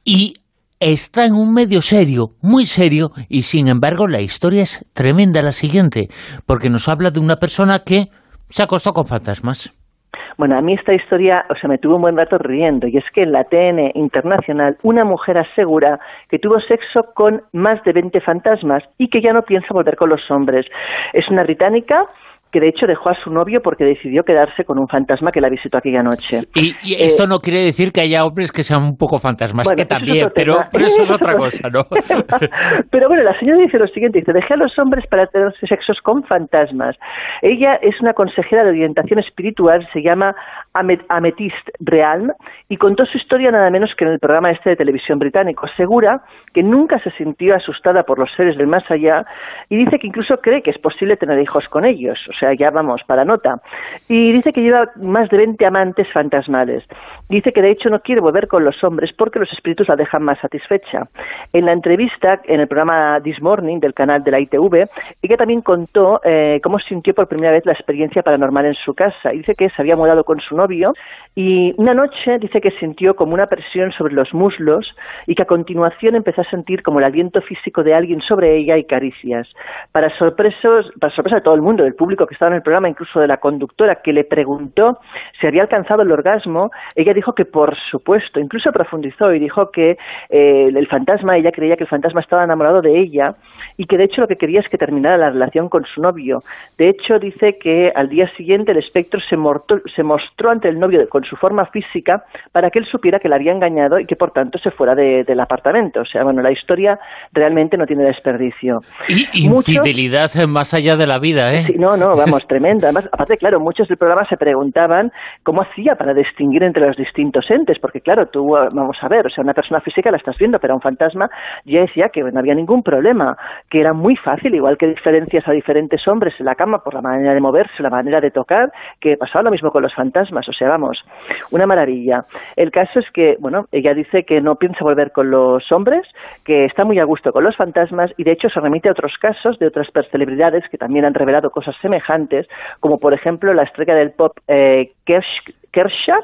Y está en un medio serio, muy serio, y sin embargo la historia es tremenda la siguiente, porque nos habla de una persona que se acostó con fantasmas. Bueno, a mí esta historia, o sea, me tuvo un buen rato riendo, y es que en la TN internacional una mujer asegura que tuvo sexo con más de 20 fantasmas y que ya no piensa volver con los hombres. Es una británica que de hecho dejó a su novio porque decidió quedarse con un fantasma que la visitó aquella noche. Y, esto eh, no quiere decir que haya hombres que sean un poco fantasmas, que también, pero, eso es otra cosa, ¿no? pero bueno, la señora dice lo siguiente, dice, dejé a los hombres para tener sexos con fantasmas. Ella es una consejera de orientación espiritual, se llama Amethyst Realm, y contó su historia nada menos que en el programa este de televisión británico. Asegura que nunca se sintió asustada por los seres del más allá y dice que incluso cree que es posible tener hijos con ellos. O sea, ya vamos, para nota. Y dice que lleva más de 20 amantes fantasmales. Dice que de hecho no quiere volver con los hombres porque los espíritus la dejan más satisfecha. En la entrevista, en el programa This Morning del canal de la ITV, ella también contó eh, cómo sintió por primera vez la experiencia paranormal en su casa. Y dice que se había mudado con su novio y una noche dice que sintió como una presión sobre los muslos y que a continuación empezó a sentir como el aliento físico de alguien sobre ella y caricias. Para, sorpresos, para sorpresa de todo el mundo, del público que estaba en el programa, incluso de la conductora que le preguntó si había alcanzado el orgasmo, ella dijo que por supuesto, incluso profundizó y dijo que eh, el fantasma, ella creía que el fantasma estaba enamorado de ella y que de hecho lo que quería es que terminara la relación con su novio. De hecho, dice que al día siguiente el espectro se, se mostró ante el novio con su forma física para que él supiera que la había engañado y que por tanto se fuera del apartamento. O sea, bueno, la historia realmente no tiene desperdicio. Y infidelidad más allá de la vida, ¿eh? no, no, vamos, tremenda. Además, aparte, claro, muchos del programa se preguntaban cómo hacía para distinguir entre los distintos entes, porque claro, tú, vamos a ver, o sea, una persona física la estás viendo, pero un fantasma ya decía que no había ningún problema, que era muy fácil, igual que diferencias a diferentes hombres en la cama por la manera de moverse, la manera de tocar, que pasaba lo mismo con los fantasmas, o sea, vamos, una maravilla. El caso es que, bueno, ella dice que no piensa volver con los hombres, que está muy a gusto con los fantasmas y de hecho se remite a otros casos de otras celebridades que también han revelado cosas semejantes, como por ejemplo la estrella del pop eh, Kershaw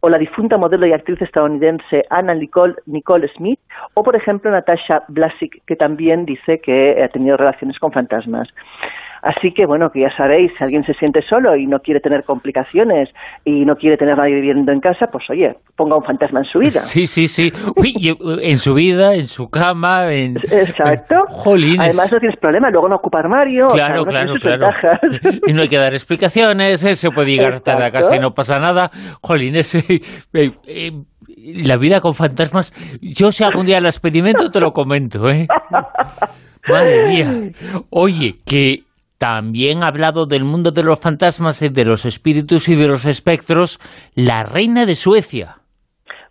o la difunta modelo y actriz estadounidense Anna Nicole, Nicole Smith o por ejemplo Natasha Blasik que también dice que ha tenido relaciones con fantasmas. Así que, bueno, que ya sabéis, si alguien se siente solo y no quiere tener complicaciones y no quiere tener nadie viviendo en casa, pues oye, ponga un fantasma en su vida. Sí, sí, sí. en su vida, en su cama, en... Exacto. Además no tienes problema, luego no ocupa armario. Claro, claro, claro. Y no hay que dar explicaciones, ¿eh? se puede llegar tarde a casa y no pasa nada. Jolines, eh, eh, la vida con fantasmas, yo si algún día la experimento te lo comento, ¿eh? Madre mía. Oye, que también ha hablado del mundo de los fantasmas, de los espíritus y de los espectros, la reina de Suecia.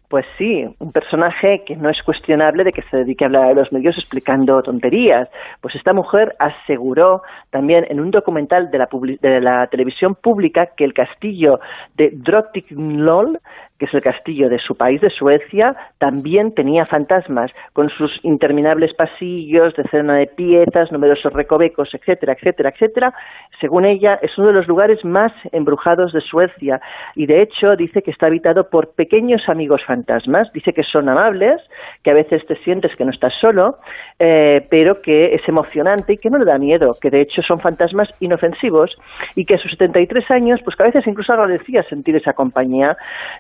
Pues sí, un personaje que no es cuestionable de que se dedique a hablar a los medios explicando tonterías. Pues esta mujer aseguró también en un documental de la, de la televisión pública que el castillo de Drottninghöl que es el castillo de su país, de Suecia, también tenía fantasmas, con sus interminables pasillos, decena de piezas, numerosos recovecos, etcétera, etcétera, etcétera. Según ella, es uno de los lugares más embrujados de Suecia y, de hecho, dice que está habitado por pequeños amigos fantasmas. Dice que son amables, que a veces te sientes que no estás solo, eh, pero que es emocionante y que no le da miedo, que de hecho son fantasmas inofensivos y que a sus 73 años, pues que a veces incluso agradecía sentir esa compañía.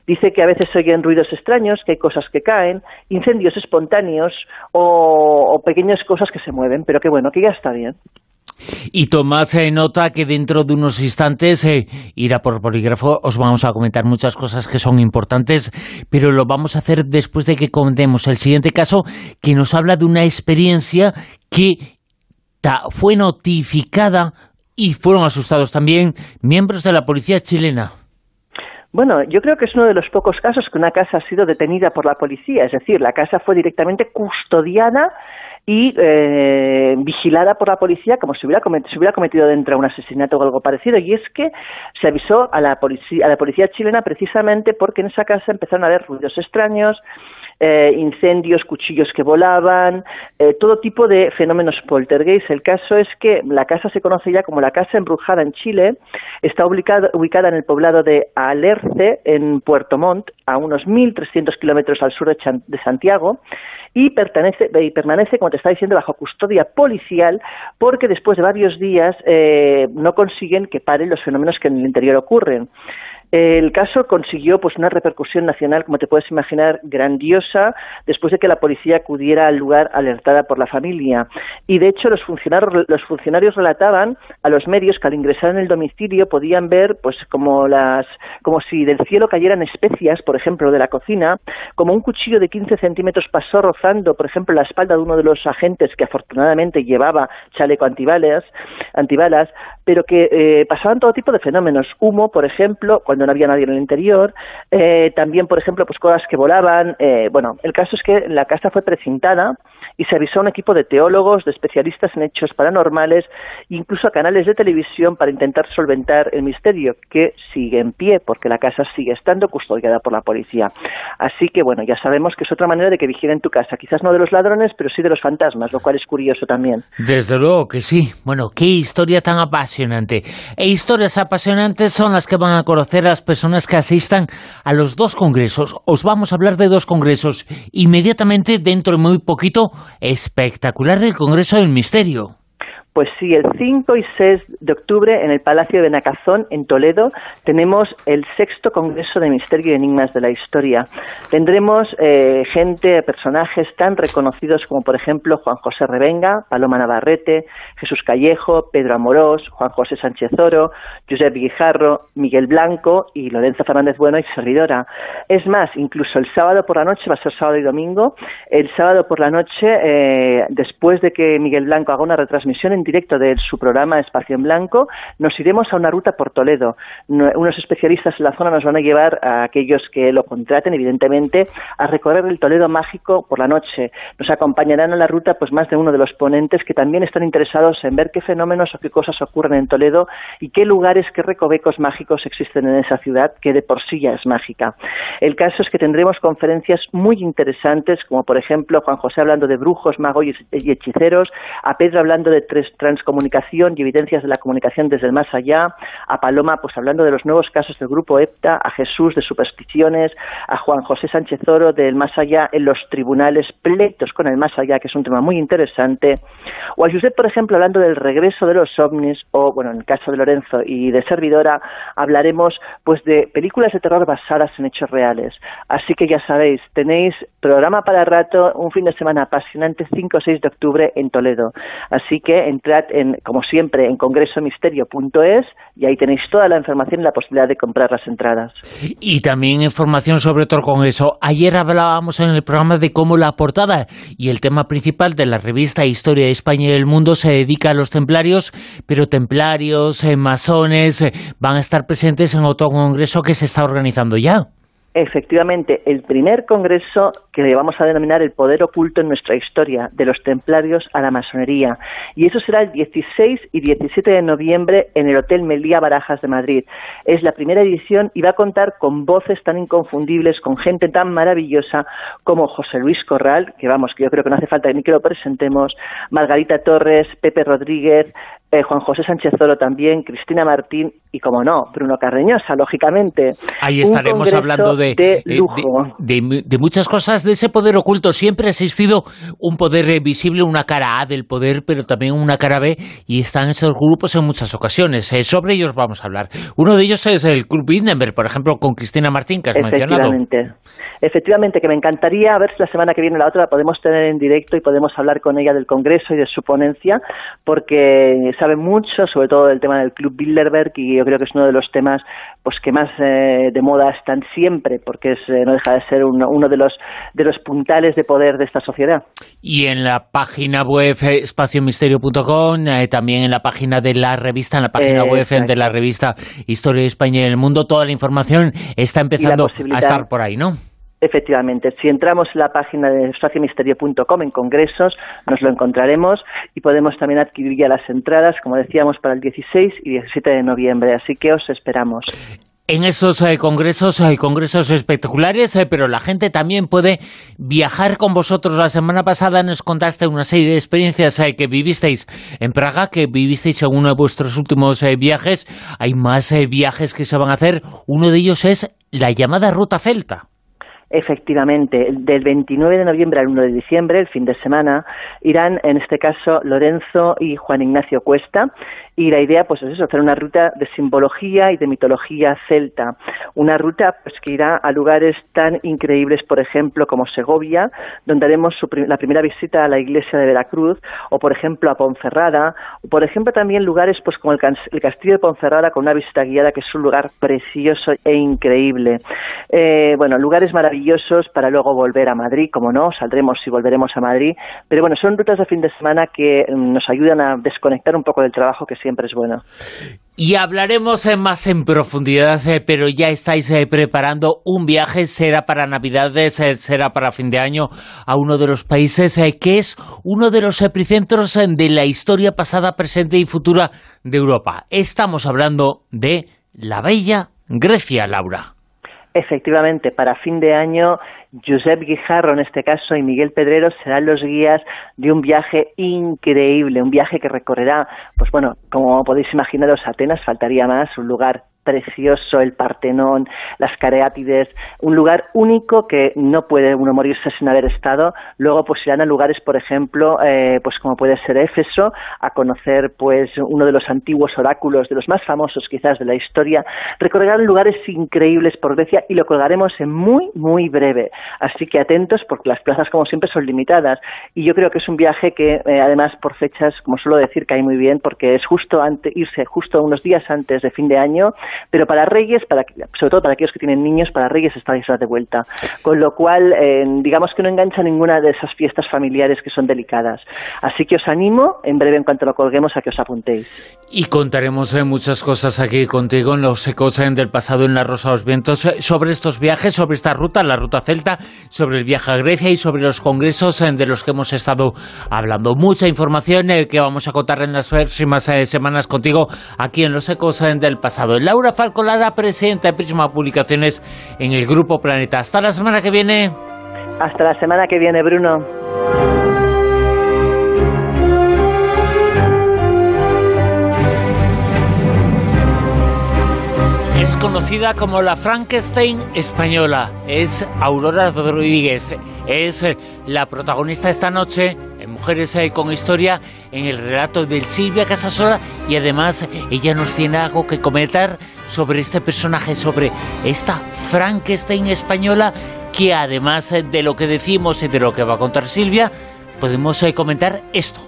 Dice que a veces se oyen ruidos extraños, que hay cosas que caen, incendios espontáneos o, pequeñas cosas que se mueven, pero que bueno, que ya está bien. Y Tomás eh, nota que dentro de unos instantes eh, irá por polígrafo, os vamos a comentar muchas cosas que son importantes, pero lo vamos a hacer después de que contemos el siguiente caso que nos habla de una experiencia que fue notificada y fueron asustados también miembros de la policía chilena. Bueno, yo creo que es uno de los pocos casos que una casa ha sido detenida por la policía, es decir, la casa fue directamente custodiada y eh, vigilada por la policía como si hubiera, cometido, hubiera cometido dentro un asesinato o algo parecido. Y es que se avisó a la policía, a la policía chilena precisamente porque en esa casa empezaron a haber ruidos extraños, eh, incendios, cuchillos que volaban, eh, todo tipo de fenómenos poltergeist. El caso es que la casa se conoce ya como la Casa Embrujada en Chile, está ubicada, ubicada en el poblado de Alerce, en Puerto Montt, a unos 1.300 kilómetros al sur de, Santiago, y, permanece, como te estaba diciendo, bajo custodia policial porque después de varios días eh, no consiguen que paren los fenómenos que en el interior ocurren. El caso consiguió pues una repercusión nacional, como te puedes imaginar, grandiosa, después de que la policía acudiera al lugar alertada por la familia. Y de hecho los funcionarios, los funcionarios relataban a los medios que al ingresar en el domicilio podían ver pues como las, como si del cielo cayeran especias, por ejemplo, de la cocina, como un cuchillo de 15 centímetros pasó rozando, por ejemplo, la espalda de uno de los agentes que afortunadamente llevaba chaleco antibalas, antibalas pero que eh, pasaban todo tipo de fenómenos. Humo, por ejemplo, cuando no había nadie en el interior. Eh, también, por ejemplo, pues cosas que volaban. Eh, bueno, el caso es que la casa fue precintada y se avisó a un equipo de teólogos, de especialistas en hechos paranormales, incluso a canales de televisión para intentar solventar el misterio que sigue en pie, porque la casa sigue estando custodiada por la policía. Así que, bueno, ya sabemos que es otra manera de que vigilen tu casa. Quizás no de los ladrones, pero sí de los fantasmas, lo cual es curioso también. Desde luego que sí. Bueno, qué historia tan apasionante. E historias apasionantes son las que van a conocer las personas que asistan a los dos congresos. Os vamos a hablar de dos congresos inmediatamente dentro de muy poquito espectacular del Congreso del Misterio. Pues sí, el 5 y 6 de octubre en el Palacio de Benacazón, en Toledo, tenemos el sexto Congreso de Misterio y Enigmas de la Historia. Tendremos eh, gente, personajes tan reconocidos como, por ejemplo, Juan José Revenga, Paloma Navarrete, Jesús Callejo, Pedro Amorós, Juan José Sánchez Oro, Josep Guijarro, Miguel Blanco y Lorenzo Fernández Bueno y servidora. Es más, incluso el sábado por la noche, va a ser sábado y domingo, el sábado por la noche, eh, después de que Miguel Blanco haga una retransmisión en directo de su programa Espacio en Blanco, nos iremos a una ruta por Toledo. unos especialistas en la zona nos van a llevar a aquellos que lo contraten, evidentemente, a recorrer el Toledo mágico por la noche. Nos acompañarán en la ruta pues más de uno de los ponentes que también están interesados en ver qué fenómenos o qué cosas ocurren en Toledo y qué lugares, qué recovecos mágicos existen en esa ciudad que de por sí ya es mágica. El caso es que tendremos conferencias muy interesantes, como por ejemplo Juan José hablando de brujos, magos y hechiceros, a Pedro hablando de tres transcomunicación y evidencias de la comunicación desde el más allá, a Paloma pues hablando de los nuevos casos del grupo EPTA, a Jesús de supersticiones, a Juan José Sánchez Oro del más allá en los tribunales, pleitos con el más allá, que es un tema muy interesante, o a Josep, por ejemplo, hablando del regreso de los ovnis, o bueno, en el caso de Lorenzo y de Servidora, hablaremos pues de películas de terror basadas en hechos reales. Así que ya sabéis, tenéis programa para rato, un fin de semana apasionante 5 o 6 de octubre en Toledo. Así que entrad, en, como siempre, en congresomisterio.es y ahí tenéis toda la información y la posibilidad de comprar las entradas. Y también información sobre otro congreso. Ayer hablábamos en el programa de cómo la portada y el tema principal de la revista Historia de España y el Mundo se dedica a los templarios, pero templarios, eh, masones, eh, van a estar presentes en otro congreso que se está organizando ya. Efectivamente, el primer congreso que le vamos a denominar el poder oculto en nuestra historia, de los templarios a la masonería. Y eso será el 16 y 17 de noviembre en el Hotel Melía Barajas de Madrid. Es la primera edición y va a contar con voces tan inconfundibles, con gente tan maravillosa como José Luis Corral, que vamos, que yo creo que no hace falta ni que lo presentemos, Margarita Torres, Pepe Rodríguez, eh, Juan José Sánchez Zoro también, Cristina Martín y, como no, Bruno Carreñosa, lógicamente. Ahí estaremos hablando de, de, eh, de, muchas cosas, de ese poder oculto. Siempre ha existido un poder eh, visible, una cara A del poder, pero también una cara B, y están esos grupos en muchas ocasiones. sobre ellos vamos a hablar. Uno de ellos es el Club Hindenburg, por ejemplo, con Cristina Martín, que has mencionado. Efectivamente, que me encantaría ver si la semana que viene la otra la podemos tener en directo y podemos hablar con ella del Congreso y de su ponencia, porque sabe mucho, sobre todo del tema del Club Bilderberg, y yo creo que es uno de los temas pues que más eh, de moda están siempre, porque es, eh, no deja de ser uno, uno, de los de los puntales de poder de esta sociedad. Y en la página web eh, espaciomisterio.com, también en la página de la revista, en la página web de la revista Historia de España y el Mundo, toda la información está empezando a estar por ahí, ¿no? Efectivamente, si entramos en la página de espaciomisterio.com en congresos, nos lo encontraremos y podemos también adquirir ya las entradas, como decíamos, para el 16 y 17 de noviembre, así que os esperamos. En esos eh, congresos hay congresos espectaculares, eh, pero la gente también puede viajar con vosotros. La semana pasada nos contaste una serie de experiencias eh, que vivisteis en Praga, que vivisteis en uno de vuestros últimos viajes. Hay más viajes que se van a hacer. Uno de ellos es la llamada Ruta Celta. Efectivamente, del 29 de noviembre al 1 de diciembre, el fin de semana, irán en este caso Lorenzo y Juan Ignacio Cuesta y la idea pues es eso, hacer una ruta de simbología y de mitología celta, una ruta pues que irá a lugares tan increíbles, por ejemplo, como Segovia, donde haremos la primera visita a la iglesia de Veracruz, o por ejemplo a Ponferrada, o por ejemplo también lugares pues como el, castillo de Ponferrada con una visita guiada que es un lugar precioso e increíble. Eh, bueno, lugares maravillosos para luego volver a Madrid, como no, saldremos y volveremos a Madrid, pero bueno, son rutas de fin de semana que mm, nos ayudan a desconectar un poco del trabajo que siempre es bueno. Y hablaremos eh, más en profundidad, eh, pero ya estáis eh, preparando un viaje, será para Navidades, será para fin de año, a uno de los países que es uno de los epicentros de la historia pasada, presente y futura de Europa. Estamos hablando de la bella Grecia, Laura. Efectivamente, para fin de año Josep Guijarro en este caso y Miguel Pedrero serán los guías de un viaje increíble, un viaje que recorrerá, pues bueno, como podéis imaginaros, Atenas faltaría más, un lugar precioso, el Partenón, las Careátides, un lugar único que no puede uno morirse sin haber estado. Luego pues irán a lugares, por ejemplo, eh, pues como puede ser Éfeso, a conocer pues uno de los antiguos oráculos, de los más famosos quizás de la historia. Recorrerán lugares increíbles por Grecia y lo colgaremos en muy, muy breve. Así que atentos porque las plazas como siempre son limitadas y yo creo que es un viaje que eh, además por fechas, como suelo decir, cae muy bien porque es justo antes, irse justo unos días antes de fin de año pero para Reyes, para, sobre todo para aquellos que tienen niños, para Reyes está de vuelta. Con lo cual, eh, digamos que no engancha ninguna de esas fiestas familiares que son delicadas. Así que os animo, en breve, en cuanto lo colguemos, a que os apuntéis. Y contaremos eh, muchas cosas aquí contigo en los ecos eh, del pasado en la Rosa de los Vientos sobre estos viajes, sobre esta ruta, la ruta celta, sobre el viaje a Grecia y sobre los congresos de los que hemos estado hablando. Mucha información que vamos a contar en las próximas semanas contigo aquí en los ecos del pasado. Laura Falcolara, presenta de Prisma Publicaciones en el Grupo Planeta. Hasta la semana que viene. Hasta la semana que viene, Bruno. Es conocida como la Frankenstein española. Es Aurora Rodríguez. Es la protagonista esta noche en Mujeres eh, con Historia en el relato de Silvia Casasola y además ella nos tiene algo que comentar sobre este personaje, sobre esta Frankenstein española que además eh, de lo que decimos y de lo que va a contar Silvia, podemos eh, comentar esto.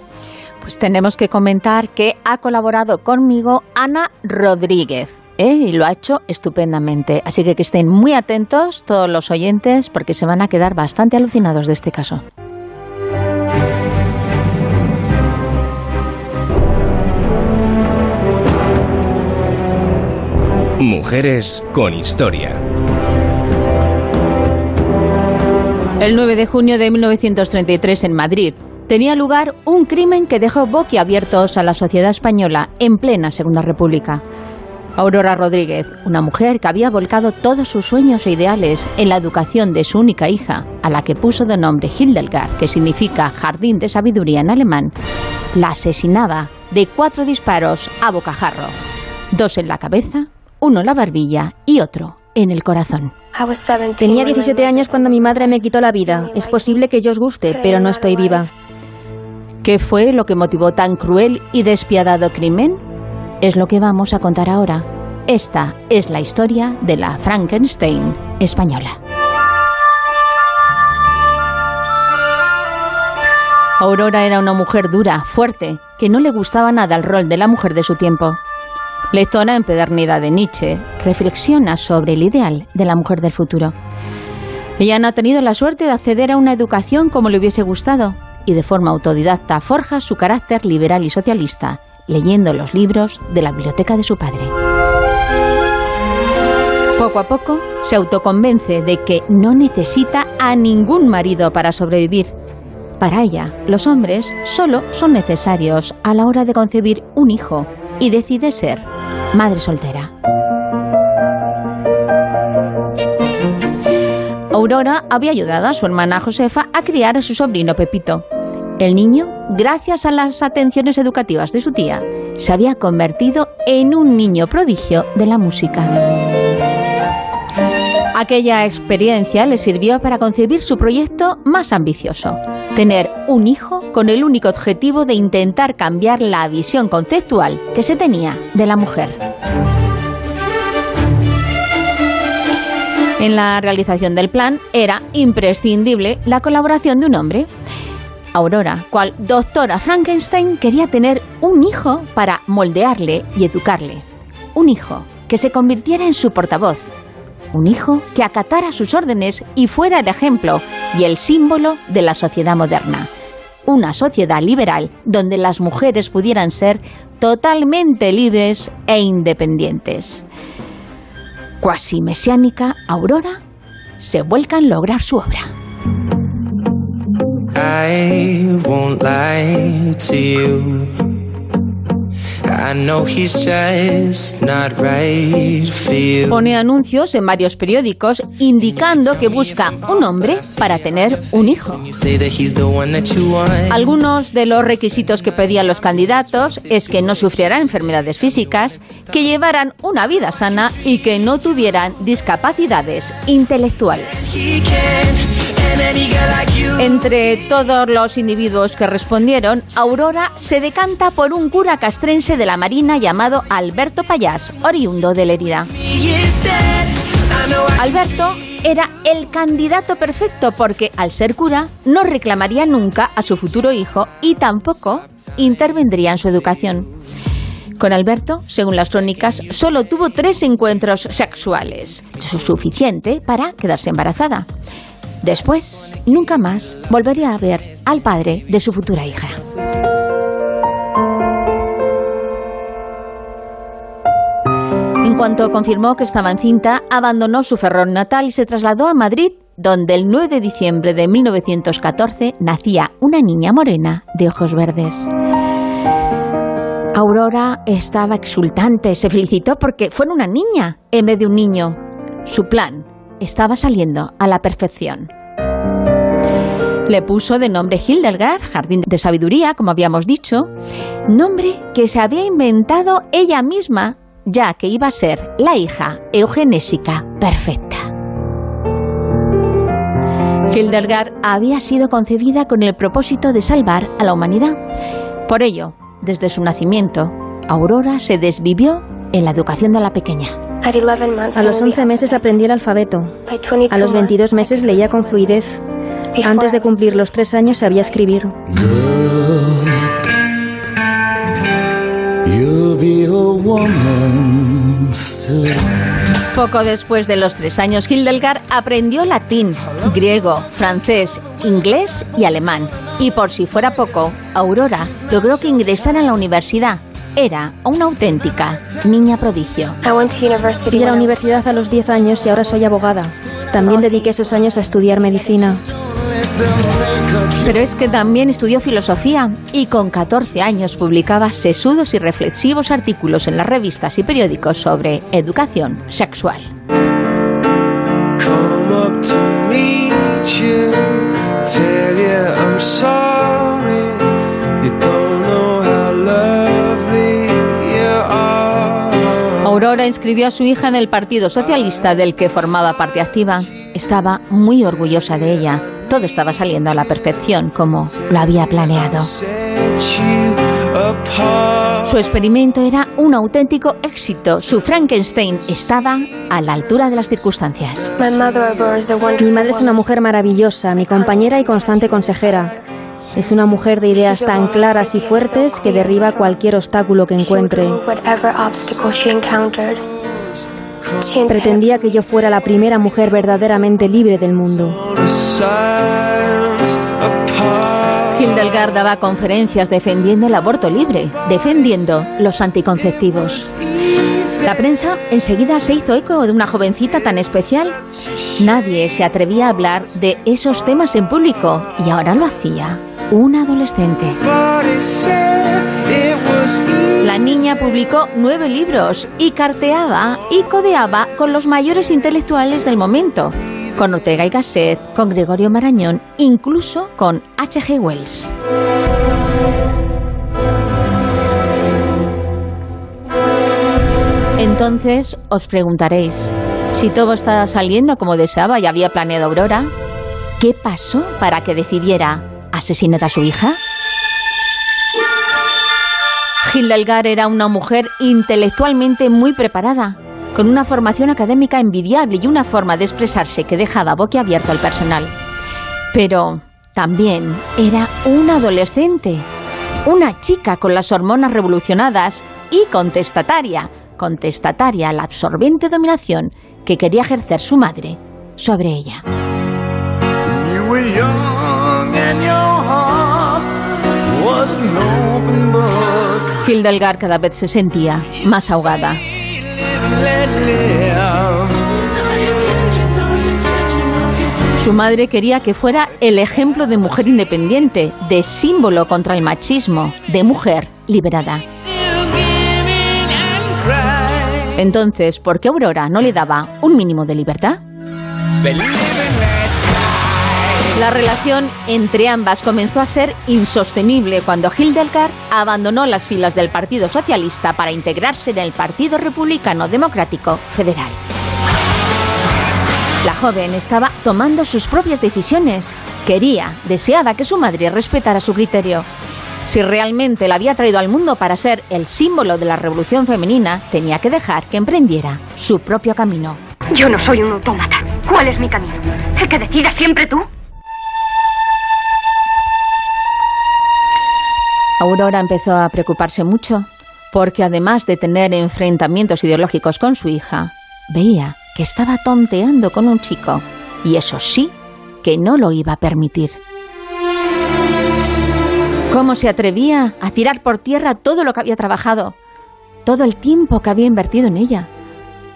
Pues tenemos que comentar que ha colaborado conmigo Ana Rodríguez ¿eh? y lo ha hecho estupendamente. Así que que estén muy atentos todos los oyentes porque se van a quedar bastante alucinados de este caso. Mujeres con historia. El 9 de junio de 1933 en Madrid tenía lugar un crimen que dejó boquiabiertos a la sociedad española en plena Segunda República. Aurora Rodríguez, una mujer que había volcado todos sus sueños e ideales en la educación de su única hija, a la que puso de nombre Hildegard, que significa jardín de sabiduría en alemán, la asesinaba de cuatro disparos a bocajarro, dos en la cabeza, uno en la barbilla y otro en el corazón. Tenía 17 años cuando mi madre me quitó la vida. Es posible que yo os guste, pero no estoy viva. ¿Qué fue lo que motivó tan cruel y despiadado crimen? Es lo que vamos a contar ahora. Esta es la historia de la Frankenstein española. Aurora era una mujer dura, fuerte, que no le gustaba nada el rol de la mujer de su tiempo. Lectora empedernida de Nietzsche, reflexiona sobre el ideal de la mujer del futuro. Ella no ha tenido la suerte de acceder a una educación como le hubiese gustado y de forma autodidacta forja su carácter liberal y socialista leyendo los libros de la biblioteca de su padre. Poco a poco se autoconvence de que no necesita a ningún marido para sobrevivir. Para ella, los hombres solo son necesarios a la hora de concebir un hijo y decide ser madre soltera. Aurora había ayudado a su hermana Josefa a criar a su sobrino Pepito. El niño, gracias a las atenciones educativas de su tía, se había convertido en un niño prodigio de la música. Aquella experiencia le sirvió para concebir su proyecto más ambicioso, tener un hijo con el único objetivo de intentar cambiar la visión conceptual que se tenía de la mujer. En la realización del plan era imprescindible la colaboración de un hombre. Aurora, cual doctora Frankenstein, quería tener un hijo para moldearle y educarle. Un hijo que se convirtiera en su portavoz. Un hijo que acatara sus órdenes y fuera el ejemplo y el símbolo de la sociedad moderna. una sociedad liberal donde las mujeres pudieran ser totalmente libres e independientes. Cuasi mesiánica, Aurora se vuelca en lograr su obra. Pone anuncios en varios periódicos indicando que busca un hombre para tener un hijo. Algunos de los requisitos que pedían los candidatos es que no sufrieran enfermedades físicas, que llevaran una vida sana y que no tuvieran discapacidades intelectuales. Entre todos los individuos que respondieron, Aurora se decanta por un cura castrense de la Marina llamado Alberto Payás, oriundo de Lerida. Alberto era el candidato perfecto porque, al ser cura, no reclamaría nunca a su futuro hijo y tampoco intervendría en su educación. Con Alberto, según las crónicas, solo tuvo tres encuentros sexuales, suficiente para quedarse embarazada. Después, nunca más volvería a ver al padre de su futura hija. En cuanto confirmó que estaba encinta, abandonó su Ferrón natal y se trasladó a Madrid, donde el 9 de diciembre de 1914 nacía una niña morena de ojos verdes. Aurora estaba exultante, se felicitó porque fue una niña en vez de un niño. Su plan estaba saliendo a la perfección. Le puso de nombre Hildegard, Jardín de Sabiduría, como habíamos dicho, nombre que se había inventado ella misma, ya que iba a ser la hija eugenésica perfecta. Hildegard había sido concebida con el propósito de salvar a la humanidad. Por ello, desde su nacimiento, Aurora se desvivió en la educación de la pequeña. A los 11 meses aprendí el alfabeto. A los 22 meses leía con fluidez. Antes de cumplir los tres años sabía escribir. Poco después de los tres años, Hildegard aprendió latín, griego, francés, inglés y alemán. Y por si fuera poco, Aurora logró que ingresara a la universidad era una auténtica niña prodigio. Fui a la universidad a los 10 años y ahora soy abogada. También dediqué esos años a estudiar medicina. Pero es que también estudió filosofía y con 14 años publicaba sesudos y reflexivos artículos en las revistas y periódicos sobre educación sexual. Aurora inscribió a su hija en el Partido Socialista del que formaba parte activa. Estaba muy orgullosa de ella. Todo estaba saliendo a la perfección como lo había planeado. Su experimento era un auténtico éxito. Su Frankenstein estaba a la altura de las circunstancias. Mi madre es una mujer maravillosa, mi compañera y constante consejera. Es una mujer de ideas tan claras y fuertes que derriba cualquier obstáculo que encuentre. Pretendía que yo fuera la primera mujer verdaderamente libre del mundo. Hildegard daba conferencias defendiendo el aborto libre, defendiendo los anticonceptivos. La prensa enseguida se hizo eco de una jovencita tan especial. Nadie se atrevía a hablar de esos temas en público y ahora lo hacía un adolescente. La niña publicó nueve libros y carteaba y codeaba con los mayores intelectuales del momento, con Ortega y Gasset, con Gregorio Marañón, incluso con H.G. Wells. Entonces os preguntaréis, si todo estaba saliendo como deseaba y había planeado Aurora, ¿qué pasó para que decidiera asesinar a su hija? Hildegard era una mujer intelectualmente muy preparada, con una formación académica envidiable y una forma de expresarse que dejaba boquiabierto al personal. Pero también era una adolescente, una chica con las hormonas revolucionadas y contestataria, contestataria a la absorbente dominación que quería ejercer su madre sobre ella. Hildegard cada vez se sentía más ahogada. Su madre quería que fuera el ejemplo de mujer independiente, de símbolo contra el machismo, de mujer liberada. Entonces, ¿por qué Aurora no le daba un mínimo de libertad? La relación entre ambas comenzó a ser insostenible cuando Hildegard abandonó las filas del Partido Socialista para integrarse en el Partido Republicano Democrático Federal. La joven estaba tomando sus propias decisiones. Quería, deseaba que su madre respetara su criterio. Si realmente la había traído al mundo para ser el símbolo de la revolución femenina, tenía que dejar que emprendiera su propio camino. Yo no soy un autómata. ¿Cuál es mi camino? ¿El que decidas siempre tú? Aurora empezó a preocuparse mucho porque además de tener enfrentamientos ideológicos con su hija, veía que estaba tonteando con un chico y eso sí que no lo iba a permitir. ¿Cómo se atrevía a tirar por tierra todo lo que había trabajado, todo el tiempo que había invertido en ella?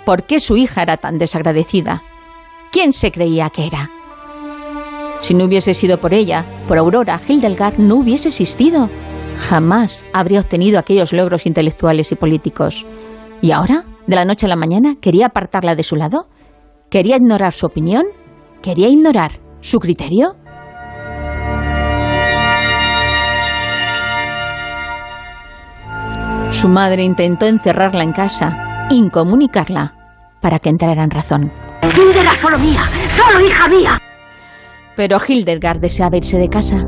¿Por qué su hija era tan desagradecida? ¿Quién se creía que era? Si no hubiese sido por ella, por Aurora, Hildegard no hubiese existido jamás habría obtenido aquellos logros intelectuales y políticos. ¿Y ahora, de la noche a la mañana, quería apartarla de su lado? ¿Quería ignorar su opinión? ¿Quería ignorar su criterio? Su madre intentó encerrarla en casa, incomunicarla, para que entrara en razón. era solo mía, solo hija mía. Pero Hildegard deseaba irse de casa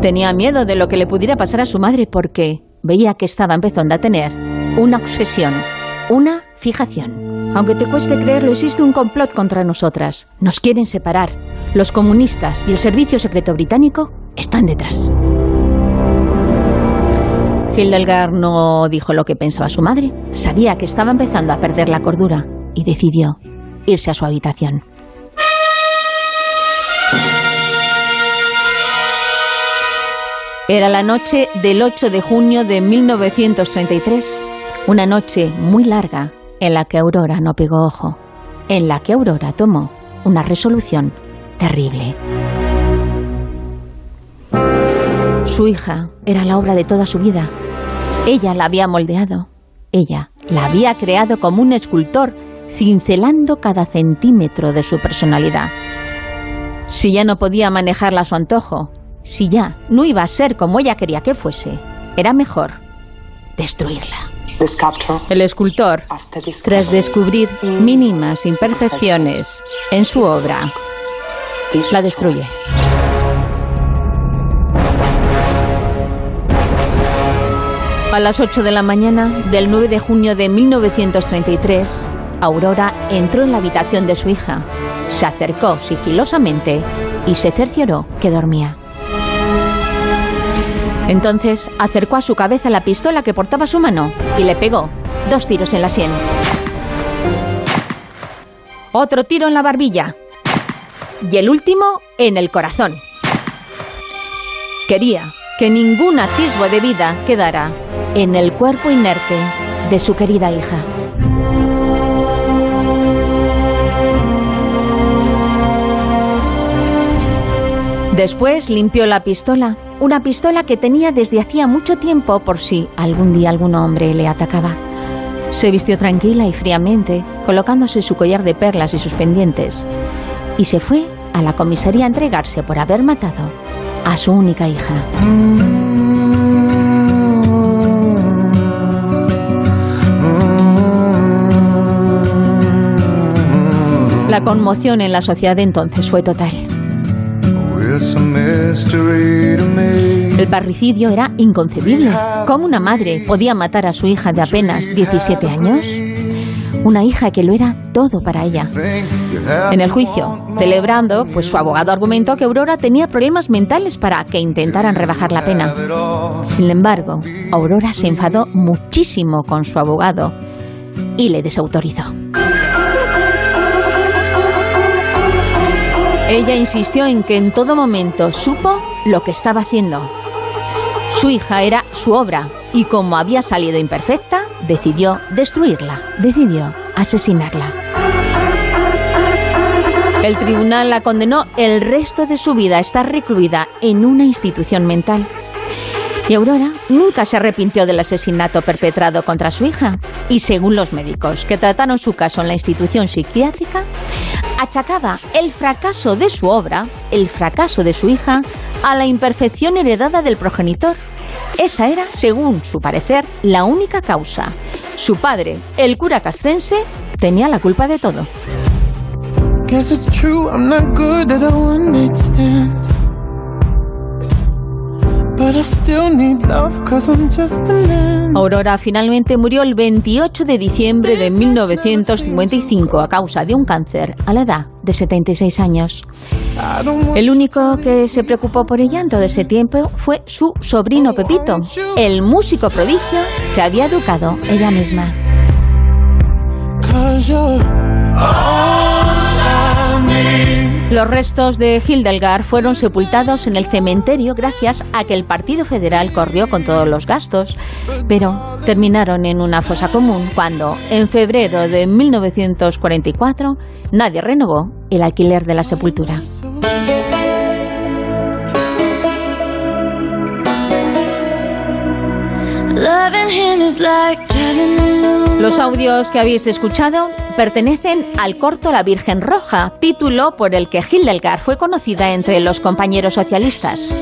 Tenía miedo de lo que le pudiera pasar a su madre porque veía que estaba empezando a tener una obsesión, una fijación. Aunque te cueste creerlo, existe un complot contra nosotras. Nos quieren separar. Los comunistas y el servicio secreto británico están detrás. Hildegard no dijo lo que pensaba su madre. Sabía que estaba empezando a perder la cordura y decidió irse a su habitación. Era la noche del 8 de junio de 1933, una noche muy larga en la que Aurora no pegó ojo, en la que Aurora tomó una resolución terrible. Su hija era la obra de toda su vida. Ella la había moldeado, ella la había creado como un escultor, cincelando cada centímetro de su personalidad. Si ya no podía manejarla a su antojo, si ya no iba a ser como ella quería que fuese, era mejor destruirla. El escultor, tras descubrir mínimas imperfecciones en su obra, la destruye. A las 8 de la mañana del 9 de junio de 1933, Aurora entró en la habitación de su hija, se acercó sigilosamente y se cercioró que dormía. Entonces acercó a su cabeza la pistola que portaba su mano y le pegó dos tiros en la sien. Otro tiro en la barbilla. Y el último en el corazón. Quería que ningún atisbo de vida quedara en el cuerpo inerte de su querida hija. Después limpió la pistola, una pistola que tenía desde hacía mucho tiempo por si algún día algún hombre le atacaba. Se vistió tranquila y fríamente, colocándose su collar de perlas y sus pendientes, y se fue a la comisaría a entregarse por haber matado a su única hija. La conmoción en la sociedad de entonces fue total. El parricidio era inconcebible. ¿Cómo una madre podía matar a su hija de apenas 17 años? Una hija que lo era todo para ella. En el juicio, celebrando, pues su abogado argumentó que Aurora tenía problemas mentales para que intentaran rebajar la pena. Sin embargo, Aurora se enfadó muchísimo con su abogado y le desautorizó. Ella insistió en que en todo momento supo lo que estaba haciendo. Su hija era su obra y como había salido imperfecta, decidió destruirla, decidió asesinarla. El tribunal la condenó el resto de su vida a estar recluida en una institución mental. Y Aurora nunca se arrepintió del asesinato perpetrado contra su hija. Y según los médicos que trataron su caso en la institución psiquiátrica, achacaba el fracaso de su obra, el fracaso de su hija, a la imperfección heredada del progenitor. Esa era, según su parecer, la única causa. Su padre, el cura castrense, tenía la culpa de todo. Aurora finalmente murió el 28 de diciembre de 1955 a causa de un cáncer a la edad de 76 años. El único que se preocupó por ella en todo ese tiempo fue su sobrino Pepito, el músico prodigio que había educado ella misma. Los restos de Hildegard fueron sepultados en el cementerio gracias a que el Partido Federal corrió con todos los gastos, pero terminaron en una fosa común cuando, en febrero de 1944, nadie renovó el alquiler de la sepultura. Los audios que habéis escuchado pertenecen al corto La Virgen Roja, título por el que Hildegard fue conocida entre los compañeros socialistas.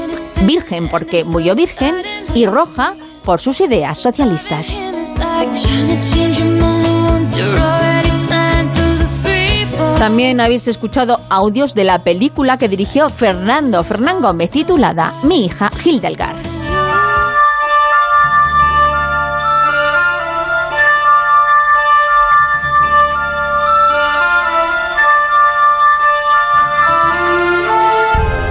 Virgen porque murió virgen y roja por sus ideas socialistas. También habéis escuchado audios de la película que dirigió Fernando Fernán Gómez titulada Mi hija Hildegard.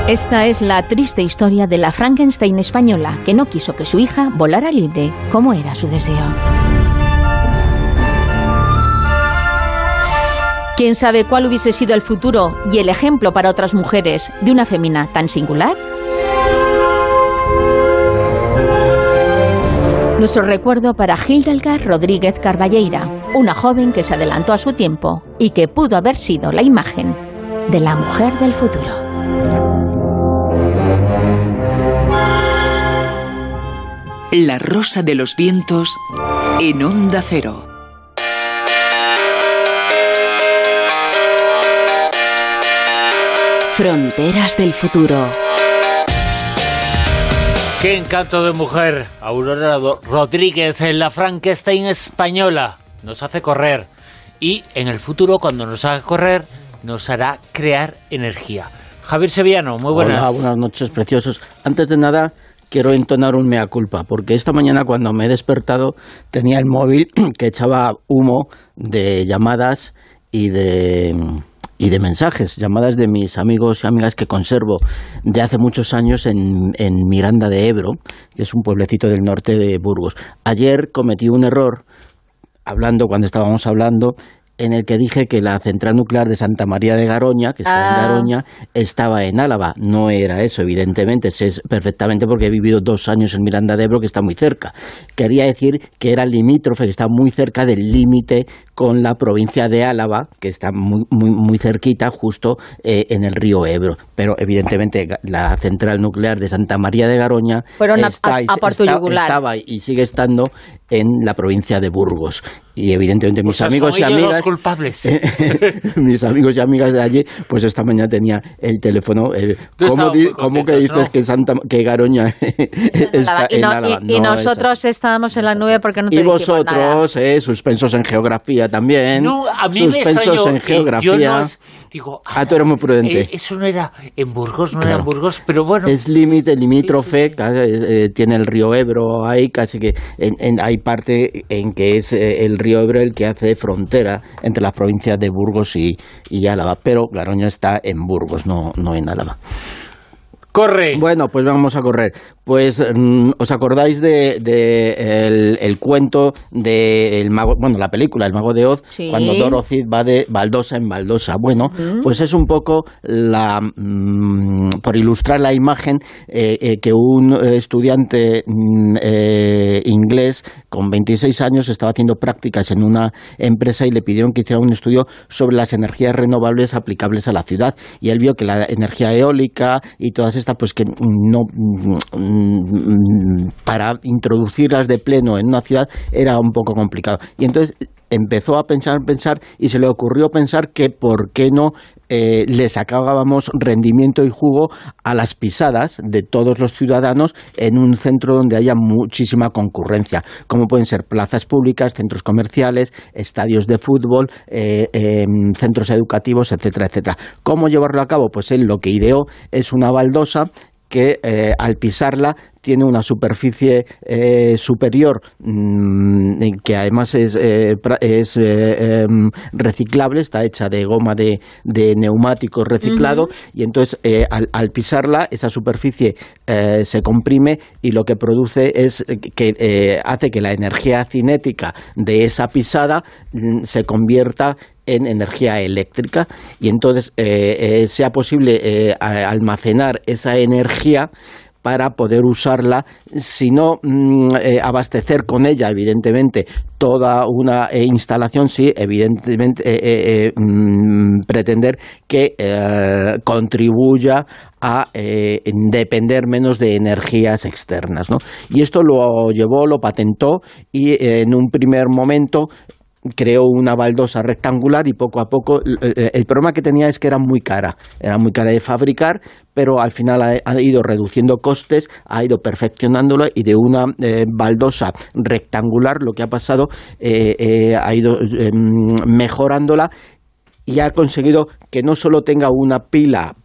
Esta es la triste historia de la Frankenstein española que no quiso que su hija volara libre como era su deseo. ¿Quién sabe cuál hubiese sido el futuro y el ejemplo para otras mujeres de una femina tan singular? Nuestro recuerdo para Hildegard Rodríguez Carballeira, una joven que se adelantó a su tiempo y que pudo haber sido la imagen de la mujer del futuro. La Rosa de los Vientos en Onda Cero. Fronteras del futuro. Qué encanto de mujer. Aurora Rodríguez en la Frankenstein española. Nos hace correr. Y en el futuro, cuando nos haga correr, nos hará crear energía. Javier Sevillano, muy buenas. Hola, buenas noches, preciosos. Antes de nada, quiero entonar un mea culpa, porque esta mañana cuando me he despertado tenía el móvil que echaba humo de llamadas y de y de mensajes, llamadas de mis amigos y amigas que conservo de hace muchos años en, en Miranda de Ebro, que es un pueblecito del norte de Burgos. Ayer cometí un error hablando, cuando estábamos hablando, en el que dije que la central nuclear de Santa María de Garoña, que está en ah. Garoña, estaba en Álava. No era eso, evidentemente, sé perfectamente porque he vivido dos años en Miranda de Ebro, que está muy cerca. Quería decir que era limítrofe, que está muy cerca del límite con la provincia de Álava, que está muy, muy, muy cerquita, justo eh, en el río Ebro. Pero evidentemente la central nuclear de Santa María de Garoña Fueron estaba y sigue estando en la provincia de Burgos. Y evidentemente mis amigos y amigas... culpables. mis amigos y amigas de allí, pues esta mañana tenía el teléfono... Eh, ¿Cómo, que dices que, Santa, que Garoña está en Álava? Y, nosotros estábamos en la nube porque no te Y vosotros, eh, suspensos en geografía también. No, a mí suspensos en geografía. digo, ah, tú eres muy prudente. Eh, eso no era en Burgos, no era en Burgos, pero bueno... Es límite, limítrofe, eh, tiene el río Ebro ahí, casi que en, hay parte en que es el río Ebro el que hace frontera entre las provincias de Burgos y, y Álava, pero Garoña está en Burgos, no, no en Álava. Corre. Bueno, pues vamos a correr. Pues, mm, ¿os acordáis de, el, cuento de el mago, bueno, la película El Mago de Oz, cuando Dorothy va de baldosa en baldosa? Bueno, pues es un poco la, mm, por ilustrar la imagen eh, eh, que un estudiante mm, eh, inglés con 26 años estaba haciendo prácticas en una empresa y le pidieron que hiciera un estudio sobre las energías renovables aplicables a la ciudad. Y él vio que la energía eólica y todas estas pues que no para introducirlas de pleno en una ciudad era un poco complicado y entonces empezó a pensar, pensar y se le ocurrió pensar que por qué no eh, le sacábamos rendimiento y jugo a las pisadas de todos los ciudadanos en un centro donde haya muchísima concurrencia, como pueden ser plazas públicas, centros comerciales, estadios de fútbol, eh, em, centros educativos, etcétera, etcétera. ¿Cómo llevarlo a cabo? Pues él lo que ideó es una baldosa que eh, al pisarla tiene una superficie eh, superior mm, que además es, eh, es em, reciclable, está hecha de goma de, de neumático reciclado y entonces al, pisarla esa superficie se comprime y lo que produce es que hace que la energía cinética de esa pisada mm, se convierta en energía eléctrica. Y entonces eh, eh, sea posible eh, almacenar esa energía para poder usarla, si no mm, abastecer con ella, evidentemente, toda una instalación, sí, evidentemente mm, pretender que contribuya a depender menos de energías externas. ¿no? Y esto lo llevó, lo patentó y en un primer momento creó una baldosa rectangular y poco a poco el, problema que tenía es que era muy cara, era muy cara de fabricar, pero al final ha, ido reduciendo costes, ha ido perfeccionándola y de una eh, baldosa rectangular lo que ha pasado eh, eh, ha ido em, mejorándola y ha conseguido que no solo tenga una pila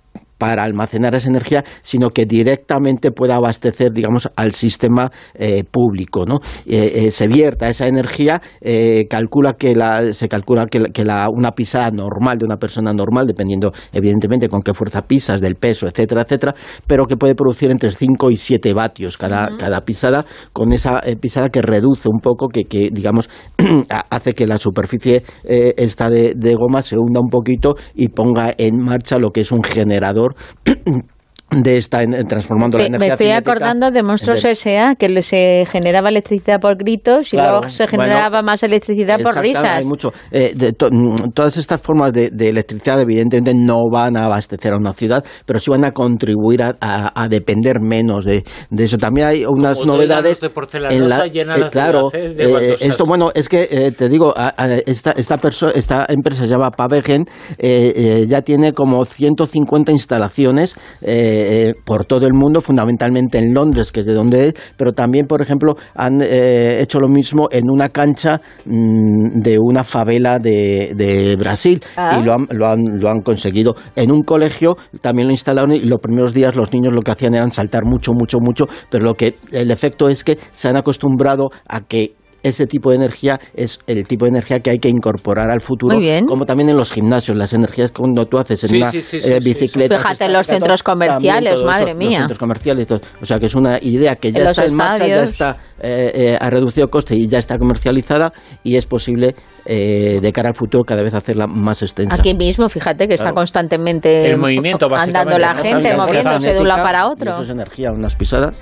para almacenar esa energía, sino que directamente pueda abastecer, digamos, al sistema eh, público, ¿no? Eh, eh, se vierta esa energía, calcula que la, se calcula que, la, una pisada normal de una persona normal, dependiendo evidentemente con qué fuerza pisas, del peso, etcétera, etcétera, pero que puede producir entre 5 y 7 vatios cada, cada pisada, con esa pisada que reduce un poco, que, que digamos, hace que la superficie esta de goma se hunda un poquito y ponga en marcha lo que es un generador por de esta en, transformando la energía Me estoy acordando de Monstruos S.A. que se generaba electricidad por gritos y luego se generaba más electricidad por risas. Hay mucho. Eh, mm, todas estas formas de, electricidad evidentemente no van a abastecer a una ciudad, pero sí van a contribuir a, depender menos de, eso. También hay unas novedades en la eh, claro. Eh, esto bueno es que te digo esta esta esta empresa se llama Pavegen ya tiene como 150 instalaciones eh, por todo el mundo, fundamentalmente en Londres, que es de donde es, pero también, por ejemplo, han eh, hecho lo mismo en una cancha mm, de una favela de, Brasil ah. y lo han, lo, han, lo han conseguido. En un colegio también lo instalaron y los primeros días los niños lo que hacían era saltar mucho, mucho, mucho, pero lo que el efecto es que se han acostumbrado a que ese tipo de energía es el tipo de energía que hay que incorporar al futuro, como también en los gimnasios, las energías cuando tú haces en una eh, bicicleta. Fíjate en los centros comerciales, madre mía. Los centros comerciales, o sea que es una idea que ya está en marcha, ya está eh, eh, ha reducido coste y ya está comercializada y es posible de cara al futuro cada vez hacerla más extensa. Aquí mismo, fíjate que está constantemente andando la gente, moviéndose de un lado para otro. eso es energía, unas pisadas.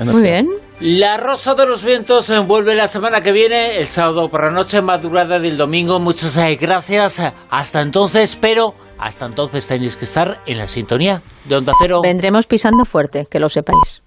Muy bien. La Rosa de los Vientos se envuelve la semana que viene, el sábado por la noche, madrugada del domingo. Muchas eh, gracias. Hasta entonces, pero hasta entonces tenéis que estar en la sintonía de Onda Cero. Vendremos pisando fuerte, que lo sepáis.